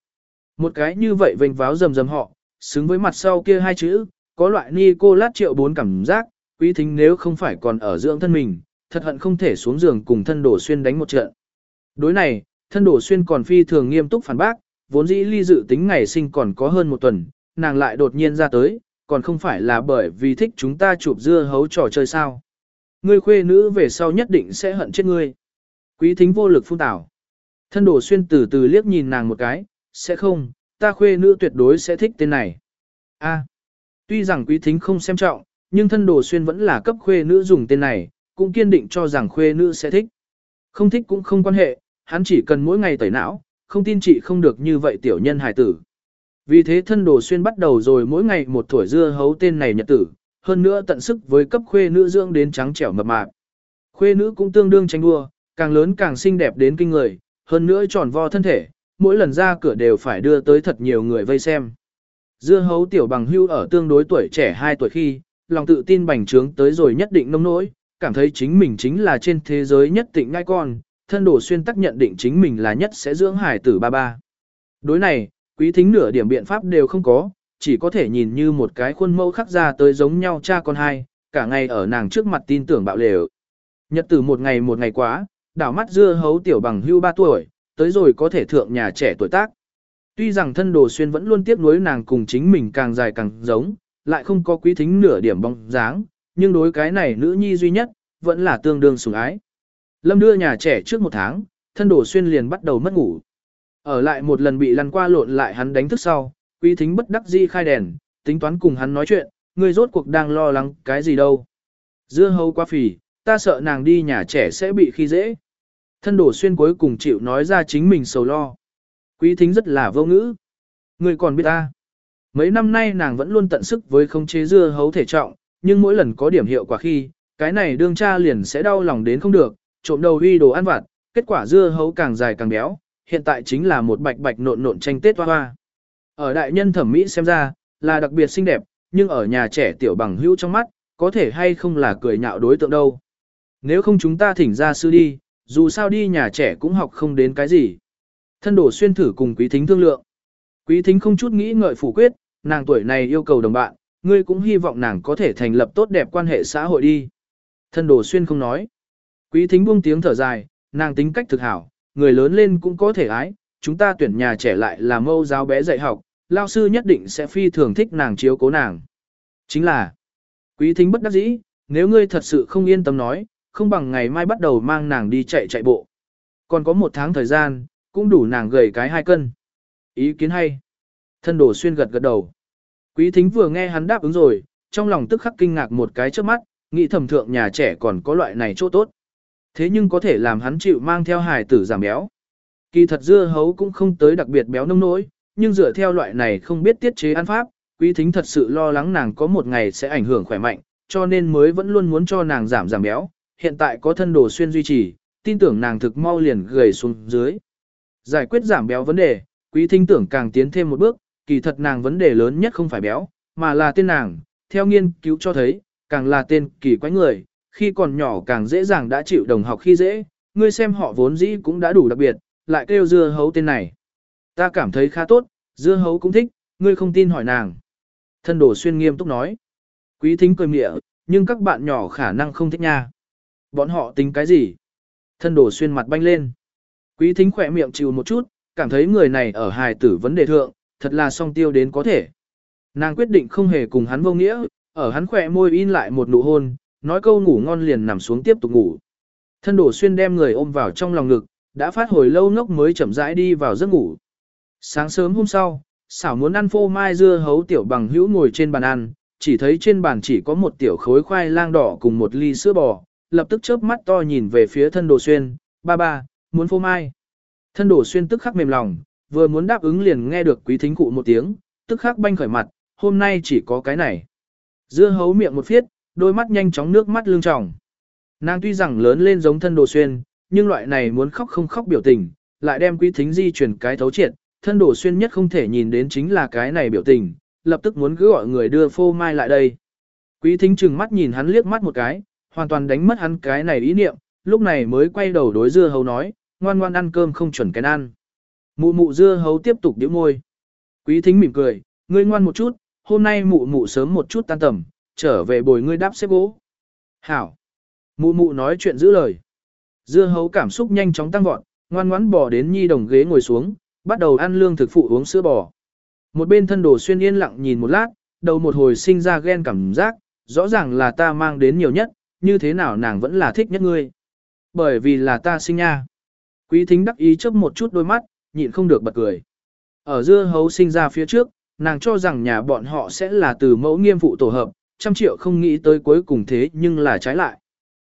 [SPEAKER 1] Một cái như vậy vênh váo rầm rầm họ, xứng với mặt sau kia hai chữ, có loại ni cô lát triệu bốn cảm giác, quý thính nếu không phải còn ở dưỡng thân mình, thật hận không thể xuống giường cùng thân đổ xuyên đánh một trận. Đối này, thân đổ xuyên còn phi thường nghiêm túc phản bác, vốn dĩ ly dự tính ngày sinh còn có hơn một tuần, nàng lại đột nhiên ra tới, còn không phải là bởi vì thích chúng ta chụp dưa hấu trò chơi sao. Ngươi khuê nữ về sau nhất định sẽ hận chết ngươi. Quý thính vô lực phun tảo. Thân đổ xuyên từ từ liếc nhìn nàng một cái, sẽ không, ta khuê nữ tuyệt đối sẽ thích tên này. A. tuy rằng quý thính không xem trọng, nhưng thân đồ xuyên vẫn là cấp khuê nữ dùng tên này, cũng kiên định cho rằng khuê nữ sẽ thích. Không thích cũng không quan hệ, hắn chỉ cần mỗi ngày tẩy não, không tin chị không được như vậy tiểu nhân hài tử. Vì thế thân đồ xuyên bắt đầu rồi mỗi ngày một tuổi dưa hấu tên này nhật tử, hơn nữa tận sức với cấp khuê nữ dưỡng đến trắng trẻo mập mạp. Khuê nữ cũng tương đương tranh đua, càng lớn càng xinh đẹp đến kinh người, hơn nữa tròn vo thân thể, mỗi lần ra cửa đều phải đưa tới thật nhiều người vây xem. Dưa hấu tiểu bằng hưu ở tương đối tuổi trẻ 2 tuổi khi, lòng tự tin bành trướng tới rồi nhất định nông nỗi, cảm thấy chính mình chính là trên thế giới nhất tịnh ngai con, thân đồ xuyên tắc nhận định chính mình là nhất sẽ dưỡng hải tử ba ba. Đối này, quý thính nửa điểm biện pháp đều không có, chỉ có thể nhìn như một cái khuôn mẫu khắc ra tới giống nhau cha con hai, cả ngày ở nàng trước mặt tin tưởng bạo lều. Nhật tử một ngày một ngày quá, đảo mắt dưa hấu tiểu bằng hưu ba tuổi, tới rồi có thể thượng nhà trẻ tuổi tác. Tuy rằng thân đồ xuyên vẫn luôn tiếp nối nàng cùng chính mình càng dài càng giống, lại không có quý thính nửa điểm bóng dáng, nhưng đối cái này nữ nhi duy nhất, vẫn là tương đương sủng ái. Lâm đưa nhà trẻ trước một tháng, thân đồ xuyên liền bắt đầu mất ngủ. Ở lại một lần bị lăn qua lộn lại hắn đánh thức sau, quý thính bất đắc di khai đèn, tính toán cùng hắn nói chuyện, người rốt cuộc đang lo lắng cái gì đâu. Dưa hấu quá phì, ta sợ nàng đi nhà trẻ sẽ bị khi dễ. Thân đổ xuyên cuối cùng chịu nói ra chính mình sầu lo. Quý thính rất là vô ngữ. Người còn biết ta. Mấy năm nay nàng vẫn luôn tận sức với không chế dưa hấu thể trọng, nhưng mỗi lần có điểm hiệu quả khi, cái này đương cha liền sẽ đau lòng đến không được, trộm đầu uy đồ ăn vặt, kết quả dưa hấu càng dài càng béo, hiện tại chính là một bạch bạch nộn nộn tranh tết hoa hoa. Ở đại nhân thẩm mỹ xem ra, là đặc biệt xinh đẹp, nhưng ở nhà trẻ tiểu bằng hữu trong mắt, có thể hay không là cười nhạo đối tượng đâu. Nếu không chúng ta thỉnh ra sư đi, dù sao đi nhà trẻ cũng học không đến cái gì. Thân đổ xuyên thử cùng quý thính thương lượng. Quý thính không chút nghĩ ngợi phủ quyết, nàng tuổi này yêu cầu đồng bạn, ngươi cũng hy vọng nàng có thể thành lập tốt đẹp quan hệ xã hội đi. Thân đổ xuyên không nói. Quý thính buông tiếng thở dài, nàng tính cách thực hảo, người lớn lên cũng có thể ái, chúng ta tuyển nhà trẻ lại là mâu giáo bé dạy học, lao sư nhất định sẽ phi thường thích nàng chiếu cố nàng. Chính là, quý thính bất đắc dĩ, nếu ngươi thật sự không yên tâm nói, không bằng ngày mai bắt đầu mang nàng đi chạy chạy bộ. Còn có một tháng thời gian, cũng đủ nàng gầy cái hai cân. Ý kiến hay. Thân đồ xuyên gật gật đầu. Quý thính vừa nghe hắn đáp ứng rồi, trong lòng tức khắc kinh ngạc một cái trước mắt, nghĩ thầm thượng nhà trẻ còn có loại này chỗ tốt. Thế nhưng có thể làm hắn chịu mang theo hài tử giảm béo, Kỳ thật dưa hấu cũng không tới đặc biệt béo nông nỗi, nhưng dựa theo loại này không biết tiết chế ăn pháp, quý thính thật sự lo lắng nàng có một ngày sẽ ảnh hưởng khỏe mạnh, cho nên mới vẫn luôn muốn cho nàng giảm giảm béo, hiện tại có thân đồ xuyên duy trì, tin tưởng nàng thực mau liền gầy xuống dưới. Giải quyết giảm béo vấn đề, quý thính tưởng càng tiến thêm một bước, kỳ thật nàng vấn đề lớn nhất không phải béo, mà là tên nàng, theo nghiên cứu cho thấy, càng là tên kỳ quái người, khi còn nhỏ càng dễ dàng đã chịu đồng học khi dễ, ngươi xem họ vốn dĩ cũng đã đủ đặc biệt, lại kêu dưa hấu tên này. Ta cảm thấy khá tốt, dưa hấu cũng thích, ngươi không tin hỏi nàng. Thân đồ xuyên nghiêm túc nói. Quý thính cười mịa, nhưng các bạn nhỏ khả năng không thích nha. Bọn họ tính cái gì? Thân đồ xuyên mặt banh lên. Quý thính khỏe miệng chịu một chút, cảm thấy người này ở hài tử vấn đề thượng, thật là song tiêu đến có thể. Nàng quyết định không hề cùng hắn vô nghĩa, ở hắn khỏe môi in lại một nụ hôn, nói câu ngủ ngon liền nằm xuống tiếp tục ngủ. Thân đổ xuyên đem người ôm vào trong lòng ngực, đã phát hồi lâu ngốc mới chậm rãi đi vào giấc ngủ. Sáng sớm hôm sau, xảo muốn ăn phô mai dưa hấu tiểu bằng hữu ngồi trên bàn ăn, chỉ thấy trên bàn chỉ có một tiểu khối khoai lang đỏ cùng một ly sữa bò, lập tức chớp mắt to nhìn về phía thân đồ xuyên, ba ba, muốn phô mai. Thân đồ xuyên tức khắc mềm lòng, vừa muốn đáp ứng liền nghe được quý thính cụ một tiếng, tức khắc banh khởi mặt, hôm nay chỉ có cái này. Dưa hấu miệng một phiết, đôi mắt nhanh chóng nước mắt lưng tròng. Nàng tuy rằng lớn lên giống thân đồ xuyên, nhưng loại này muốn khóc không khóc biểu tình, lại đem quý thính di chuyển cái thấu triệt, thân đồ xuyên nhất không thể nhìn đến chính là cái này biểu tình, lập tức muốn cứ gọi người đưa phô mai lại đây. Quý thính chừng mắt nhìn hắn liếc mắt một cái, hoàn toàn đánh mất hắn cái này ý niệm, lúc này mới quay đầu đối dưa hấu nói, ngoan ngoan ăn cơm không chuẩn cái ăn. Mụ mụ dưa hấu tiếp tục điếu môi. Quý thính mỉm cười, ngươi ngoan một chút, hôm nay mụ mụ sớm một chút tan tầm, trở về bồi ngươi đáp xếp gỗ. Hảo. Mụ mụ nói chuyện giữ lời. Dưa hấu cảm xúc nhanh chóng tăng vọt, ngoan ngoãn bỏ đến nhi đồng ghế ngồi xuống, bắt đầu ăn lương thực phụ uống sữa bò. Một bên thân đồ xuyên yên lặng nhìn một lát, đầu một hồi sinh ra ghen cảm giác, rõ ràng là ta mang đến nhiều nhất, như thế nào nàng vẫn là thích nhất ngươi. Bởi vì là ta sinh nha. Quý thính đắc ý chớp một chút đôi mắt, nhịn không được bật cười. Ở dưa hấu sinh ra phía trước, nàng cho rằng nhà bọn họ sẽ là từ mẫu nghiêm phụ tổ hợp, trăm triệu không nghĩ tới cuối cùng thế nhưng là trái lại.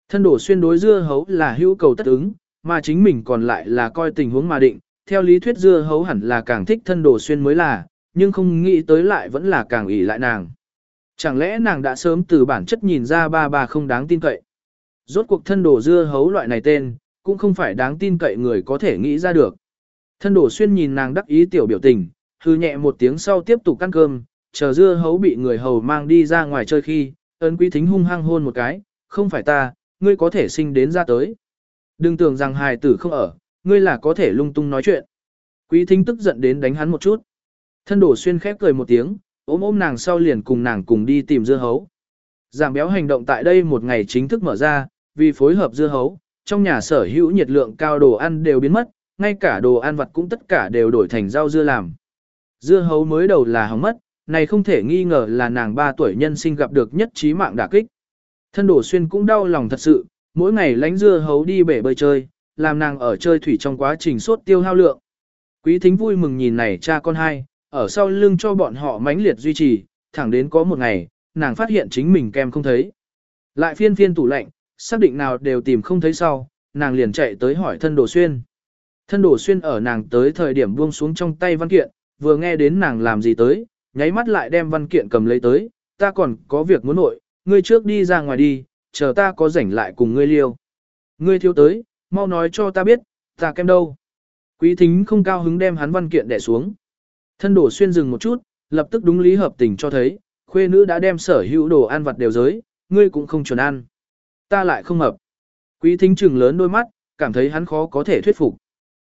[SPEAKER 1] Thân đổ xuyên đối dưa hấu là hữu cầu tất ứng, mà chính mình còn lại là coi tình huống mà định, theo lý thuyết dưa hấu hẳn là càng thích thân đổ xuyên mới là, nhưng không nghĩ tới lại vẫn là càng ỷ lại nàng. Chẳng lẽ nàng đã sớm từ bản chất nhìn ra ba bà không đáng tin cậy. Rốt cuộc thân đồ dưa hấu loại này tên, cũng không phải đáng tin cậy người có thể nghĩ ra được. Thân đổ xuyên nhìn nàng đắc ý tiểu biểu tình, hư nhẹ một tiếng sau tiếp tục ăn cơm, chờ dưa hấu bị người hầu mang đi ra ngoài chơi khi, ấn quý thính hung hăng hôn một cái, không phải ta, ngươi có thể sinh đến ra tới. Đừng tưởng rằng hài tử không ở, ngươi là có thể lung tung nói chuyện. Quý thính tức giận đến đánh hắn một chút. Thân đổ xuyên khép cười một tiếng, ôm ôm nàng sau liền cùng nàng cùng đi tìm dưa hấu. Giảm béo hành động tại đây một ngày chính thức mở ra, vì phối hợp dưa hấu, trong nhà sở hữu nhiệt lượng cao đồ ăn đều biến mất, ngay cả đồ ăn vặt cũng tất cả đều đổi thành rau dưa làm. Dưa hấu mới đầu là hỏng mất, này không thể nghi ngờ là nàng 3 tuổi nhân sinh gặp được nhất trí mạng đả kích. Thân đổ xuyên cũng đau lòng thật sự, mỗi ngày lánh dưa hấu đi bể bơi chơi, làm nàng ở chơi thủy trong quá trình suốt tiêu hao lượng. Quý thính vui mừng nhìn này cha con hai, ở sau lưng cho bọn họ mãnh liệt duy trì, thẳng đến có một ngày, nàng phát hiện chính mình kem không thấy. Lại phiên phiên tủ lạnh, xác định nào đều tìm không thấy sau, nàng liền chạy tới hỏi thân đồ xuyên. Thân đồ xuyên ở nàng tới thời điểm buông xuống trong tay văn kiện, vừa nghe đến nàng làm gì tới, nháy mắt lại đem văn kiện cầm lấy tới, ta còn có việc muốn nội, ngươi trước đi ra ngoài đi, chờ ta có rảnh lại cùng ngươi liêu. Ngươi thiếu tới, mau nói cho ta biết, ta kem đâu. Quý thính không cao hứng đem hắn văn kiện đẻ xuống. Thân đổ xuyên dừng một chút, lập tức đúng lý hợp tình cho thấy, khuê nữ đã đem sở hữu đồ ăn vặt đều giới, ngươi cũng không chuẩn ăn. Ta lại không hợp. Quý thính trừng lớn đôi mắt, cảm thấy hắn khó có thể thuyết phục.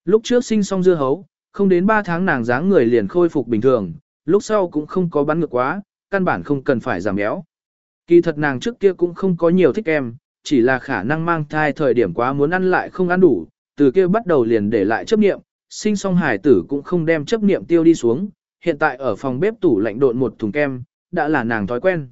[SPEAKER 1] Lúc trước sinh xong dưa hấu, không đến 3 tháng nàng dáng người liền khôi phục bình thường, lúc sau cũng không có bắn ngược quá, căn bản không cần phải giảm béo. Kỳ thật nàng trước kia cũng không có nhiều thích em, chỉ là khả năng mang thai thời điểm quá muốn ăn lại không ăn đủ, từ kia bắt đầu liền để lại chấp niệm, sinh xong hải tử cũng không đem chấp niệm tiêu đi xuống, hiện tại ở phòng bếp tủ lạnh độn một thùng kem, đã là nàng thói quen.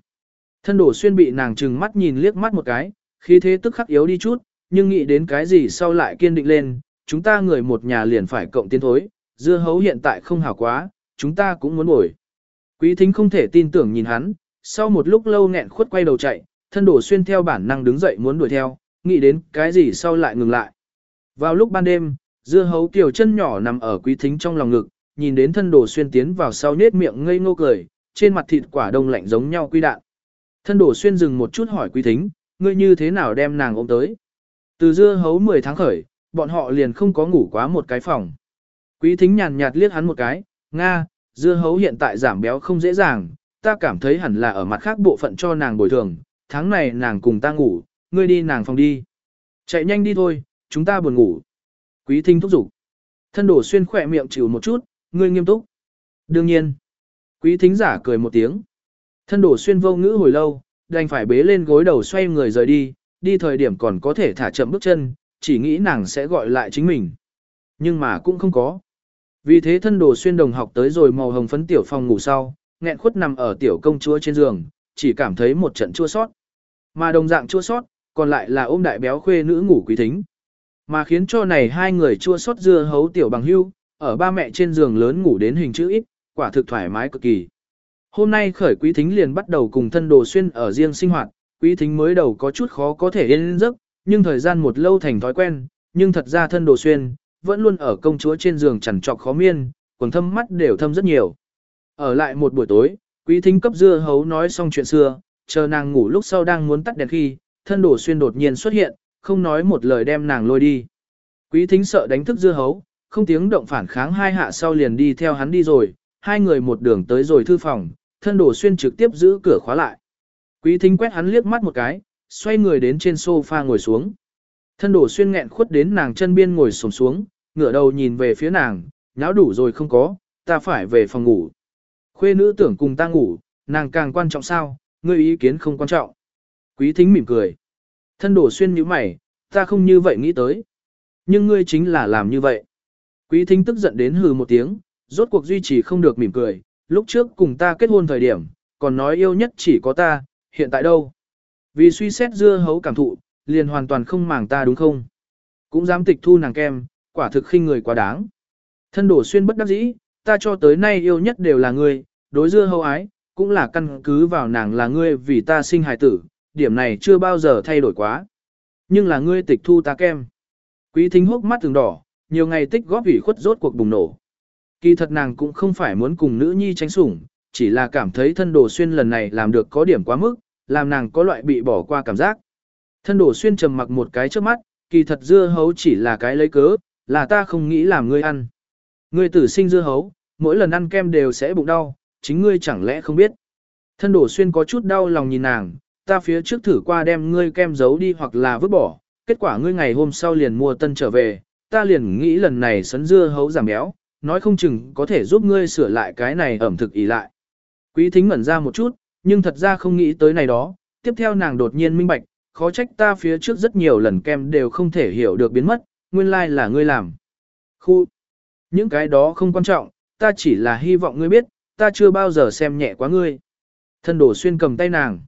[SPEAKER 1] Thân đổ xuyên bị nàng trừng mắt nhìn liếc mắt một cái, khí thế tức khắc yếu đi chút, nhưng nghĩ đến cái gì sau lại kiên định lên, chúng ta người một nhà liền phải cộng tiến thối, dưa hấu hiện tại không hảo quá, chúng ta cũng muốn bổi. Quý thính không thể tin tưởng nhìn hắn, sau một lúc lâu nghẹn khuất quay đầu chạy, thân đổ xuyên theo bản năng đứng dậy muốn đuổi theo, nghĩ đến cái gì sau lại ngừng lại. Vào lúc ban đêm, Dưa hấu tiểu chân nhỏ nằm ở quý thính trong lòng ngực, nhìn đến thân đồ xuyên tiến vào sau nết miệng ngây ngô cười, trên mặt thịt quả đông lạnh giống nhau quy đạn. Thân đồ xuyên dừng một chút hỏi quý thính, ngươi như thế nào đem nàng ôm tới. Từ dưa hấu 10 tháng khởi, bọn họ liền không có ngủ quá một cái phòng. Quý thính nhàn nhạt liếc hắn một cái, Nga, dưa hấu hiện tại giảm béo không dễ dàng, ta cảm thấy hẳn là ở mặt khác bộ phận cho nàng bồi thường, tháng này nàng cùng ta ngủ, ngươi đi nàng phòng đi. Chạy nhanh đi thôi, chúng ta buồn ngủ. Quý thính thúc giục. Thân đổ xuyên khỏe miệng chịu một chút, ngươi nghiêm túc. Đương nhiên. Quý thính giả cười một tiếng. Thân đổ xuyên vô ngữ hồi lâu, đành phải bế lên gối đầu xoay người rời đi, đi thời điểm còn có thể thả chậm bước chân, chỉ nghĩ nàng sẽ gọi lại chính mình. Nhưng mà cũng không có. Vì thế thân đồ xuyên đồng học tới rồi màu hồng phấn tiểu phòng ngủ sau, nghẹn khuất nằm ở tiểu công chúa trên giường, chỉ cảm thấy một trận chua sót. Mà đồng dạng chua sót, còn lại là ôm đại béo khuê nữ ngủ quý thính. Mà khiến cho này hai người chua sót dưa hấu tiểu bằng hưu, ở ba mẹ trên giường lớn ngủ đến hình chữ ít, quả thực thoải mái cực kỳ. Hôm nay khởi quý thính liền bắt đầu cùng thân đồ xuyên ở riêng sinh hoạt, quý thính mới đầu có chút khó có thể yên giấc, nhưng thời gian một lâu thành thói quen, nhưng thật ra thân đồ xuyên, vẫn luôn ở công chúa trên giường chằn trọc khó miên, quần thâm mắt đều thâm rất nhiều. Ở lại một buổi tối, quý thính cấp dưa hấu nói xong chuyện xưa, chờ nàng ngủ lúc sau đang muốn tắt đèn khi, thân đồ xuyên đột nhiên xuất hiện, không nói một lời đem nàng lôi đi. Quý thính sợ đánh thức dưa hấu, không tiếng động phản kháng hai hạ sau liền đi theo hắn đi rồi, hai người một đường tới rồi thư phòng, thân đổ xuyên trực tiếp giữ cửa khóa lại. Quý thính quét hắn liếc mắt một cái, xoay người đến trên sofa ngồi xuống. Thân đổ xuyên nghẹn khuất đến nàng chân biên ngồi xổm xuống, ngửa đầu nhìn về phía nàng, nháo đủ rồi không có, ta phải về phòng ngủ. Khuê nữ tưởng cùng ta ngủ, nàng càng quan trọng sao, ngươi ý kiến không quan trọng. Quý thính mỉm cười. Thân đổ xuyên như mày, ta không như vậy nghĩ tới. Nhưng ngươi chính là làm như vậy. Quý thính tức giận đến hừ một tiếng, rốt cuộc duy trì không được mỉm cười, lúc trước cùng ta kết hôn thời điểm, còn nói yêu nhất chỉ có ta, hiện tại đâu? Vì suy xét dưa hấu cảm thụ, liền hoàn toàn không màng ta đúng không? Cũng dám tịch thu nàng kem, quả thực khinh người quá đáng. Thân đổ xuyên bất đắc dĩ, ta cho tới nay yêu nhất đều là ngươi, đối dưa hấu ái, cũng là căn cứ vào nàng là ngươi vì ta sinh hài tử, điểm này chưa bao giờ thay đổi quá. Nhưng là ngươi tịch thu ta kem. Quý thính hốc mắt từng đỏ, nhiều ngày tích góp ủy khuất rốt cuộc bùng nổ. Kỳ thật nàng cũng không phải muốn cùng nữ nhi tránh sủng, chỉ là cảm thấy thân đồ xuyên lần này làm được có điểm quá mức, làm nàng có loại bị bỏ qua cảm giác. Thân đồ xuyên trầm mặc một cái trước mắt, kỳ thật dưa hấu chỉ là cái lấy cớ, là ta không nghĩ làm ngươi ăn. Ngươi tử sinh dưa hấu, mỗi lần ăn kem đều sẽ bụng đau, chính ngươi chẳng lẽ không biết. Thân đổ xuyên có chút đau lòng nhìn nàng, ta phía trước thử qua đem ngươi kem giấu đi hoặc là vứt bỏ, kết quả ngươi ngày hôm sau liền mua tân trở về, ta liền nghĩ lần này sấn dưa hấu giảm béo, nói không chừng có thể giúp ngươi sửa lại cái này ẩm thực ý lại. Quý thính ngẩn ra một chút, nhưng thật ra không nghĩ tới này đó, tiếp theo nàng đột nhiên minh bạch, khó trách ta phía trước rất nhiều lần kem đều không thể hiểu được biến mất, nguyên lai like là ngươi làm. Khu, những cái đó không quan trọng, ta chỉ là hy vọng ngươi biết, ta chưa bao giờ xem nhẹ quá ngươi. Thân đổ xuyên cầm tay nàng.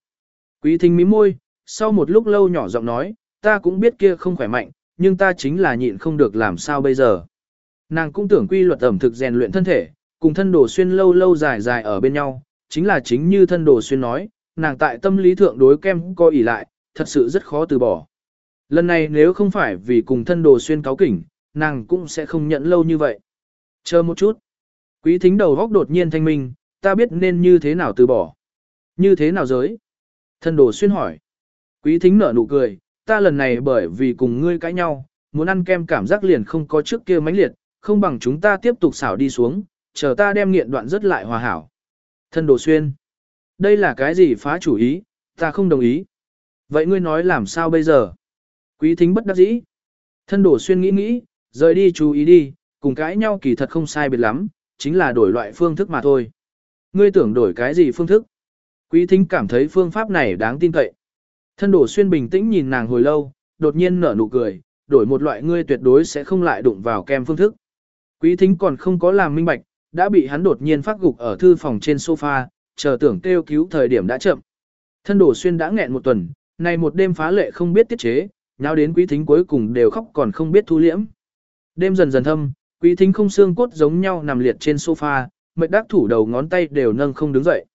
[SPEAKER 1] Quý thính mím môi, sau một lúc lâu nhỏ giọng nói, ta cũng biết kia không khỏe mạnh, nhưng ta chính là nhịn không được làm sao bây giờ. Nàng cũng tưởng quy luật ẩm thực rèn luyện thân thể, cùng thân đồ xuyên lâu lâu dài dài ở bên nhau, chính là chính như thân đồ xuyên nói, nàng tại tâm lý thượng đối kem coi ỉ lại, thật sự rất khó từ bỏ. Lần này nếu không phải vì cùng thân đồ xuyên cáo kỉnh, nàng cũng sẽ không nhận lâu như vậy. Chờ một chút. Quý thính đầu góc đột nhiên thanh minh, ta biết nên như thế nào từ bỏ. Như thế nào giới? Thân đồ xuyên hỏi. Quý thính nở nụ cười, ta lần này bởi vì cùng ngươi cãi nhau, muốn ăn kem cảm giác liền không có trước kia mãnh liệt, không bằng chúng ta tiếp tục xảo đi xuống, chờ ta đem nghiện đoạn rất lại hòa hảo. Thân đồ xuyên. Đây là cái gì phá chủ ý, ta không đồng ý. Vậy ngươi nói làm sao bây giờ? Quý thính bất đắc dĩ. Thân đồ xuyên nghĩ nghĩ, rời đi chú ý đi, cùng cãi nhau kỳ thật không sai biệt lắm, chính là đổi loại phương thức mà thôi. Ngươi tưởng đổi cái gì phương thức? Quý thính cảm thấy phương pháp này đáng tin cậy. Thân đổ xuyên bình tĩnh nhìn nàng hồi lâu, đột nhiên nở nụ cười, đổi một loại ngươi tuyệt đối sẽ không lại đụng vào kem phương thức. Quý thính còn không có làm minh bạch, đã bị hắn đột nhiên phát gục ở thư phòng trên sofa, chờ tưởng kêu cứu thời điểm đã chậm. Thân đổ xuyên đã nghẹn một tuần, nay một đêm phá lệ không biết tiết chế, nhau đến quý thính cuối cùng đều khóc còn không biết thu liễm. Đêm dần dần thâm, quý thính không xương cốt giống nhau nằm liệt trên sofa, mệt đắc thủ đầu ngón tay đều nâng không đứng dậy.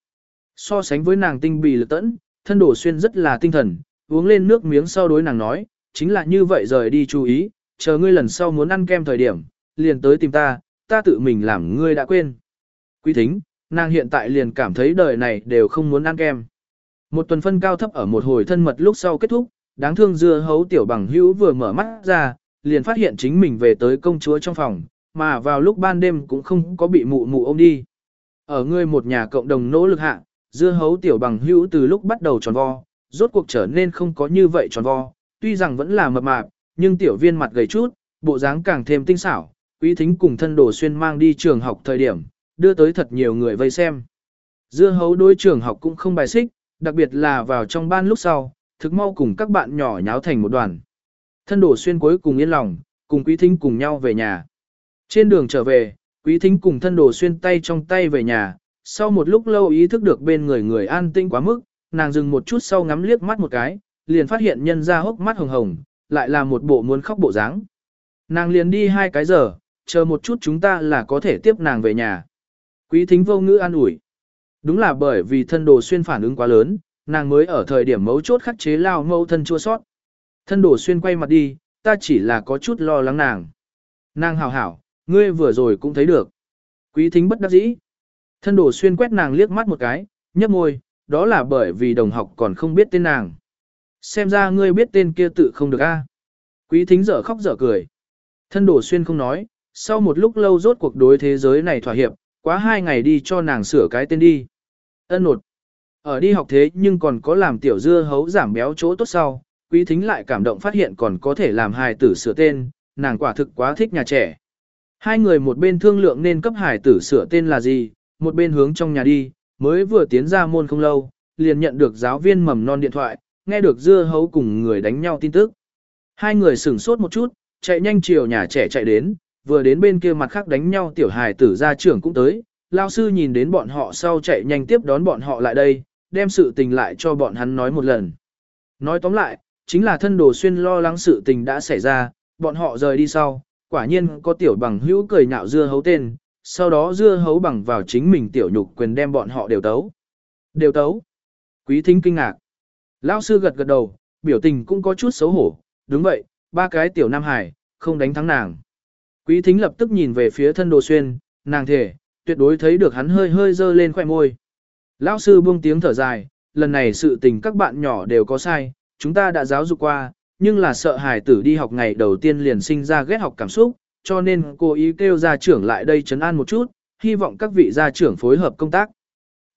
[SPEAKER 1] So sánh với nàng tinh bì lực tẫn, thân đổ xuyên rất là tinh thần, uống lên nước miếng sau đối nàng nói, chính là như vậy rời đi chú ý, chờ ngươi lần sau muốn ăn kem thời điểm, liền tới tìm ta, ta tự mình làm ngươi đã quên. Quý thính, nàng hiện tại liền cảm thấy đời này đều không muốn ăn kem. Một tuần phân cao thấp ở một hồi thân mật lúc sau kết thúc, đáng thương dưa hấu tiểu bằng hữu vừa mở mắt ra, liền phát hiện chính mình về tới công chúa trong phòng, mà vào lúc ban đêm cũng không có bị mụ mụ ôm đi. Ở ngươi một nhà cộng đồng nỗ lực hạ, dưa hấu tiểu bằng hữu từ lúc bắt đầu tròn vo, rốt cuộc trở nên không có như vậy tròn vo, tuy rằng vẫn là mập mạp, nhưng tiểu viên mặt gầy chút, bộ dáng càng thêm tinh xảo, quý thính cùng thân đồ xuyên mang đi trường học thời điểm, đưa tới thật nhiều người vây xem. Dưa hấu đối trường học cũng không bài xích, đặc biệt là vào trong ban lúc sau, thực mau cùng các bạn nhỏ nháo thành một đoàn. Thân đồ xuyên cuối cùng yên lòng, cùng quý thính cùng nhau về nhà. Trên đường trở về, quý thính cùng thân đồ xuyên tay trong tay về nhà, sau một lúc lâu ý thức được bên người người an tĩnh quá mức, nàng dừng một chút sau ngắm liếc mắt một cái, liền phát hiện nhân ra hốc mắt hồng hồng, lại là một bộ muốn khóc bộ dáng. Nàng liền đi hai cái giờ, chờ một chút chúng ta là có thể tiếp nàng về nhà. Quý thính vô ngữ an ủi. Đúng là bởi vì thân đồ xuyên phản ứng quá lớn, nàng mới ở thời điểm mấu chốt khắc chế lao mâu thân chua sót. Thân đồ xuyên quay mặt đi, ta chỉ là có chút lo lắng nàng. Nàng hảo hảo, ngươi vừa rồi cũng thấy được. Quý thính bất đắc dĩ. Thân đồ xuyên quét nàng liếc mắt một cái, nhấp môi, đó là bởi vì đồng học còn không biết tên nàng. Xem ra ngươi biết tên kia tự không được a. Quý thính dở khóc dở cười. Thân đồ xuyên không nói, sau một lúc lâu rốt cuộc đối thế giới này thỏa hiệp, quá hai ngày đi cho nàng sửa cái tên đi. Ân nột. Ở đi học thế nhưng còn có làm tiểu dưa hấu giảm béo chỗ tốt sau, quý thính lại cảm động phát hiện còn có thể làm hài tử sửa tên, nàng quả thực quá thích nhà trẻ. Hai người một bên thương lượng nên cấp hài tử sửa tên là gì, một bên hướng trong nhà đi, mới vừa tiến ra môn không lâu, liền nhận được giáo viên mầm non điện thoại, nghe được dưa hấu cùng người đánh nhau tin tức. Hai người sửng sốt một chút, chạy nhanh chiều nhà trẻ chạy đến, vừa đến bên kia mặt khác đánh nhau tiểu hài tử gia trưởng cũng tới, lao sư nhìn đến bọn họ sau chạy nhanh tiếp đón bọn họ lại đây, đem sự tình lại cho bọn hắn nói một lần. Nói tóm lại, chính là thân đồ xuyên lo lắng sự tình đã xảy ra, bọn họ rời đi sau, quả nhiên có tiểu bằng hữu cười nhạo dưa hấu tên, sau đó dưa hấu bằng vào chính mình tiểu nhục quyền đem bọn họ đều tấu. Đều tấu. Quý thính kinh ngạc. Lão sư gật gật đầu, biểu tình cũng có chút xấu hổ, đúng vậy, ba cái tiểu nam hải, không đánh thắng nàng. Quý thính lập tức nhìn về phía thân đồ xuyên, nàng thể, tuyệt đối thấy được hắn hơi hơi dơ lên khoẻ môi. Lão sư buông tiếng thở dài, lần này sự tình các bạn nhỏ đều có sai, chúng ta đã giáo dục qua, nhưng là sợ hải tử đi học ngày đầu tiên liền sinh ra ghét học cảm xúc, cho nên cô ý kêu gia trưởng lại đây chấn an một chút, hy vọng các vị gia trưởng phối hợp công tác.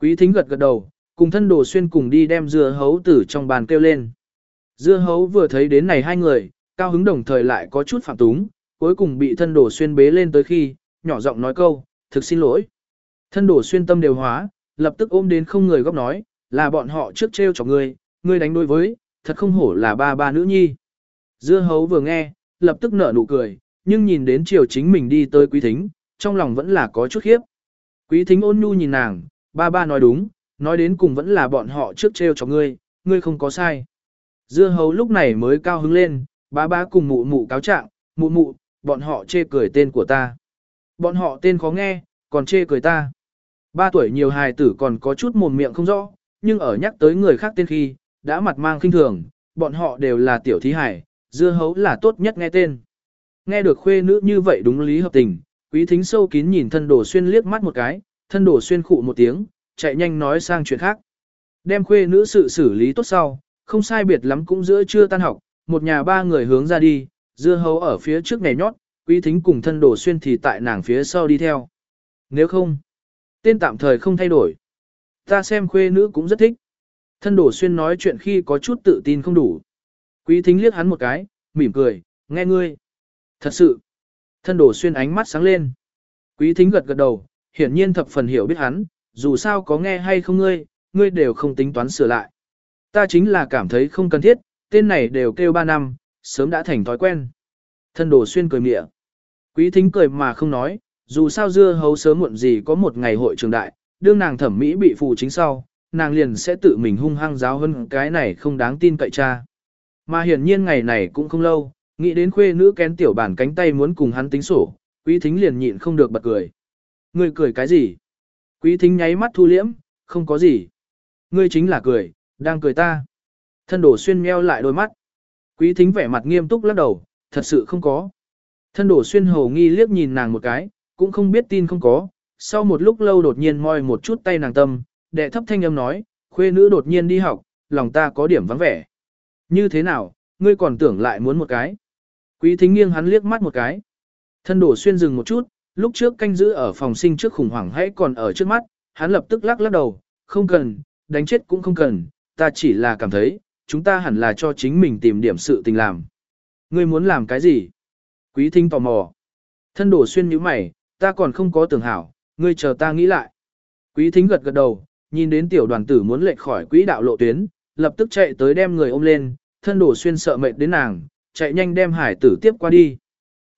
[SPEAKER 1] Quý thính gật gật đầu, cùng thân đồ xuyên cùng đi đem dưa hấu từ trong bàn kêu lên. Dưa hấu vừa thấy đến này hai người, cao hứng đồng thời lại có chút phạm túng, cuối cùng bị thân đồ xuyên bế lên tới khi, nhỏ giọng nói câu, thực xin lỗi. Thân đồ xuyên tâm đều hóa, lập tức ôm đến không người góc nói, là bọn họ trước treo cho người, người đánh đối với, thật không hổ là ba ba nữ nhi. Dưa hấu vừa nghe, lập tức nở nụ cười, nhưng nhìn đến chiều chính mình đi tới quý thính, trong lòng vẫn là có chút khiếp. Quý thính ôn nhu nhìn nàng, ba ba nói đúng, nói đến cùng vẫn là bọn họ trước treo cho ngươi, ngươi không có sai. Dưa hấu lúc này mới cao hứng lên, ba ba cùng mụ mụ cáo trạng, mụ mụ, bọn họ chê cười tên của ta. Bọn họ tên khó nghe, còn chê cười ta. Ba tuổi nhiều hài tử còn có chút mồm miệng không rõ, nhưng ở nhắc tới người khác tên khi, đã mặt mang khinh thường, bọn họ đều là tiểu thí hải, dưa hấu là tốt nhất nghe tên. Nghe được khuê nữ như vậy đúng lý hợp tình, quý thính sâu kín nhìn thân đồ xuyên liếc mắt một cái, thân đồ xuyên khụ một tiếng, chạy nhanh nói sang chuyện khác. Đem khuê nữ sự xử lý tốt sau, không sai biệt lắm cũng giữa trưa tan học, một nhà ba người hướng ra đi, dưa hấu ở phía trước nhảy nhót, quý thính cùng thân đồ xuyên thì tại nàng phía sau đi theo. Nếu không, tên tạm thời không thay đổi. Ta xem khuê nữ cũng rất thích. Thân đồ xuyên nói chuyện khi có chút tự tin không đủ. Quý thính liếc hắn một cái, mỉm cười, nghe ngươi. Thật sự. Thân đồ xuyên ánh mắt sáng lên. Quý thính gật gật đầu, hiển nhiên thập phần hiểu biết hắn, dù sao có nghe hay không ngươi, ngươi đều không tính toán sửa lại. Ta chính là cảm thấy không cần thiết, tên này đều kêu ba năm, sớm đã thành thói quen. Thân đồ xuyên cười mịa. Quý thính cười mà không nói, dù sao dưa hấu sớm muộn gì có một ngày hội trường đại, đương nàng thẩm mỹ bị phù chính sau, nàng liền sẽ tự mình hung hăng giáo hơn cái này không đáng tin cậy cha. Mà hiển nhiên ngày này cũng không lâu, nghĩ đến khuê nữ kén tiểu bản cánh tay muốn cùng hắn tính sổ, quý thính liền nhịn không được bật cười. Ngươi cười cái gì? Quý thính nháy mắt thu liễm, không có gì. Ngươi chính là cười, đang cười ta. Thân đổ xuyên meo lại đôi mắt. Quý thính vẻ mặt nghiêm túc lắc đầu, thật sự không có. Thân đổ xuyên hầu nghi liếc nhìn nàng một cái, cũng không biết tin không có, sau một lúc lâu đột nhiên moi một chút tay nàng tâm, đệ thấp thanh âm nói, khuê nữ đột nhiên đi học, lòng ta có điểm vắng vẻ. Như thế nào, ngươi còn tưởng lại muốn một cái. Quý thính nghiêng hắn liếc mắt một cái. Thân đổ xuyên dừng một chút, lúc trước canh giữ ở phòng sinh trước khủng hoảng hãy còn ở trước mắt, hắn lập tức lắc lắc đầu, không cần, đánh chết cũng không cần, ta chỉ là cảm thấy, chúng ta hẳn là cho chính mình tìm điểm sự tình làm. Ngươi muốn làm cái gì? Quý thính tò mò. Thân đổ xuyên như mày, ta còn không có tưởng hảo, ngươi chờ ta nghĩ lại. Quý thính gật gật đầu, nhìn đến tiểu đoàn tử muốn lệch khỏi quỹ đạo lộ tuyến, lập tức chạy tới đem người ôm lên, thân đổ xuyên sợ mệt đến nàng, chạy nhanh đem hải tử tiếp qua đi.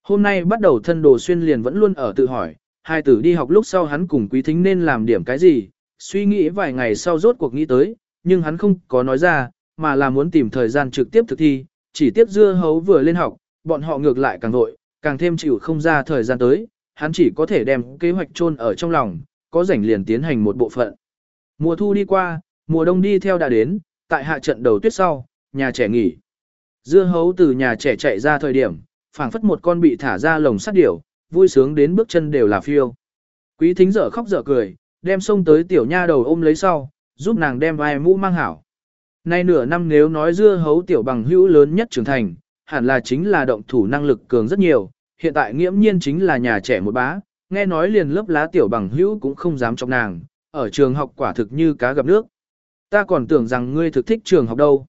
[SPEAKER 1] Hôm nay bắt đầu thân đồ xuyên liền vẫn luôn ở tự hỏi, hải tử đi học lúc sau hắn cùng quý thính nên làm điểm cái gì, suy nghĩ vài ngày sau rốt cuộc nghĩ tới, nhưng hắn không có nói ra, mà là muốn tìm thời gian trực tiếp thực thi, chỉ tiếp dưa hấu vừa lên học, bọn họ ngược lại càng vội, càng thêm chịu không ra thời gian tới, hắn chỉ có thể đem kế hoạch chôn ở trong lòng, có rảnh liền tiến hành một bộ phận. Mùa thu đi qua, mùa đông đi theo đã đến, tại hạ trận đầu tuyết sau, nhà trẻ nghỉ. Dưa hấu từ nhà trẻ chạy ra thời điểm, phảng phất một con bị thả ra lồng sắt điểu, vui sướng đến bước chân đều là phiêu. Quý thính dở khóc dở cười, đem xông tới tiểu nha đầu ôm lấy sau, giúp nàng đem vai mũ mang hảo. Nay nửa năm nếu nói dưa hấu tiểu bằng hữu lớn nhất trưởng thành, hẳn là chính là động thủ năng lực cường rất nhiều, hiện tại nghiễm nhiên chính là nhà trẻ một bá, nghe nói liền lớp lá tiểu bằng hữu cũng không dám chọc nàng, ở trường học quả thực như cá gặp nước. Ta còn tưởng rằng ngươi thực thích trường học đâu.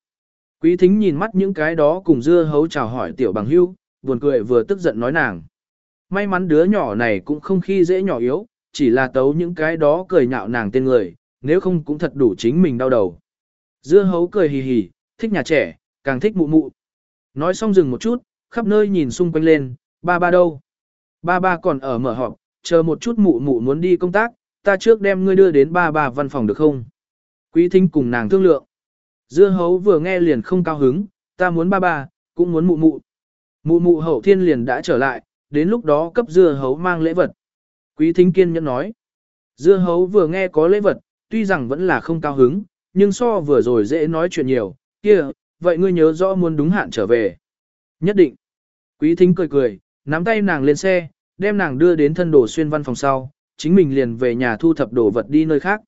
[SPEAKER 1] Quý thính nhìn mắt những cái đó cùng dưa hấu chào hỏi tiểu bằng Hưu, buồn cười vừa tức giận nói nàng. May mắn đứa nhỏ này cũng không khi dễ nhỏ yếu, chỉ là tấu những cái đó cười nhạo nàng tên người, nếu không cũng thật đủ chính mình đau đầu. Dưa hấu cười hì hì, thích nhà trẻ, càng thích mụ mụ. Nói xong dừng một chút, khắp nơi nhìn xung quanh lên, ba ba đâu? Ba ba còn ở mở họp, chờ một chút mụ mụ muốn đi công tác, ta trước đem ngươi đưa đến ba ba văn phòng được không? Quý thính cùng nàng thương lượng. Dưa hấu vừa nghe liền không cao hứng, ta muốn ba ba, cũng muốn mụ mụ. Mụ mụ hậu thiên liền đã trở lại, đến lúc đó cấp dưa hấu mang lễ vật. Quý thính kiên nhẫn nói. Dưa hấu vừa nghe có lễ vật, tuy rằng vẫn là không cao hứng, nhưng so vừa rồi dễ nói chuyện nhiều, kia, vậy ngươi nhớ rõ muốn đúng hạn trở về. Nhất định. Quý thính cười cười, nắm tay nàng lên xe, đem nàng đưa đến thân đồ xuyên văn phòng sau, chính mình liền về nhà thu thập đồ vật đi nơi khác.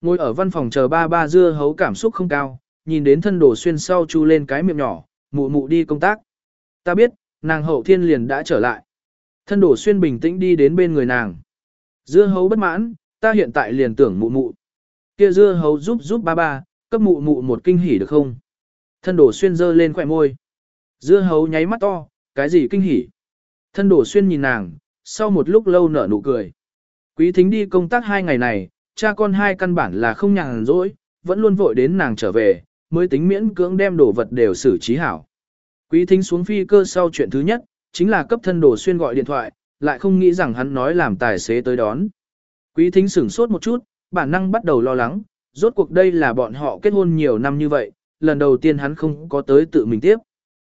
[SPEAKER 1] Ngồi ở văn phòng chờ ba ba dưa hấu cảm xúc không cao, nhìn đến thân đồ xuyên sau chu lên cái miệng nhỏ, mụ mụ đi công tác. Ta biết, nàng hậu thiên liền đã trở lại. Thân đổ xuyên bình tĩnh đi đến bên người nàng. Dưa hấu bất mãn, ta hiện tại liền tưởng mụ mụ. Kia dưa hấu giúp giúp ba ba, cấp mụ mụ một kinh hỉ được không? Thân đổ xuyên dơ lên khỏe môi. Dưa hấu nháy mắt to, cái gì kinh hỉ? Thân đổ xuyên nhìn nàng, sau một lúc lâu nở nụ cười. Quý thính đi công tác hai ngày này, cha con hai căn bản là không nhàn rỗi, vẫn luôn vội đến nàng trở về, mới tính miễn cưỡng đem đồ vật đều xử trí hảo. Quý thính xuống phi cơ sau chuyện thứ nhất, chính là cấp thân đồ xuyên gọi điện thoại, lại không nghĩ rằng hắn nói làm tài xế tới đón. Quý thính sửng sốt một chút, bản năng bắt đầu lo lắng, rốt cuộc đây là bọn họ kết hôn nhiều năm như vậy, lần đầu tiên hắn không có tới tự mình tiếp.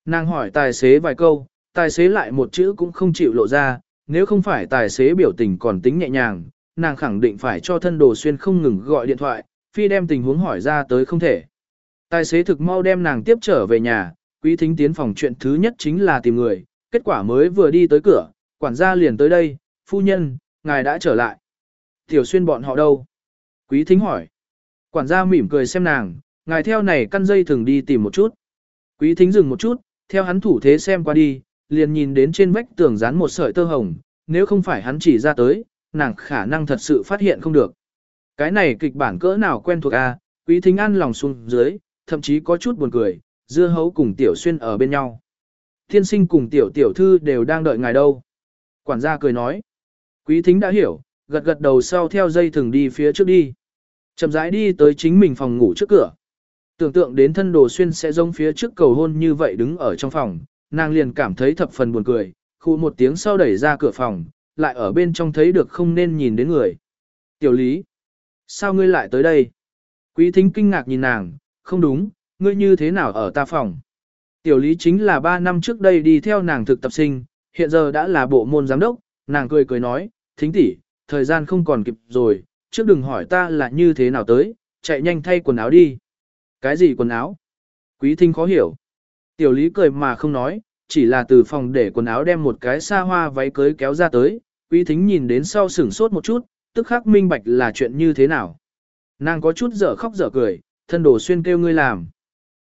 [SPEAKER 1] Nàng hỏi tài xế vài câu, tài xế lại một chữ cũng không chịu lộ ra, nếu không phải tài xế biểu tình còn tính nhẹ nhàng, nàng khẳng định phải cho thân đồ xuyên không ngừng gọi điện thoại, phi đem tình huống hỏi ra tới không thể. Tài xế thực mau đem nàng tiếp trở về nhà, quý thính tiến phòng chuyện thứ nhất chính là tìm người, kết quả mới vừa đi tới cửa, quản gia liền tới đây, phu nhân, ngài đã trở lại. Tiểu xuyên bọn họ đâu? Quý thính hỏi. Quản gia mỉm cười xem nàng, ngài theo này căn dây thường đi tìm một chút. Quý thính dừng một chút, theo hắn thủ thế xem qua đi, liền nhìn đến trên vách tường dán một sợi tơ hồng, nếu không phải hắn chỉ ra tới, nàng khả năng thật sự phát hiện không được. Cái này kịch bản cỡ nào quen thuộc a? À? quý thính ăn lòng xuống dưới, thậm chí có chút buồn cười, dưa hấu cùng tiểu xuyên ở bên nhau. Thiên sinh cùng tiểu tiểu thư đều đang đợi ngài đâu. Quản gia cười nói. Quý thính đã hiểu, gật gật đầu sau theo dây thừng đi phía trước đi. Chậm rãi đi tới chính mình phòng ngủ trước cửa. Tưởng tượng đến thân đồ xuyên sẽ giống phía trước cầu hôn như vậy đứng ở trong phòng, nàng liền cảm thấy thập phần buồn cười, khu một tiếng sau đẩy ra cửa phòng, lại ở bên trong thấy được không nên nhìn đến người. Tiểu lý, sao ngươi lại tới đây? Quý thính kinh ngạc nhìn nàng, không đúng, ngươi như thế nào ở ta phòng? Tiểu lý chính là 3 năm trước đây đi theo nàng thực tập sinh, hiện giờ đã là bộ môn giám đốc, nàng cười cười nói, thính tỷ, thời gian không còn kịp rồi, trước đừng hỏi ta là như thế nào tới, chạy nhanh thay quần áo đi. Cái gì quần áo? Quý thính khó hiểu. Tiểu lý cười mà không nói, chỉ là từ phòng để quần áo đem một cái xa hoa váy cưới kéo ra tới, quý thính nhìn đến sau sửng sốt một chút, tức khắc minh bạch là chuyện như thế nào. Nàng có chút dở khóc dở cười, thân đồ xuyên kêu ngươi làm.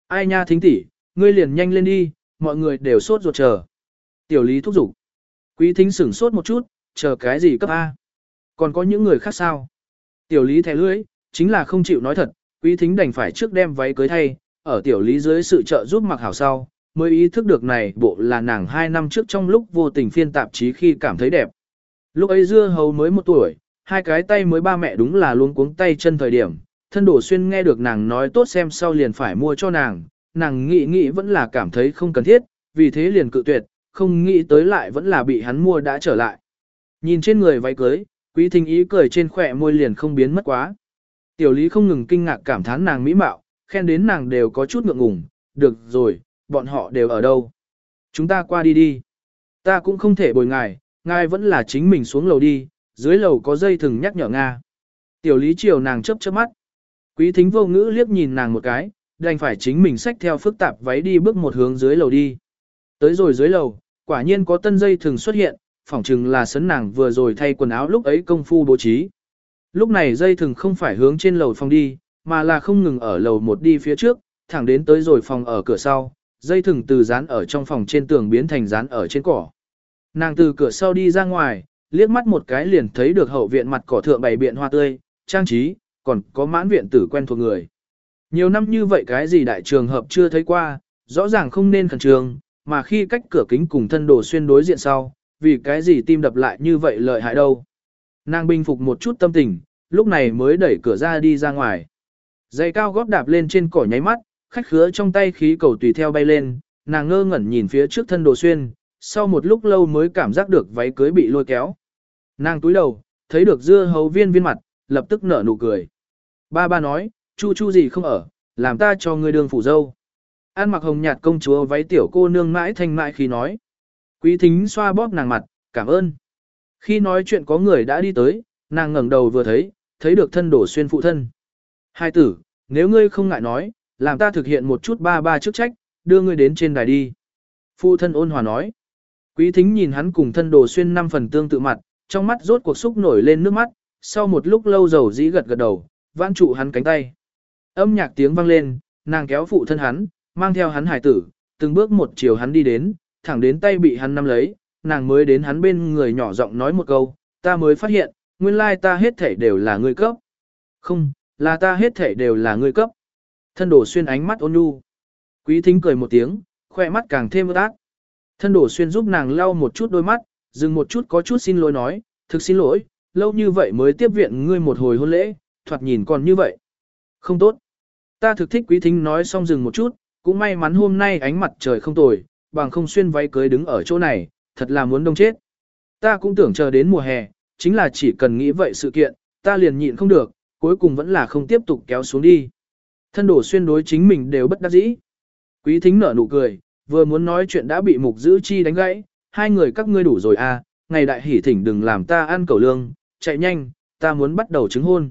[SPEAKER 1] Ai nha thính tỷ, ngươi liền nhanh lên đi, mọi người đều sốt ruột chờ. Tiểu lý thúc giục. Quý thính sửng sốt một chút, chờ cái gì cấp A. Còn có những người khác sao? Tiểu lý thẻ lưỡi, chính là không chịu nói thật, quý thính đành phải trước đem váy cưới thay, ở tiểu lý dưới sự trợ giúp mặc hảo sau, mới ý thức được này bộ là nàng hai năm trước trong lúc vô tình phiên tạp chí khi cảm thấy đẹp. Lúc ấy dưa hầu mới một tuổi, hai cái tay mới ba mẹ đúng là luôn cuống tay chân thời điểm, thân đổ xuyên nghe được nàng nói tốt xem sau liền phải mua cho nàng, nàng nghĩ nghĩ vẫn là cảm thấy không cần thiết, vì thế liền cự tuyệt, không nghĩ tới lại vẫn là bị hắn mua đã trở lại. Nhìn trên người váy cưới, quý thính ý cười trên khỏe môi liền không biến mất quá. Tiểu lý không ngừng kinh ngạc cảm thán nàng mỹ mạo, khen đến nàng đều có chút ngượng ngùng, được rồi, bọn họ đều ở đâu. Chúng ta qua đi đi. Ta cũng không thể bồi ngài, ngài vẫn là chính mình xuống lầu đi, dưới lầu có dây thừng nhắc nhở Nga. Tiểu lý chiều nàng chớp chớp mắt. Quý thính vô ngữ liếc nhìn nàng một cái, đành phải chính mình xách theo phức tạp váy đi bước một hướng dưới lầu đi. Tới rồi dưới lầu, quả nhiên có tân dây thường xuất hiện, phỏng chừng là sấn nàng vừa rồi thay quần áo lúc ấy công phu bố trí. Lúc này dây thường không phải hướng trên lầu phòng đi, mà là không ngừng ở lầu một đi phía trước, thẳng đến tới rồi phòng ở cửa sau, dây thừng từ dán ở trong phòng trên tường biến thành dán ở trên cỏ. Nàng từ cửa sau đi ra ngoài, liếc mắt một cái liền thấy được hậu viện mặt cỏ thượng bày biện hoa tươi, trang trí, còn có mãn viện tử quen thuộc người. Nhiều năm như vậy cái gì đại trường hợp chưa thấy qua, rõ ràng không nên khẩn trương, mà khi cách cửa kính cùng thân đồ xuyên đối diện sau, vì cái gì tim đập lại như vậy lợi hại đâu. Nàng bình phục một chút tâm tình, lúc này mới đẩy cửa ra đi ra ngoài. Giày cao gót đạp lên trên cỏ nháy mắt, khách khứa trong tay khí cầu tùy theo bay lên, nàng ngơ ngẩn nhìn phía trước thân đồ xuyên, sau một lúc lâu mới cảm giác được váy cưới bị lôi kéo. Nàng túi đầu, thấy được dưa hấu viên viên mặt, lập tức nở nụ cười. Ba ba nói, chu chu gì không ở, làm ta cho ngươi đường phủ dâu. An mặc hồng nhạt công chúa váy tiểu cô nương mãi thanh mãi khi nói. Quý thính xoa bóp nàng mặt, cảm ơn. Khi nói chuyện có người đã đi tới, nàng ngẩng đầu vừa thấy, thấy được thân đổ xuyên phụ thân. Hai tử, nếu ngươi không ngại nói, làm ta thực hiện một chút ba ba chức trách, đưa ngươi đến trên đài đi. Phụ thân ôn hòa nói. Quý thính nhìn hắn cùng thân đồ xuyên năm phần tương tự mặt, trong mắt rốt cuộc xúc nổi lên nước mắt, sau một lúc lâu dầu dĩ gật gật đầu, vãn trụ hắn cánh tay. Âm nhạc tiếng vang lên, nàng kéo phụ thân hắn, mang theo hắn hải tử, từng bước một chiều hắn đi đến, thẳng đến tay bị hắn nắm lấy, nàng mới đến hắn bên người nhỏ giọng nói một câu, ta mới phát hiện, nguyên lai ta hết thể đều là người cấp. Không, là ta hết thể đều là người cấp. Thân đổ xuyên ánh mắt ôn nhu. Quý thính cười một tiếng, khoe mắt càng thêm ướt át. Thân đổ xuyên giúp nàng lau một chút đôi mắt, dừng một chút có chút xin lỗi nói, thực xin lỗi, lâu như vậy mới tiếp viện ngươi một hồi hôn lễ, thoạt nhìn còn như vậy. Không tốt. Ta thực thích quý thính nói xong dừng một chút, cũng may mắn hôm nay ánh mặt trời không tồi, bằng không xuyên váy cưới đứng ở chỗ này, thật là muốn đông chết. Ta cũng tưởng chờ đến mùa hè, chính là chỉ cần nghĩ vậy sự kiện, ta liền nhịn không được, cuối cùng vẫn là không tiếp tục kéo xuống đi. Thân đổ xuyên đối chính mình đều bất đắc dĩ. Quý thính nở nụ cười, vừa muốn nói chuyện đã bị mục giữ chi đánh gãy, hai người các ngươi đủ rồi à, ngày đại hỉ thỉnh đừng làm ta ăn cầu lương, chạy nhanh, ta muốn bắt đầu chứng hôn.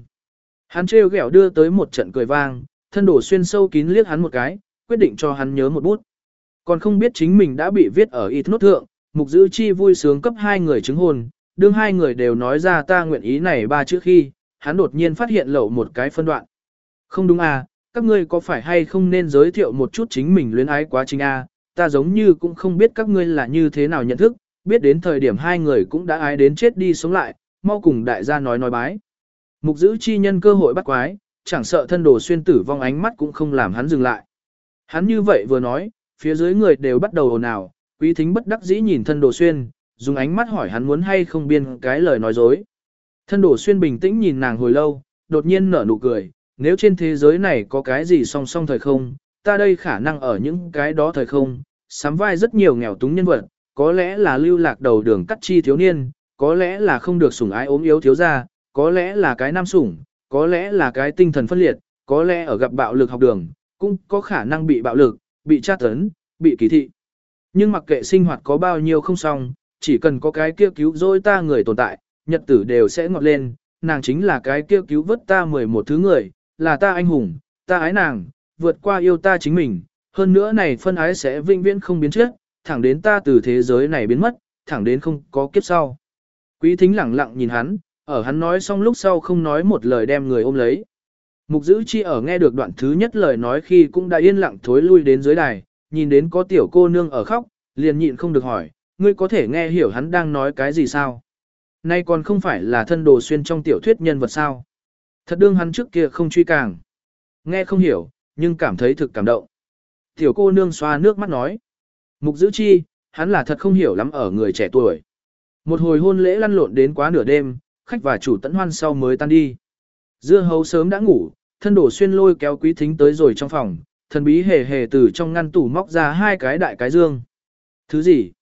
[SPEAKER 1] Hắn trêu ghẹo đưa tới một trận cười vang, thân đổ xuyên sâu kín liếc hắn một cái, quyết định cho hắn nhớ một bút. Còn không biết chính mình đã bị viết ở ít nốt thượng, mục giữ chi vui sướng cấp hai người chứng hôn, đương hai người đều nói ra ta nguyện ý này ba chữ khi, hắn đột nhiên phát hiện lậu một cái phân đoạn. Không đúng à, các ngươi có phải hay không nên giới thiệu một chút chính mình luyến ái quá trình à, ta giống như cũng không biết các ngươi là như thế nào nhận thức, biết đến thời điểm hai người cũng đã ái đến chết đi sống lại, mau cùng đại gia nói nói bái. Mục giữ chi nhân cơ hội bắt quái, chẳng sợ thân đồ xuyên tử vong ánh mắt cũng không làm hắn dừng lại. Hắn như vậy vừa nói, phía dưới người đều bắt đầu ồn ào, quý thính bất đắc dĩ nhìn thân đồ xuyên, dùng ánh mắt hỏi hắn muốn hay không biên cái lời nói dối. Thân đồ xuyên bình tĩnh nhìn nàng hồi lâu, đột nhiên nở nụ cười, nếu trên thế giới này có cái gì song song thời không, ta đây khả năng ở những cái đó thời không, sắm vai rất nhiều nghèo túng nhân vật, có lẽ là lưu lạc đầu đường cắt chi thiếu niên, có lẽ là không được sủng ái ốm yếu thiếu gia, có lẽ là cái nam sủng, có lẽ là cái tinh thần phân liệt, có lẽ ở gặp bạo lực học đường, cũng có khả năng bị bạo lực, bị tra tấn, bị kỳ thị. Nhưng mặc kệ sinh hoạt có bao nhiêu không xong, chỉ cần có cái kia cứu rỗi ta người tồn tại, nhật tử đều sẽ ngọt lên, nàng chính là cái kia cứu vớt ta 11 thứ người, là ta anh hùng, ta ái nàng, vượt qua yêu ta chính mình, hơn nữa này phân ái sẽ vinh viễn không biến chết, thẳng đến ta từ thế giới này biến mất, thẳng đến không có kiếp sau. Quý thính lẳng lặng nhìn hắn, ở hắn nói xong lúc sau không nói một lời đem người ôm lấy. Mục giữ chi ở nghe được đoạn thứ nhất lời nói khi cũng đã yên lặng thối lui đến dưới đài, nhìn đến có tiểu cô nương ở khóc, liền nhịn không được hỏi, ngươi có thể nghe hiểu hắn đang nói cái gì sao? Nay còn không phải là thân đồ xuyên trong tiểu thuyết nhân vật sao? Thật đương hắn trước kia không truy càng. Nghe không hiểu, nhưng cảm thấy thực cảm động. Tiểu cô nương xoa nước mắt nói. Mục giữ chi, hắn là thật không hiểu lắm ở người trẻ tuổi. Một hồi hôn lễ lăn lộn đến quá nửa đêm, khách và chủ tẫn hoan sau mới tan đi. Dưa hấu sớm đã ngủ, thân đổ xuyên lôi kéo quý thính tới rồi trong phòng, thần bí hề hề từ trong ngăn tủ móc ra hai cái đại cái dương. Thứ gì?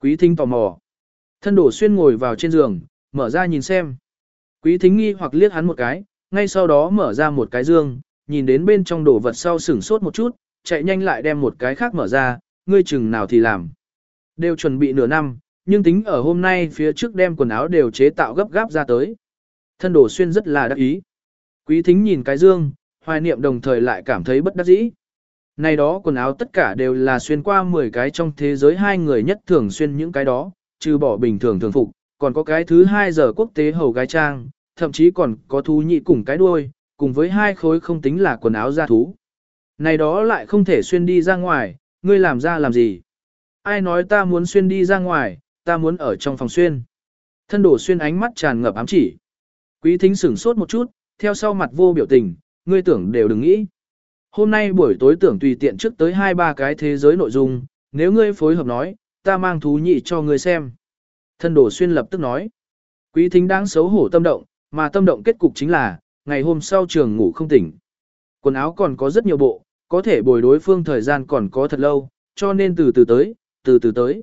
[SPEAKER 1] Quý thính tò mò. Thân đổ xuyên ngồi vào trên giường, mở ra nhìn xem. Quý thính nghi hoặc liếc hắn một cái, ngay sau đó mở ra một cái dương, nhìn đến bên trong đồ vật sau sửng sốt một chút, chạy nhanh lại đem một cái khác mở ra, ngươi chừng nào thì làm. Đều chuẩn bị nửa năm, nhưng tính ở hôm nay phía trước đem quần áo đều chế tạo gấp gáp ra tới. Thân đồ xuyên rất là đắc ý. Quý thính nhìn cái dương, hoài niệm đồng thời lại cảm thấy bất đắc dĩ. Này đó quần áo tất cả đều là xuyên qua 10 cái trong thế giới hai người nhất thường xuyên những cái đó, trừ bỏ bình thường thường phục, còn có cái thứ hai giờ quốc tế hầu gái trang, thậm chí còn có thú nhị cùng cái đuôi, cùng với hai khối không tính là quần áo da thú. Này đó lại không thể xuyên đi ra ngoài, ngươi làm ra làm gì? Ai nói ta muốn xuyên đi ra ngoài, ta muốn ở trong phòng xuyên. Thân đổ xuyên ánh mắt tràn ngập ám chỉ. Quý thính sửng sốt một chút, theo sau mặt vô biểu tình, ngươi tưởng đều đừng nghĩ. Hôm nay buổi tối tưởng tùy tiện trước tới hai ba cái thế giới nội dung, nếu ngươi phối hợp nói, ta mang thú nhị cho ngươi xem. Thân đổ xuyên lập tức nói. Quý thính đang xấu hổ tâm động, mà tâm động kết cục chính là, ngày hôm sau trường ngủ không tỉnh. Quần áo còn có rất nhiều bộ, có thể bồi đối phương thời gian còn có thật lâu, cho nên từ từ tới, từ từ tới.